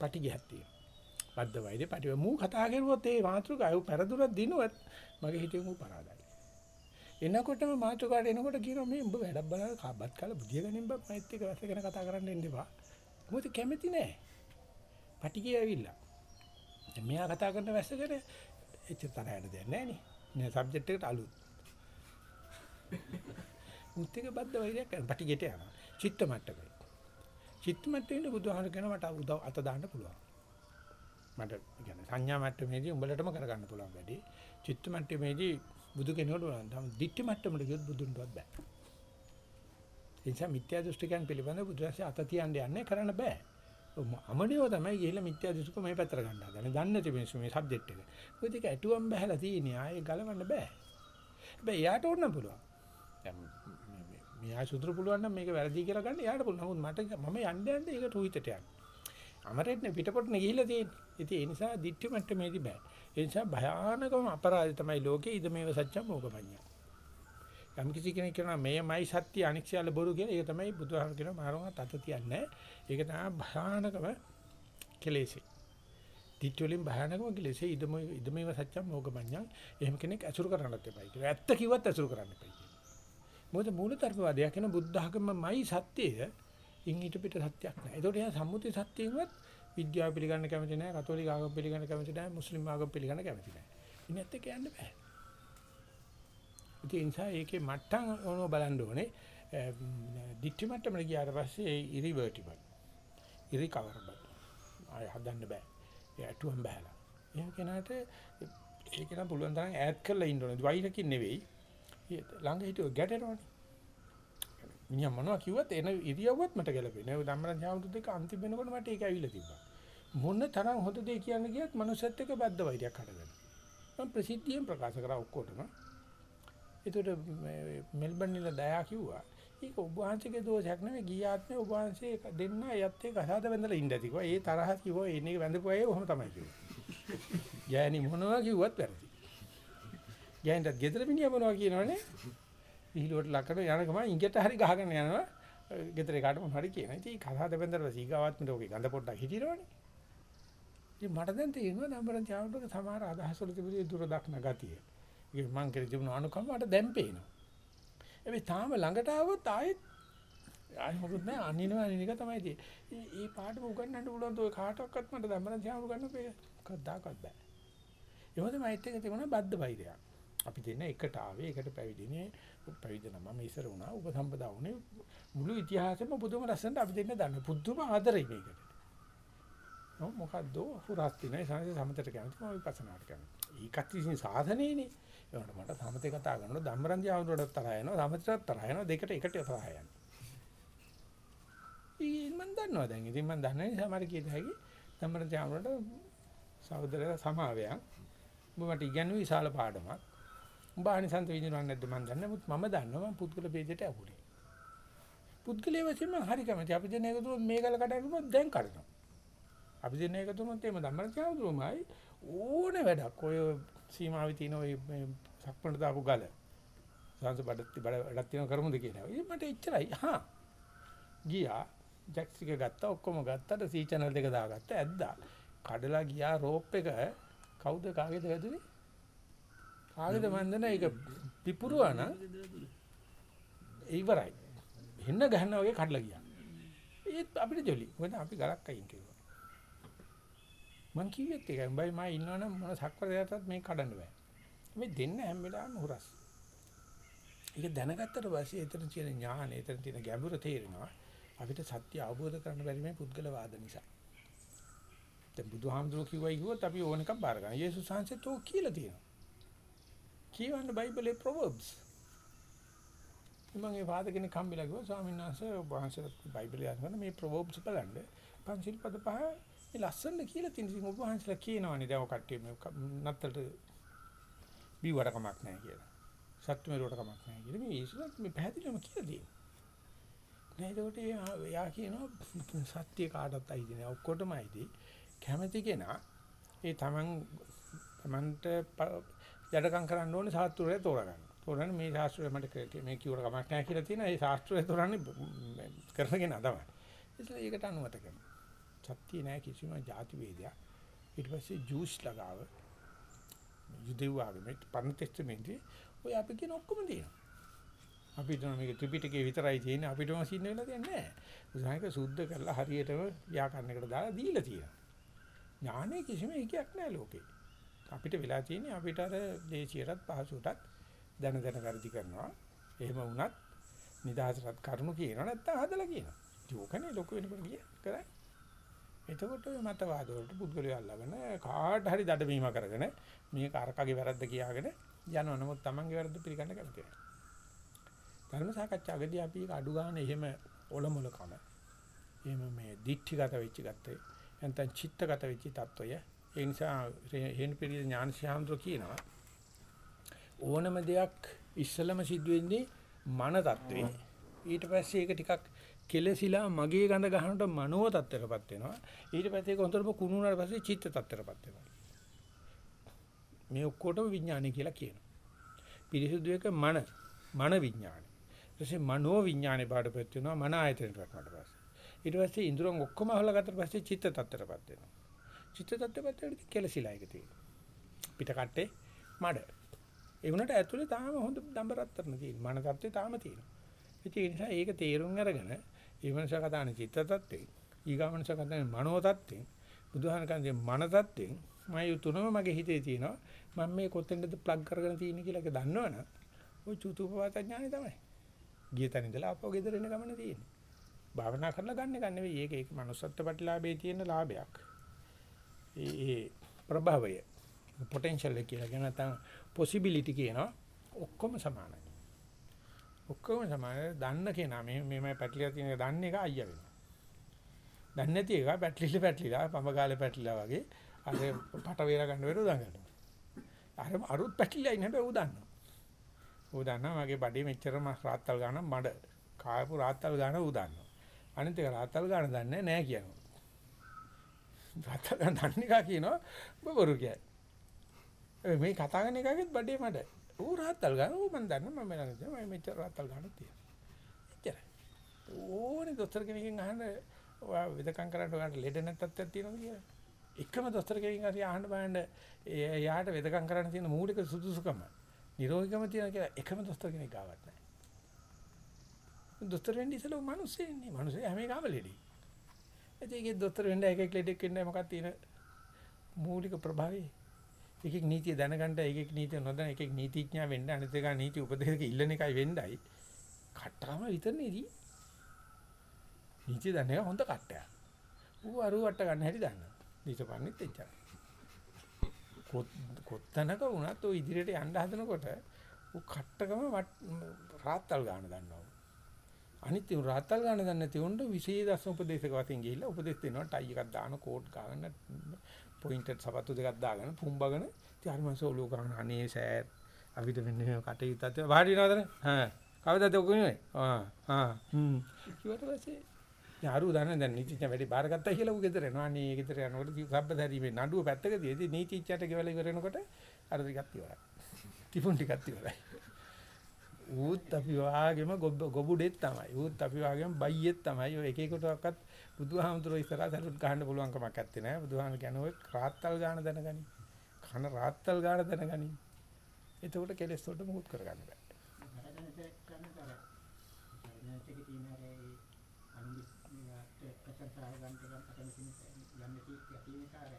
පටිගයක් තියෙනවා. බද්ද වයිදේ පටිව මූ කතා කරුවොත් ඒ මාතෘකාව පෙරදුරක් දිනුවත් මගේ හිතේ මූ පරාදයි. එනකොටම මාතෘකාට එනකොට කියනවා මේ උඹ වැඩක් බලලා කාබත් කාලා බුදිය ගනින් බා මයිත් එක්ක වැසගෙන කතා කරන්න එන්න එපා. මොකද කැමති නෑ. පටිගිය ඇවිල්ලා. දැන් මෙයා කතා කරන වැස්සගෙන එච්චර තරහට දෙයක් නෑනේ. නෑ සබ්ජෙක්ට් එකට අලුත්. මුත් එක බද්ද වෛරයක් කරන පටිගියට යනවා. චිත්ත මට්ටමේ. චිත්ත මට්ටමේ බුදුහාම කියන මට උදව් අත දාන්න පුළුවන්. මට කියන්නේ සංඥා මට්ටමේදී උඹලටම කරගන්න පුළුවන් වැඩි. චිත්ත මට්ටමේදී බුදු කෙනෙකුට උනන් තමයි දිට්ඨි මට්ටමට ගියොත් බුදුන්ටවත් බෑ. ඒ නිසා මිත්‍යා දෘෂ්ටිකයන් පිළිබඳ බුදුරජාණන් අත තියන්න යන්නේ කරන්න බෑ. අමනියෝ තමයි ගිහිල්ලා මිත්‍යා දෘෂ්ටික මේ පැත්තට ගන්න හදන්නේ. දන්නේ නැති මිනිස්සු මේ සබ්ජෙක්ට් එක. මොකද ඒක ඇටුවම් බහැලා තියෙන්නේ. ආයේ ගලවන්න බෑ. හැබැයි එයාට ඕන පුළුවන්. දැන් මෙයා සුදුරු පුළුවන් නම් මේක වැරදි කියලා ගන්න එයාට පුළුවන්. නමුත් මට මම යන්න යන්න ඒක රුහිතට යන්න. අමරෙන්නේ පිටපොටනේ ගිහිල්ලා තියෙන්නේ. ඉතින් ඒ නිසා දිට්ඨි මට්ටමේදී බෑ. ඒ නිසා භයානකම අපරාධ තමයි ලෝකේ ඉදමේව සත්‍යම් මොකපඤ්ඤා. යම් කිසි කෙනෙක් කියනවා මේමයි සත්‍ය අනික්ෂයල බොරු කියලා ඒක තමයි බුදුහාම කියනවා මාරමත් අත තියන්නේ. ඒක තමයි භයානකම කෙලෙසි. දිට්ඨිවලින් භයානකම කෙලෙසි ඉදම ඉදමේව සත්‍යම් මොකපඤ්ඤා. එහෙම කෙනෙක් අසුරු කරන්නත් එපයි කියලා. ඇත්ත කිව්වත් අසුරු කරන්න එපයි කියලා. මොකද මූලතර්කවාදයක් කියන බුද්ධ ධර්මමයි සත්‍යය. ඉන් ඊට පිට සත්‍යක් නැහැ. ඒකට එයා සම්මුති සත්‍යයෙන්වත් විද්‍යාව පිළිගන්න කැමති නැහැ, කතෝලික ආගම පිළිගන්න කැමති නැහැ, මුස්ලිම් ආගම පිළිගන්න කැමති නැහැ. ඉන්නත් එක යන්න බෑ. ඒ නිසා ඒකේ මට්ටම් ඕනෝ බලන්න ඕනේ. දිට්ඨි මට්ටමට ගියාට පස්සේ ඉරිවර්ටිබල්. ඉරිකවරබල්. ආය හදන්න බෑ. ඒ ඇටුවම් බහැලා. එහෙම කෙනාට ඒක නම් පුළුවන් තරම් ඈඩ් කරලා ඉන්න ඕනේ. වෛරකින් නෙවෙයි. ළඟ හිටියෝ ගැටෙනවනේ. මිනිහා මොනවා කිව්වත් එන ඉරියව්වත් මට ගැලපෙන්නේ. නෑ ධම්මරන් ශාමතු දෙක අන්තිම වෙනකොට මට ඒක ඇවිල්ලා තිබ්බා. මොන තරම් හොඳ දෙයක් කියන්න ගියත් මනුස්සයත් එක්ක බද්ද වෛරයක් හටගන්නවා. මම ප්‍රසිද්ධියෙන් ප්‍රකාශ කරා ඔක්කොටම. ඒතකොට මෙල්බන් වල දයා කිව්වා. ඒක ඔබ වහන්සේගේ දෝෂයක් නෙවෙයි ගියාත්නේ ඔබ වහන්සේ දෙන්න යත් එක්ක අසාද වැඳලා ඉන්න ඇති කිව්වා. ඒ තරහ කිව්වා එන්නේ වැඳපු අය කොහොම තමයි කිව්වා. ගෑණි මොනවා කිව්වත් වැරදි. ගෑණිට ගෙදර මිනිහා මොනවා කියනවනේ විහිළුවට ලකන යන ගමන් ඉඟට හරි ගහගෙන යනවා ගෙදර කාටම හරි කියනවා. ඉතින් කසාද බඳලා සීගාවත්මට ඔගේ ගඳ පොඩ්ඩක් හිටිනවනේ. ඉතින් මට දැන් තේරෙනවා දඹරන් ත්‍යාගවල සමහර අදහස් වල තිබුණේ දුර දක්න ගතිය. ඒක මං කරේ තිබුණ අනුකම්ම මට දැන් පේනවා. හැබැයි තාම ළඟට ආවොත් ආයෙත් ආයෙ මොකද නෑ අනිනවා අනින එක තමයි තියෙන්නේ. මේ පාඩම උගන්වන්න පුළුවන් તો කාටවත් මට දඹරන් ත්‍යාගවල ගන්න බෑ. කවදාකවත් බෑ. ඒ වගේ මයිත් එක තිබුණා බද්ද බයිරයක්. අපි දෙන්න එකට ආවේ එකට පැවිදිනේ පැවිදෙන මම ඉස්සර වුණා උපසම්පදා වුණේ මුළු ඉතිහාසෙම පුදුම ලස්සනට අපි දෙන්න දන්න පුදුම ආදරෙයි මේකට. නෝ මොකද්ද හුරස්ති නෑ සංසේ සමතට කැමති මම විපස්සනාට කැමති. ඒකත් ඉතින් සාධනේනේ. ඒකට මට සමතේ කතා කරනකොට ධම්මරන්දි ආවුරට තරහ යනවා සමතට තරහ යනවා දෙකට එකට තරහ යනවා. ඉතින් මම දන්නවා දැන්. ඉතින් මම දන්නේ සමහර කීයට හැකි ධම්මරන්දි ආවුරට සහෝදර සමාවයක්. උඹ මට ඉගෙනුවේ විශාල පාඩමක්. උඹ අනිසන්ත විඳිනවද නැද්ද මම දන්නේ. නමුත් මම දන්නවා මම පුද්ගල ભેදයට ඇහුනේ. පුද්ගලයේ වශයෙන් මම හරි කැමති. අපි දෙන එක තුන මේකල කඩනකොට දැන් කඩනවා. අපි දෙන එක තුනත් එහෙම ධම්මරත්‍යාවුරුමයි ඕනේ වැඩක්. ඔය සීමාවේ තියෙන ඔය සක්මණට දාපු ගල. සංස බඩත් බඩක් තියෙන කරමුද කියලා. ඒ මට එච්චරයි. හා. ගියා. ජැක්ස් ටික ගත්තා ඔක්කොම ගත්තට සී channel දෙක දාගත්තා ඇද්දා. කඩලා ගියා රෝප් එක කවුද කාගේද වැදුනේ? කාගේද මන්දන ඒක පිපුරුවා නම් ඉවරයි. හෙන්න ගහනවා වගේ කඩලා ගියා. ඒත් අපිට ජොලි. මොකද අපි ගලක් අයින් කෙරුවා. මං කිව්වෙත් ඒකයි. උඹයි මම ඉන්නවනම් මොන සක්වරයටත් මේක කඩන්න බෑ. මේ දෙන්න හැම වෙලාවෙම හුරස්. ඒක දැනගත්තට පස්සේ එතන තියෙන ඥාන, එතන තියෙන ගැඹුර තේරෙනවා. අපිට සත්‍ය අවබෝධ කරගන්න බැරි මේ පුද්ගල වාද නිසා. දැන් බුදුහාමුදුරුවෝ කිව්වයි කිව්වොත් අපි ඕන එකක් බාර ගන්න. යේසුස් වහන්සේත් ඕක කියලා තියෙනවා. කියවන්න බයිබලේ ප්‍රොවර්බ්ස්. මම ඒ වාද කෙනෙක් හම්බෙලා ගියා ස්වාමීන් වහන්සේ ඔබ වහන්සේට බයිබලේ අරගෙන මේ ප්‍රොවර්බ්ස් බලන්න. පංචිල් පද පහ මේ ලස්සන කියලා තියෙන ඉතින් ඔබ වහන්සේලා කියනවනේ දැන් ඔය කට්ටිය මේ නත්තලට බීවට කමක් නැහැ කියලා. සත්‍ය මෙරුවට කමක් නැහැ කියලා. මේ යේසුස් මේ පැහැදිලිවම කියලා දෙනවා. නෑ ඒකට එයා කියනවා සත්‍ය කාටවත් අයිති නෑ ඔක්කොටම අයිති. කැමැති කෙනා ඒ තමන් තමන්ට ජඩකම් කරන්න ඕනේ ශාස්ත්‍රය තෝරගන්න. තෝරන්න මේ ශාස්ත්‍රය මට මේ කිව්වට කමක් නැහැ කියලා තියෙන ඒ ශාස්ත්‍රය තෝරන්නේ කරගෙන තමයි. ඒසල ඒකට අනුමත කරනවා. සත්‍ය නැහැ කිසිම ಜಾති වේදයක්. ඊට පස්සේ ජූස් ලගාව යුදෙව් ආගමේ පරණ ටෙස්ටමෙන්ටේ ඔය අපි කියන ඔක්කොම තියෙනවා. අපි හිතන මේක ත්‍රිපිටකේ විතරයි තියෙන්නේ අපිටම සින්න වෙලා දෙන්නේ නැහැ. උදාහරණයක සුද්ධ කරලා හරියටම ව්‍යාකරණයකට දාලා දීලා තියෙනවා. ඥානෙ කිසිම එකක් නැහැ ලෝකේ. අපිට වෙලා තියෙන්නේ අපිට අර දේශියටත් පහසුවටත් දැන දැන වැඩි කරනවා. එහෙම වුණත් නිදාසරත් කරුණු කියනවා නැත්තම් හදලා කියනවා. ජෝකනේ ලොකු වෙනකොට කිය කරන්නේ. එතකොට ඔය මතවාද වලට පුද්ගලයා අල්ලගෙන කාට හරි දඩමීම කරගෙන මේක අරකගේ වැරද්ද කියාගෙන යනවා. නමුත් Tamanගේ වැරද්ද පිළිගන්න කැමති නැහැ. ධර්ම සාකච්ඡාවකදී අපි ඒක අඩු ගන්න එහෙම ඔලමුල කම. එහෙම මේ දික්ඨිගත වෙච්ච ගත්තේ. නැත්නම් චිත්තගත වෙච්ච தত্ত্বය ඒ නිසා හේන්පිරිය ඥානශාන්ත්‍ර කියනවා ඕනම දෙයක් ඉස්සලම සිද්ධ වෙන්නේ මන தત્වේ. ඊට පස්සේ ඒක ටිකක් කෙලසිලා මගේ ගඳ ගන්නට මනෝ தත්තරපත් වෙනවා. ඊට පස්සේ ඒක හොඳටම කුණු වුණාට පස්සේ චිත්ත தත්තරපත් වෙනවා. මේ ඔක්කොටම විඥානය කියලා කියනවා. පිරිසුදු එක මන මන විඥානය. ඊට පස්සේ මනෝ විඥානේ බාඩපත් වෙනවා මන ආයතනයකට පස්සේ. ඊට පස්සේ ඉන්ද්‍රයන් ඔක්කොම අහලා ගත්තට පස්සේ චිත්ත தත්තරපත් වෙනවා. චිත්ත tattරපත් වෙද්දී කෙලසිලා එක තියෙනවා. පිට කට්ටේ මඩ. ඒ වුණාට ඇතුලේ තාම හොඳ දඹරත්තරන තියෙනවා. මන tattේ තාම තියෙනවා. ඉතින් ඒ නිසා ඒක තේරුම් අරගෙන ඒ මනස කතාන චිත්ත tattේ ඊගාමනස කතාන මනෝ tattේ බුදුහාමකන්ගේ මන tattේ මම තුනම මගේ හිතේ තියෙනවා. මම මේ කොතෙන්ද ප්ලග් කරගෙන තියෙන්නේ කියලා ඒක දන්නවනම් ওই චුතුපවාත ඥානෙ තමයි. ගිය තැන ඉඳලා ආපහු ගෙදර එන ගමන තියෙන්නේ. භාවනා කරලා ගන්න එක නෙවෙයි. ඒක ඒක manussත්ත්ව ප්‍රතිලාභයේ තියෙන ලාභයක්. ඒ ඒ ප්‍රභවය potential එක කියලා කියන නැත්නම් possibility කියනවා ඔක්කොම සමානයි. ඔක්කොම සමානයි. දන්න කෙනා මේ මේමයි පැටලිලා තියෙන එක දන්න එක අයියා වෙනවා. දන්නේ නැති එක පැටලිලා පැටලිලා පඹ ගාලේ පැටලිලා වගේ අර පට වේර ගන්න වෙරෝ දඟලනවා. අර අරුත් පැටලිලා ඉන්න හැබැයි ඌ දන්නවා. ඌ දන්නවා මගේ බඩේ මෙච්චර මස් රාත්තල් ගන්න මඩ කායපු රාත්තල් ගන්න ඌ දන්නවා. අනිත් එක රාත්තල් ගන්න දන්නේ නැහැ කියනවා. රාත්තල් ගන්න දන්නේ කා කියනවා බබරු කියයි. මේ කතා කරන එකගෙත් බඩේ මඩ. ඌ රාත්තල් ගන්න ඌ මන් දන්නවා මම ළඟ තියෙනවා මම මෙච්චර රාත්තල් ගන්න තියෙනවා. එච්චරයි. ඕනේ දොස්තර කෙනකින් අහන්න ඔයා වෙදකම් කරන්න ඔයාලට ලෙඩ නැත්තත් තියෙනවද කියලා. එකම දොස්තර කෙනෙක්ගෙන් හරි අහන්න බලන්න ඒ යාට වෙදකම් කරන්න තියෙන මූලික සුදුසුකම නිරෝගීකම තියෙන කියලා එකම දොස්තර කෙනෙක් ගාවත් නැහැ. දොස්තර වෙන්නේ ඉතල මිනිස්සු ඉන්නේ. මිනිස්සු හැම එකම ලෙඩි. ඒකේ දොස්තර වෙන්න එක එක ලෙඩෙක් වෙන්න මොකක්ද තියෙන මූලික ප්‍රභාවය? එකෙක් නීතිය දැනගන්න එකෙක් නීතිය නොදැන එකෙක් නීතිඥයා වෙන්න අනිත් එක නීති උපදේශක ඉල්ලන එකයි වෙන්නයි. කට්ටාම විතරනේදී. නීතිය දන්නේ හොඳ කට්ටයක්. ඌ අරු වට ගන්න හැටි දන්නවා. දීසපන්නෙත් එච්චරයි. කොත්තනක වුණත් ඔය ඉදිරියට යන්න හදනකොට ඌ කට්ටකම රාත්තල් ගන්න දන්නවා. අනිත් උන් රාත්තල් ගන්න දන්නේ නැති උන්ට විශේෂ උපදේශක වශයෙන් ගිහිල්ලා උපදේශ දෙනවා. ටයි එකක් දාන කෝට් ගන්න පොයින්ටඩ් සපත්තු දෙකක් දාගෙන පුම්බගෙන ඉතින් අර මංස ඔලුව ගන්න අනේ සෑර් අපිට මෙන්න මේ කටයුත්තත් වාඩි වෙනවද හා කවදාද ඔක නෙවෙයි ආ ආ හ්ම්. කිව්වට පස්සේ යාරු දන්නේ දැන් නීතිඥ වැඩි බාරගත්තා කියලා ඌ ගෙදර එනවා. අනේ ගෙදර යනකොට සබ්බදරීමේ නඩුව පැත්තක තියදී නීතිඥයට ගෙවල ඉවර වෙනකොට අර ටිකක් ඉවරයි. ටිපුන් ටිකක් ඉවරයි ඌත් අපි වාගේම ගොබුඩෙත් තමයි. ඌත් අපි වාගේම බයියෙත් තමයි. ඔය එක එකටවත් බුදුහාමුදුරුවෝ ඉස්සරහා සලුට් ගහන්න පුළුවන් කමක් නැත්තේ නෑ. බුදුහාම කියන්නේ ඔය රාත්තල් ගාන දැනගනි කන රාත්තල් ගාන දැනගනි එතකොට කෙලස් වලට මුහුත් කරගන්න බෑ වැරදෙනට කරන්නට අර නැති තියෙන අර ඒ අනුන්ගේ ප්‍රසන්තරය ගන්න එක අකමැති යන්නේ කී යකින කාර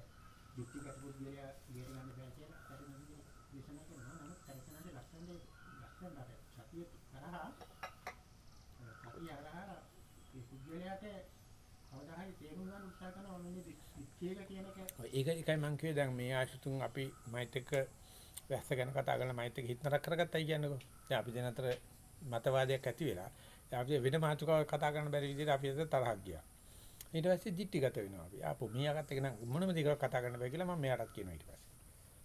යුක්ති කටපුත් ගියා ගියට ගන්න බෑ කියලා හරි නේද දේශනා කරනවා නමුත් කරකනන්නේ ලස්සන ලස්සන අර සතිය කරහා සතිය අරහා ඒ පුද්ගලයාට කවදා හරි තේරුම් ගන්න උත්සාහ කරන ඔන්නේ විච්ඡේද කියන එක ඒක ඒකයි මං කිව්වේ දැන් මේ ආශුතුන් අපි මයිත් එක්ක වැස්ස ගැන කතා කරලා මයිත් එක්ක හිත නරක කරගත්තයි කියන්නකෝ. දැන් අපි දෙන අතර මතවාදයක් ඇති වෙලා දැන් අපි වෙන මාතෘකාවක් කතා කරන්න බැරි විදිහට අපි අද තරහක් ගියා. ඊට පස්සේ දික්ටිගත වෙනවා අපි. ආපෝ මියාගත් එක නම් මොනම දෙයක කතා කරන්න බෑ කියලා මම මෙයාටත් කියනවා ඊට පස්සේ.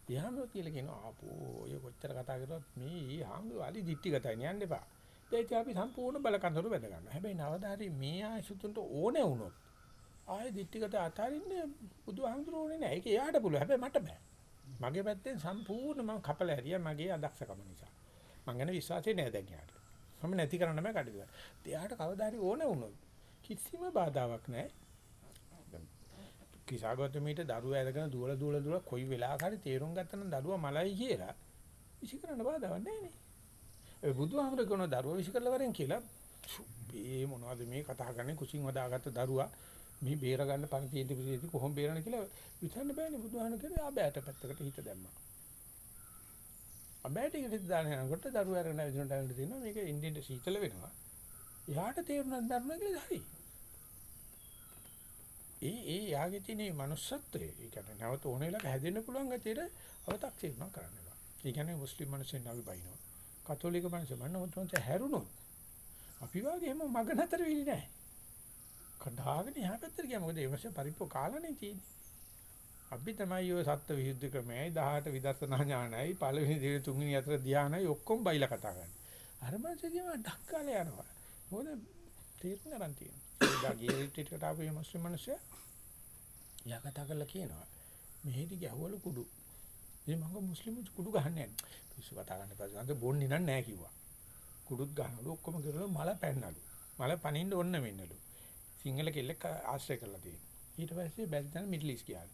ඊහාමෝ කියලා කියනවා ආපෝ ඔය කොච්චර කතා කරවත් මේ හාමුදුරු අලි දික්ටිගතයි නියන්න එපා. ඒත් අපි සම්පූර්ණ බලකන්දරු වැද ගන්නවා. හැබැයි නවදාරි මේ ආශුතුන්ට ඕනේ වුණොත් ආයෙ දික්ටිගත අතාරින්නේ බුදුහාමුදුරු ඕනේ නෑ. ඒක එයාට පුළුවන්. හැබැයි මට බෑ. මගේ පැත්තෙන් සම්පූර්ණ මම කපලා හැරියා මගේ අදක්ෂකම නිසා. මං ගැන විශ්වාසය නෑ දැන් යාට. මම නැති කරන්න බෑ කටයුතු. එයාට කවදා හරි ඕන වුණොත් කිසිම බාධාවක් නෑ. කිසాగොතමීට දරුවා ඇදගෙන දුවල දුවල දුවල කොයි වෙලාවක හරි තේරුම් ගත්තා නම් දරුවා මලයි කියලා විසි කරන්න බාධාවක් නෑ නේ. ඒ බුදුහාමර කරන දරුවා විසි කරලා වරෙන් කියලා මේ මොනවද මේ කතා කරන්නේ කුසින් වදාගත්ත දරුවා මේ බේර ගන්න පණ තියෙන පිළිදි කොහොම බේරන්නේ කියලා විසන්න බෑනේ බුදුහාම කියන්නේ ආබෑට පැත්තකට හිත දැම්මා. ආබෑට හිත දාන යනකොට දරුවා අරගෙන විදිහට ආවෙන්න තියෙනවා මේක ඉන්දියන්ට සීතල වෙනවා. එයාට තේරුණා දන්නවා කියලා හරි. ඒ ඒ යාගේ තියෙන manussත්වය ඒ කියන්නේ නැවත ඕන වෙලාවක හැදෙන්න පුළුවන් ගැතියට අව탁සීම කරන්න බෑ. ඒ කියන්නේ මුස්ලිම් මිනිස්සුන් අපි බයිනවා. කතෝලික මිනිස්සු මන්නොත් මොන්ට හැරුණොත් අපි වාගේ හැම මග නතර වෙන්නේ නැහැ. කඩාගෙන එහා පැත්තට ගියා මොකද ඒ වගේ පරිප්පු කාලානේ තියෙන්නේ. අපි තමයි ඔය සත්ත්ව විසුද්ධි ක්‍රමයයි 18 විදර්ශනා ඥානයි පළවෙනි දෙවෙනි තුන්වෙනි හතර ධානයයි ඔක්කොම බයිලා කතා කරන්නේ. අර මාසෙදිම ඩක් කාලේ යනවා. මොකද තේරුම් ගන්න තියෙනවා. එදා ගිය රිට්‍රීට් එකට ආපු මේ මුස්ලිම් මිනිස්සු යා කතා කරලා කියනවා මෙහෙදි ගැහුවලු කුඩු. ඉතින් මම මුස්ලිම් කුඩු ගහන්නේ නැහැ. පිස්සු කතා කරන්න පස්සේ අන්ත බොන්නේ නෑ නෑ කිව්වා. කුඩුත් ගහනලු ඔක්කොම කරලා මල පැන්නලු. මල පනින්න ඔන්න වෙන්නලු. සිංහල කෙල්ලෙක් ආශ්‍රය කරලා තියෙනවා. ඊට පස්සේ බැරිදන් මිඩල් ඊස්ට් ගියාලු.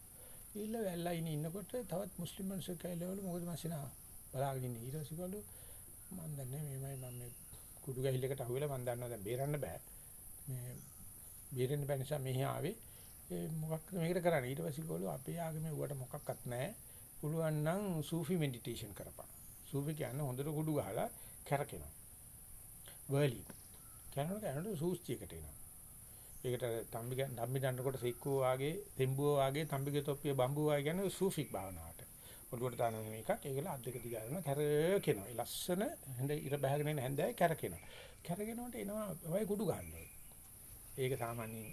ඊළ වැල්ලා ඉන්නේ ඉන්නකොට තවත් මුස්ලිම් මිනිස්සු කයිලවලු මොකද මාසිනා බලාගෙන ඉන්නේ. ඊට පස්සේ ගලු මම දන්නේ මේමයි මම මේ කුඩු ගහිල්ලකට අහුවෙලා මම දන්නවා දැන් බේරන්න බෑ. මේ බේරෙන්න බැරි නිසා මෙහි ආවේ. ඒ මොකක්ද මේකට කරන්නේ? ඊට පස්සේ ගලු අපේ ආගමේ උවට මොකක්වත් නැහැ. පුළුවන් නම් සූෆි මෙඩිටේෂන් කරපන්. සූෆි කියන්නේ හොඳට කුඩු ගහලා කැරකෙනවා. වර්ලි. කනකොට කනකොට සූස්තියකට එනවා. ඒකට තම්බි තම්බි දන්නකොට සික්කුව වාගේ තෙම්බුව වාගේ තම්බිගේ තොප්පිය බම්බුව වාගේ කියන්නේ සූෆික් භාවනාවට. ඔළුවට දාන මේකක් ඒකල අත් දෙක දිගාරන කැරකෙනවා. ඒ ලස්සන හඳ ඉර බහගෙන එන හැන්දෑවේ කැරකෙනවා. කැරගෙනකොට එනවා වයි කුඩු ගන්නවා. ඒක සාමාන්‍යයෙන්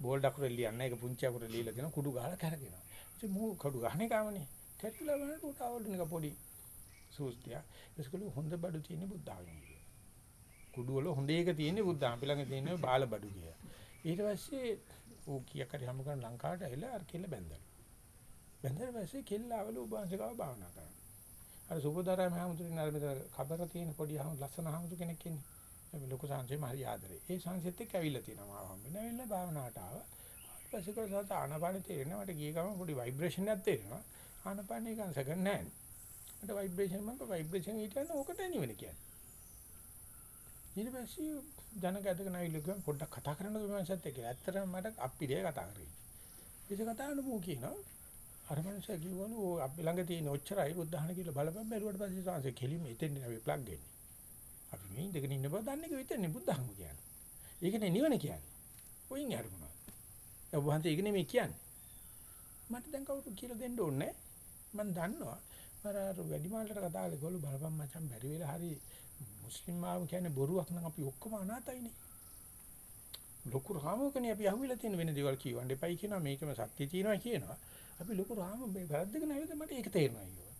බෝල් දකුරේ ලියන්නේ ඒක පුංචි අකුරේ ලියලා දෙන කුඩු ගහලා කැරගෙනවා. ඉතින් මූ කුඩු ගහන්නේ කාමනේ. කැරකිලා බලනකොට ආවලු නික පොඩි සූස්තිය. ඒකල හොඳ බඩු තියෙන බුද්ධ ආගමේ. කුඩු වල හොඳ එක තියෙන්නේ බුද්ධ ආගම. ළඟ තියෙන්නේ බාල බඩු කිය. ඊට පස්සේ ඌ කීයක් හරි හමු කරන ලංකාවට ඇවිල්ලා අර කෙල්ල බැඳලා. බැඳලා පස්සේ කෙල්ලාවල උභාසිකාව භාවනා කරනවා. අර සුබෝදරා මහමුදුරින් අර මෙතන කබර තියෙන පොඩි හමු ලස්සන හමුදු කෙනෙක් ඉන්නේ. මේ ලොකු සංසෙම හරි ආදරේ. ඒ සංසෙත් එක්ක ඇවිල්ලා තියෙනවා මාව හම්බෙන්න. ඇවිල්ලා භාවනාවට ආවා. ඊපස්සේ කර සත ආනපානෙ තේරෙනවා. මට ගිය ගමන් පොඩි ভাইබ්‍රේෂන් එකක් තේරෙනවා. ආනපානෙ ගන්න සෙකන්ඩ් නැහැ. මට ভাইබ්‍රේෂන් මම ভাইබ්‍රේෂන් හිතන්නේ ඕකට ඇනිවෙන කියන්නේ. ඊට පස්සේ ජනගතක නැවිලුක පොඩ්ඩක් කතා කරන්න දුමසත් එක්ක. ඇත්තටම මට අප්පිරිය කතා කරේ. ඉතින් කතා කරන මෝ කියනවා අර මනුස්සයා කිව්වලු "ඕ අපි ළඟ තියෙන ඔච්චරයි බුද්ධහන කියලා බලපන් බැලුවට පස්සේ සාංශේ කෙලිම එතෙන් නෙවෙයි ප්ලග් එන්නේ අපි මේ ඉඳගෙන ඉන්න බව දන්නේ කිව්ව විතරනේ බුද්ධහම කියන්නේ. ඒකනේ නිවන කියන්නේ. කොයින් යාර මොනවද? ඒ වහන්සේ ඒක නෙමෙයි කියන්නේ. මට දැන් කවුරු කියලා දෙන්න ඕනේ මම දන්නවා. මර අර වැඩිමාල්ලට කතා කරලා ගොළු බලපන් මචං බැරි වෙලා හරි මුස්ලිම් ආව කියන්නේ බොරුවක් නම් අපි ඔක්කොම අනාතයිනේ. ලොකු රාමකනේ අපි අහුවිලා තියෙන වෙන දේවල් කියවන්න එපයි කියනවා. මේකම සත්‍ය තියෙනවා කියනවා. අපි ලොකු රාම මේ වැරද්දක නැවිද මට ඒක තේරෙනවා කියනවා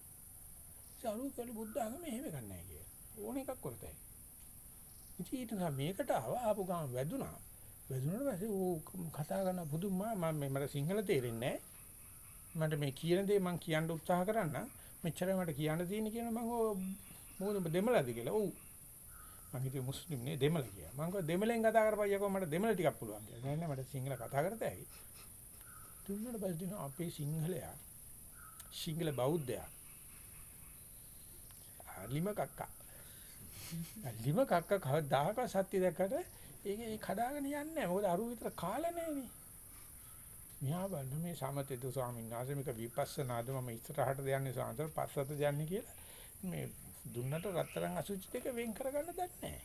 සාරු කළ බුද්ධ ආගම එහෙම ගන්නෑ කියලා. ඕන එකක් කරතයි. ඉතින් ඊට නම් මේකට ආව ආපු ගාම වැදුනා. වැදුනට පස්සේ ඌ කතා කරන පුදුමා මම මේ මට සිංහල තේරෙන්නේ මට මේ කියන දේ මම කියන්න උත්සාහ කරන්න මෙච්චරයි මට කියන්න තියෙන්නේ කියන මම මොකද දෙමළද කියලා. ඔව් මම හිතුවේ මුස්ලිම් නේ දෙමළ කියලා. මම කිව්වා දෙමළෙන් කතා කරපයියකෝ මට දෙමළ ටිකක් පුළුවන් කියලා. නෑ නෑ මට සිංහල කතා කරත හැකි. තුන්වන පස්සේ දින අපේ සිංහලයා සිංහල බෞද්ධයා. අලිම කක්කා. අලිම කක්කා කවදාක සත්‍ය දැක්කට ඒක ඒ කඩාගෙන යන්නේ නෑ. මොකද අරු විතර කාලා නෑනේ. මෙහා බලන්න මේ සමතේතු ස්වාමීන් වහන්සේ මේක විපස්සනාද මම ඉස්සරහට යන්නේ සාන්තර පස්සට යන්නේ කියලා මේ දුන්නට රත්තරන් අසුචි දෙක වෙන් කරගන්න දන්නේ නැහැ.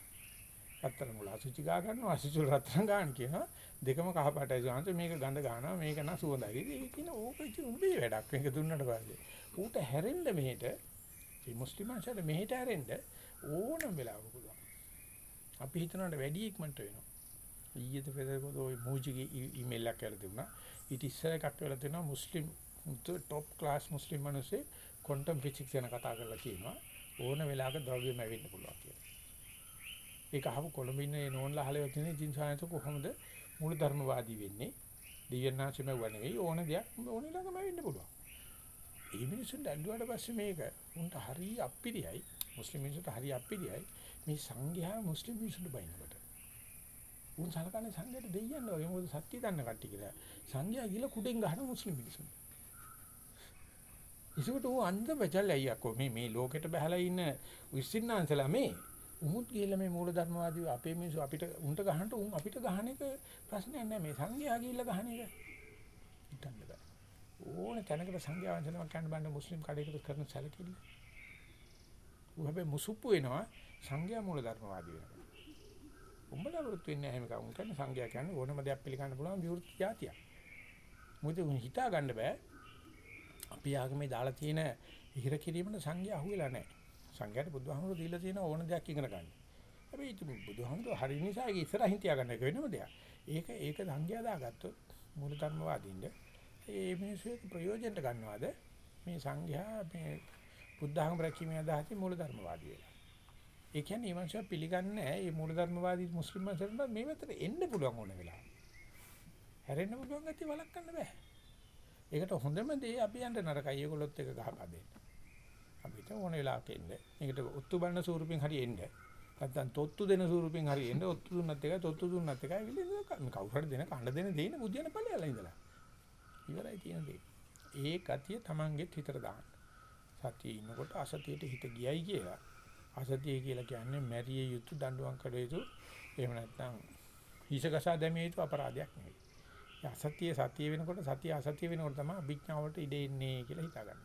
රත්තරන් වල අසුචි ගා ගන්නවා අසුචි වල රත්තරන් ගන්න කියනවා දෙකම කහපාටයි සාන්ත මේක ගඳ ගන්නවා මේක නම් සුවඳයි. ඒක කියන ඕක ඉතින් උඹේ වැඩක්. මේක දුන්නට පස්සේ ඌට හැරෙන්න මෙහෙට මේ මුස්ලිමයන්ට මෙහෙට හැරෙන්න ඕනම වෙලාවක පුළුවන්. අපි හිතනවට වැඩි ඉක්මනට වෙනවා. ඊයේ පෙරේද ඔය මූජිගේ ඊමේල් එකක් කියලා දුන්නා. ඊට ඉස්සර එකක් කියලා දෙනවා මුස්ලිම් top class මුස්ලිම් මිනිස්සේ quantum physics ගැන කතා කරලා කියනවා. ඕන වෙලාවක ද්‍රව්‍යමය වෙන්න පුළුවන් කියලා. ඒක අහපු කොළඹ ඉන්න ඒ නෝන්ලා අහලා තියෙන ඉතින් සායත කොහොමද මූල ධර්මවාදී වෙන්නේ? දිව්‍යනාචිම වනෙවි ඕන දෙයක් ඕන ළඟම වෙන්න පුළුවන්. ඒ මිනිස්සුන්ට ඇල්ලුවාට පස්සේ මේක උන්ට හරි අප්පිරියයි මුස්ලිම් මිනිස්සුන්ට හරි අප්පිරියයි මේ සංඝයා මුස්ලිම් මිනිස්සුන්ට බයිනකොට. උන් සලකන්නේ සංඝයාට දෙයියන්න වගේ මොකද සත්‍ය දන්න කට්ටිය කියලා. සංඝයා ගිහලා කුඩෙන් ගහන මුස්ලිම් මිනිස්සුන්ට. ඒකට ඌ අන්ධ බචල් අයියකෝ මේ මේ ලෝකෙට බහලා ඉන්න විශ්ින්නාන්සලා මේ. උමුත් ගිහලා මේ මූල ධර්මවාදී අපේ මිනිස්සු අපිට උන්ට ගහන්නට උන් අපිට ගහන එක ප්‍රශ්නයක් නෑ. මේ සංඝයා ගිහිල්ලා ගහන එක. හිතන්න බෑ. ඕන තැනකට සංඝයා වංශනාවක් කරන්න බෑ. මුස්ලිම් කඩේකට කරන සැලකිලි ඌ හැබැයි මුසුප්පු වෙනවා සංඝයා මූල ධර්මවාදී වෙනවා. උඹලා වෘත් වෙන්නේ නැහැ මේක උන් කියන්නේ සංඝයා කියන්නේ ඕනම දෙයක් පිළිගන්න පුළුවන් විවෘත જાතියක්. මොකද උන් හිතා ගන්න බෑ අපි ආගමේ දාලා තියෙන ඉහිර කිරීමට සංඝයා අහුවෙලා නැහැ. සංඝයාට බුදුහාමුදුරු දීලා තියෙන ඕන දෙයක් ඉගෙන ගන්න. හැබැයි ඉතින් බුදුහාමුදුරු හරි නිසා ඒක ඉස්සරහින් තියාගන්න එක වෙනම දෙයක්. ඒක ඒක සංඝයා දාගත්තොත් මූල ධර්මවාදීන්ද ඒ මිනිස්සු ප්‍රයෝජනට ගන්නවාද මේ සංඝයා මේ බුද්ධාගම රැකීමේ අදහසින් මූල ධර්මවාදී වෙලා. ඒ කියන්නේ මේ මිනිස්සු පිළිගන්නේ නැහැ මේ මූල ධර්මවාදී මුස්ලිම් මිනිස්සුන්ට මේ වෙතට එන්න පුළුවන් ඕන වෙලාව. හැරෙන්න පුළුවන් ගැතිය වළක්වන්න බෑ. ඒකට හොඳම දේ අපි යන්න නරකයි ඒගොල්ලොත් එක ගහපා දෙන්න. අපිට ඕන වෙලාවක එන්න. මේකට ඔත්තු බලන ස්වරූපෙන් හරි එන්න. නැත්නම් තොත්තු දෙන ස්වරූපෙන් හරි එන්න. ඔත්තු දුන්නත් එකයි තොත්තු දුන්නත් එකයි විලින්න කවුරු හරි දෙන කන්න දෙන දෙන බුදියන ඵලයලා ඉඳලා. ඉවරයි තියෙන දේ. ඒ ගතිය Tamanගෙත් හිතට දාන්න. සතියේ ඉන්නකොට අසතියට හිත ගියයි කියලා. අසතිය කියලා කියන්නේ මැරිය යුතු දඬුවම් කළ යුතු එහෙම නැත්නම් හිසකසා දැමිය යුතු අපරාධයක් නෙවෙයි. අසතිය සතිය වෙනකොට සතිය අසතිය වෙනකොට තමයි අභිඥාවට ඉඩ එන්නේ කියලා හිතා ගන්න.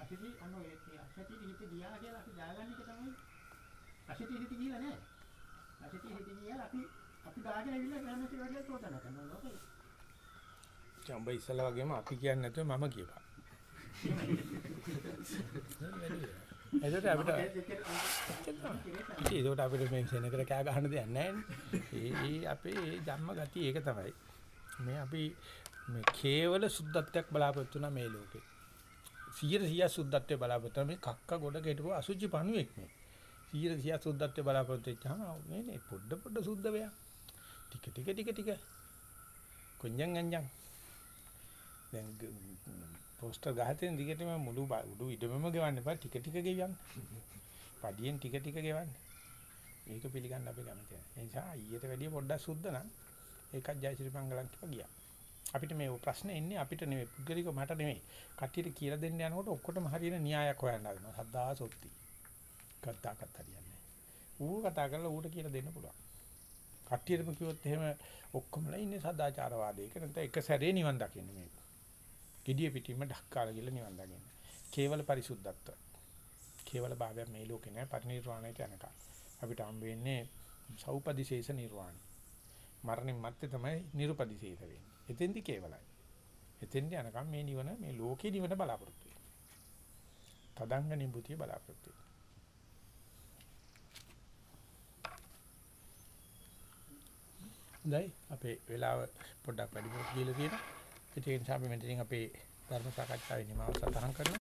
අසිතී අන්න ඒ අසිතී හිත ගියා කියලා අපි දාගන්න එක තමයි අසිතී හිත ගිහලා නෑ අසිතී හිත ගියා අපි අපි දාගෙන ඇවිල්ලා ග්‍රාමයේ වැඩි තෝතන කරනවා ලෝකේ ජම්බ ඉස්සලා වගේම අපි කියන්නේ නැතුව මම කියපා. එතකොට අපිට ඒකට අපිට මේ සෙනකට කෑ ගහන්න දෙයක් නැහැ ඒ ඒ අපේ ඒ ධම්ම ගතිය ඒක තමයි. මේ අපි මේ කේවල සුද්ධත්වයක් බලාපොරොත්තු වෙනා මේ ලෝකේ. 100 සුද්ධත්වය බලාපොරොත්තු මේ කක්ක ගොඩ කෙටපුව අසුචි පණුවෙක් මේ. 100 සුද්ධත්වය බලාපොරොත්තු වෙච්චාම මේ නේ පොඩ පොඩ සුද්ධ වෙයා. ටික ටික ටික ටික. කොඤ්ඤං අඤ්ඤං. දැන් පෝස්ටර් ගහතෙන් දිගටම මුළු බ- උඩු ඉඩමම ගෙවන්න එපා ටික ටික ගෙවන්න. පඩියෙන් ටික ටික ගෙවන්න. මේක පිළිගන්න අපි කැමති නැහැ. ඒ නිසා ඊට වැඩිය පොඩ්ඩක් සුද්ධ නම් ඒකත් ජයශ්‍රී මංගලම් කිව්වා ගියා. අපිට මේ ප්‍රශ්නේ එන්නේ අපිට නෙමෙයි පුද්ගලිකව මට නෙමෙයි. කට්ටියට කියලා දෙන්න යනකොට ඔක්කොටම හරියන න්‍යායක් හොයන්න හදනවා. සද්දා සොත්ති. කතාකත් හරියන්නේ නැහැ. ඌ කතා කරලා ඌට කියලා දෙන්න පුළුවන්. කට්ටියටම කිව්වොත් එහෙම ඔක්කොමලා ඉන්නේ සදාචාරවාදයක නැත්නම් එක සැරේ නිවන් දකින්න මේක. Gediya pitima ඩක්කාලා ගිහලා නිවන් දකින්න. කේවල පරිසුද්ධත්ව. කේවල භාවය මේ ලෝකේ නෑ පරිණිරවාණයට යනකම්. අපිට හම් වෙන්නේ සෞපදිශේෂ නිර්වාණය. මරණින් මත්තේ තමයි නිර්පදිශේෂ වෙන්නේ. එතෙන්දි කේවලයි. එතෙන්දි යනකම් මේ නිවන මේ ලෝකේ නිවන බලාපොරොත්තු වෙනවා. තදංග නිබුතිය බලාපොරොත්තු වෙනවා. හොඳයි අපේ වෙලාව පොඩ්ඩක් වැඩි වෙලා කියලා තියෙනවා. ඒ නිසා අපි මෙතනින් අපේ ධර්ම සාකච්ඡාවේ නිමාව සටහන් කරනවා.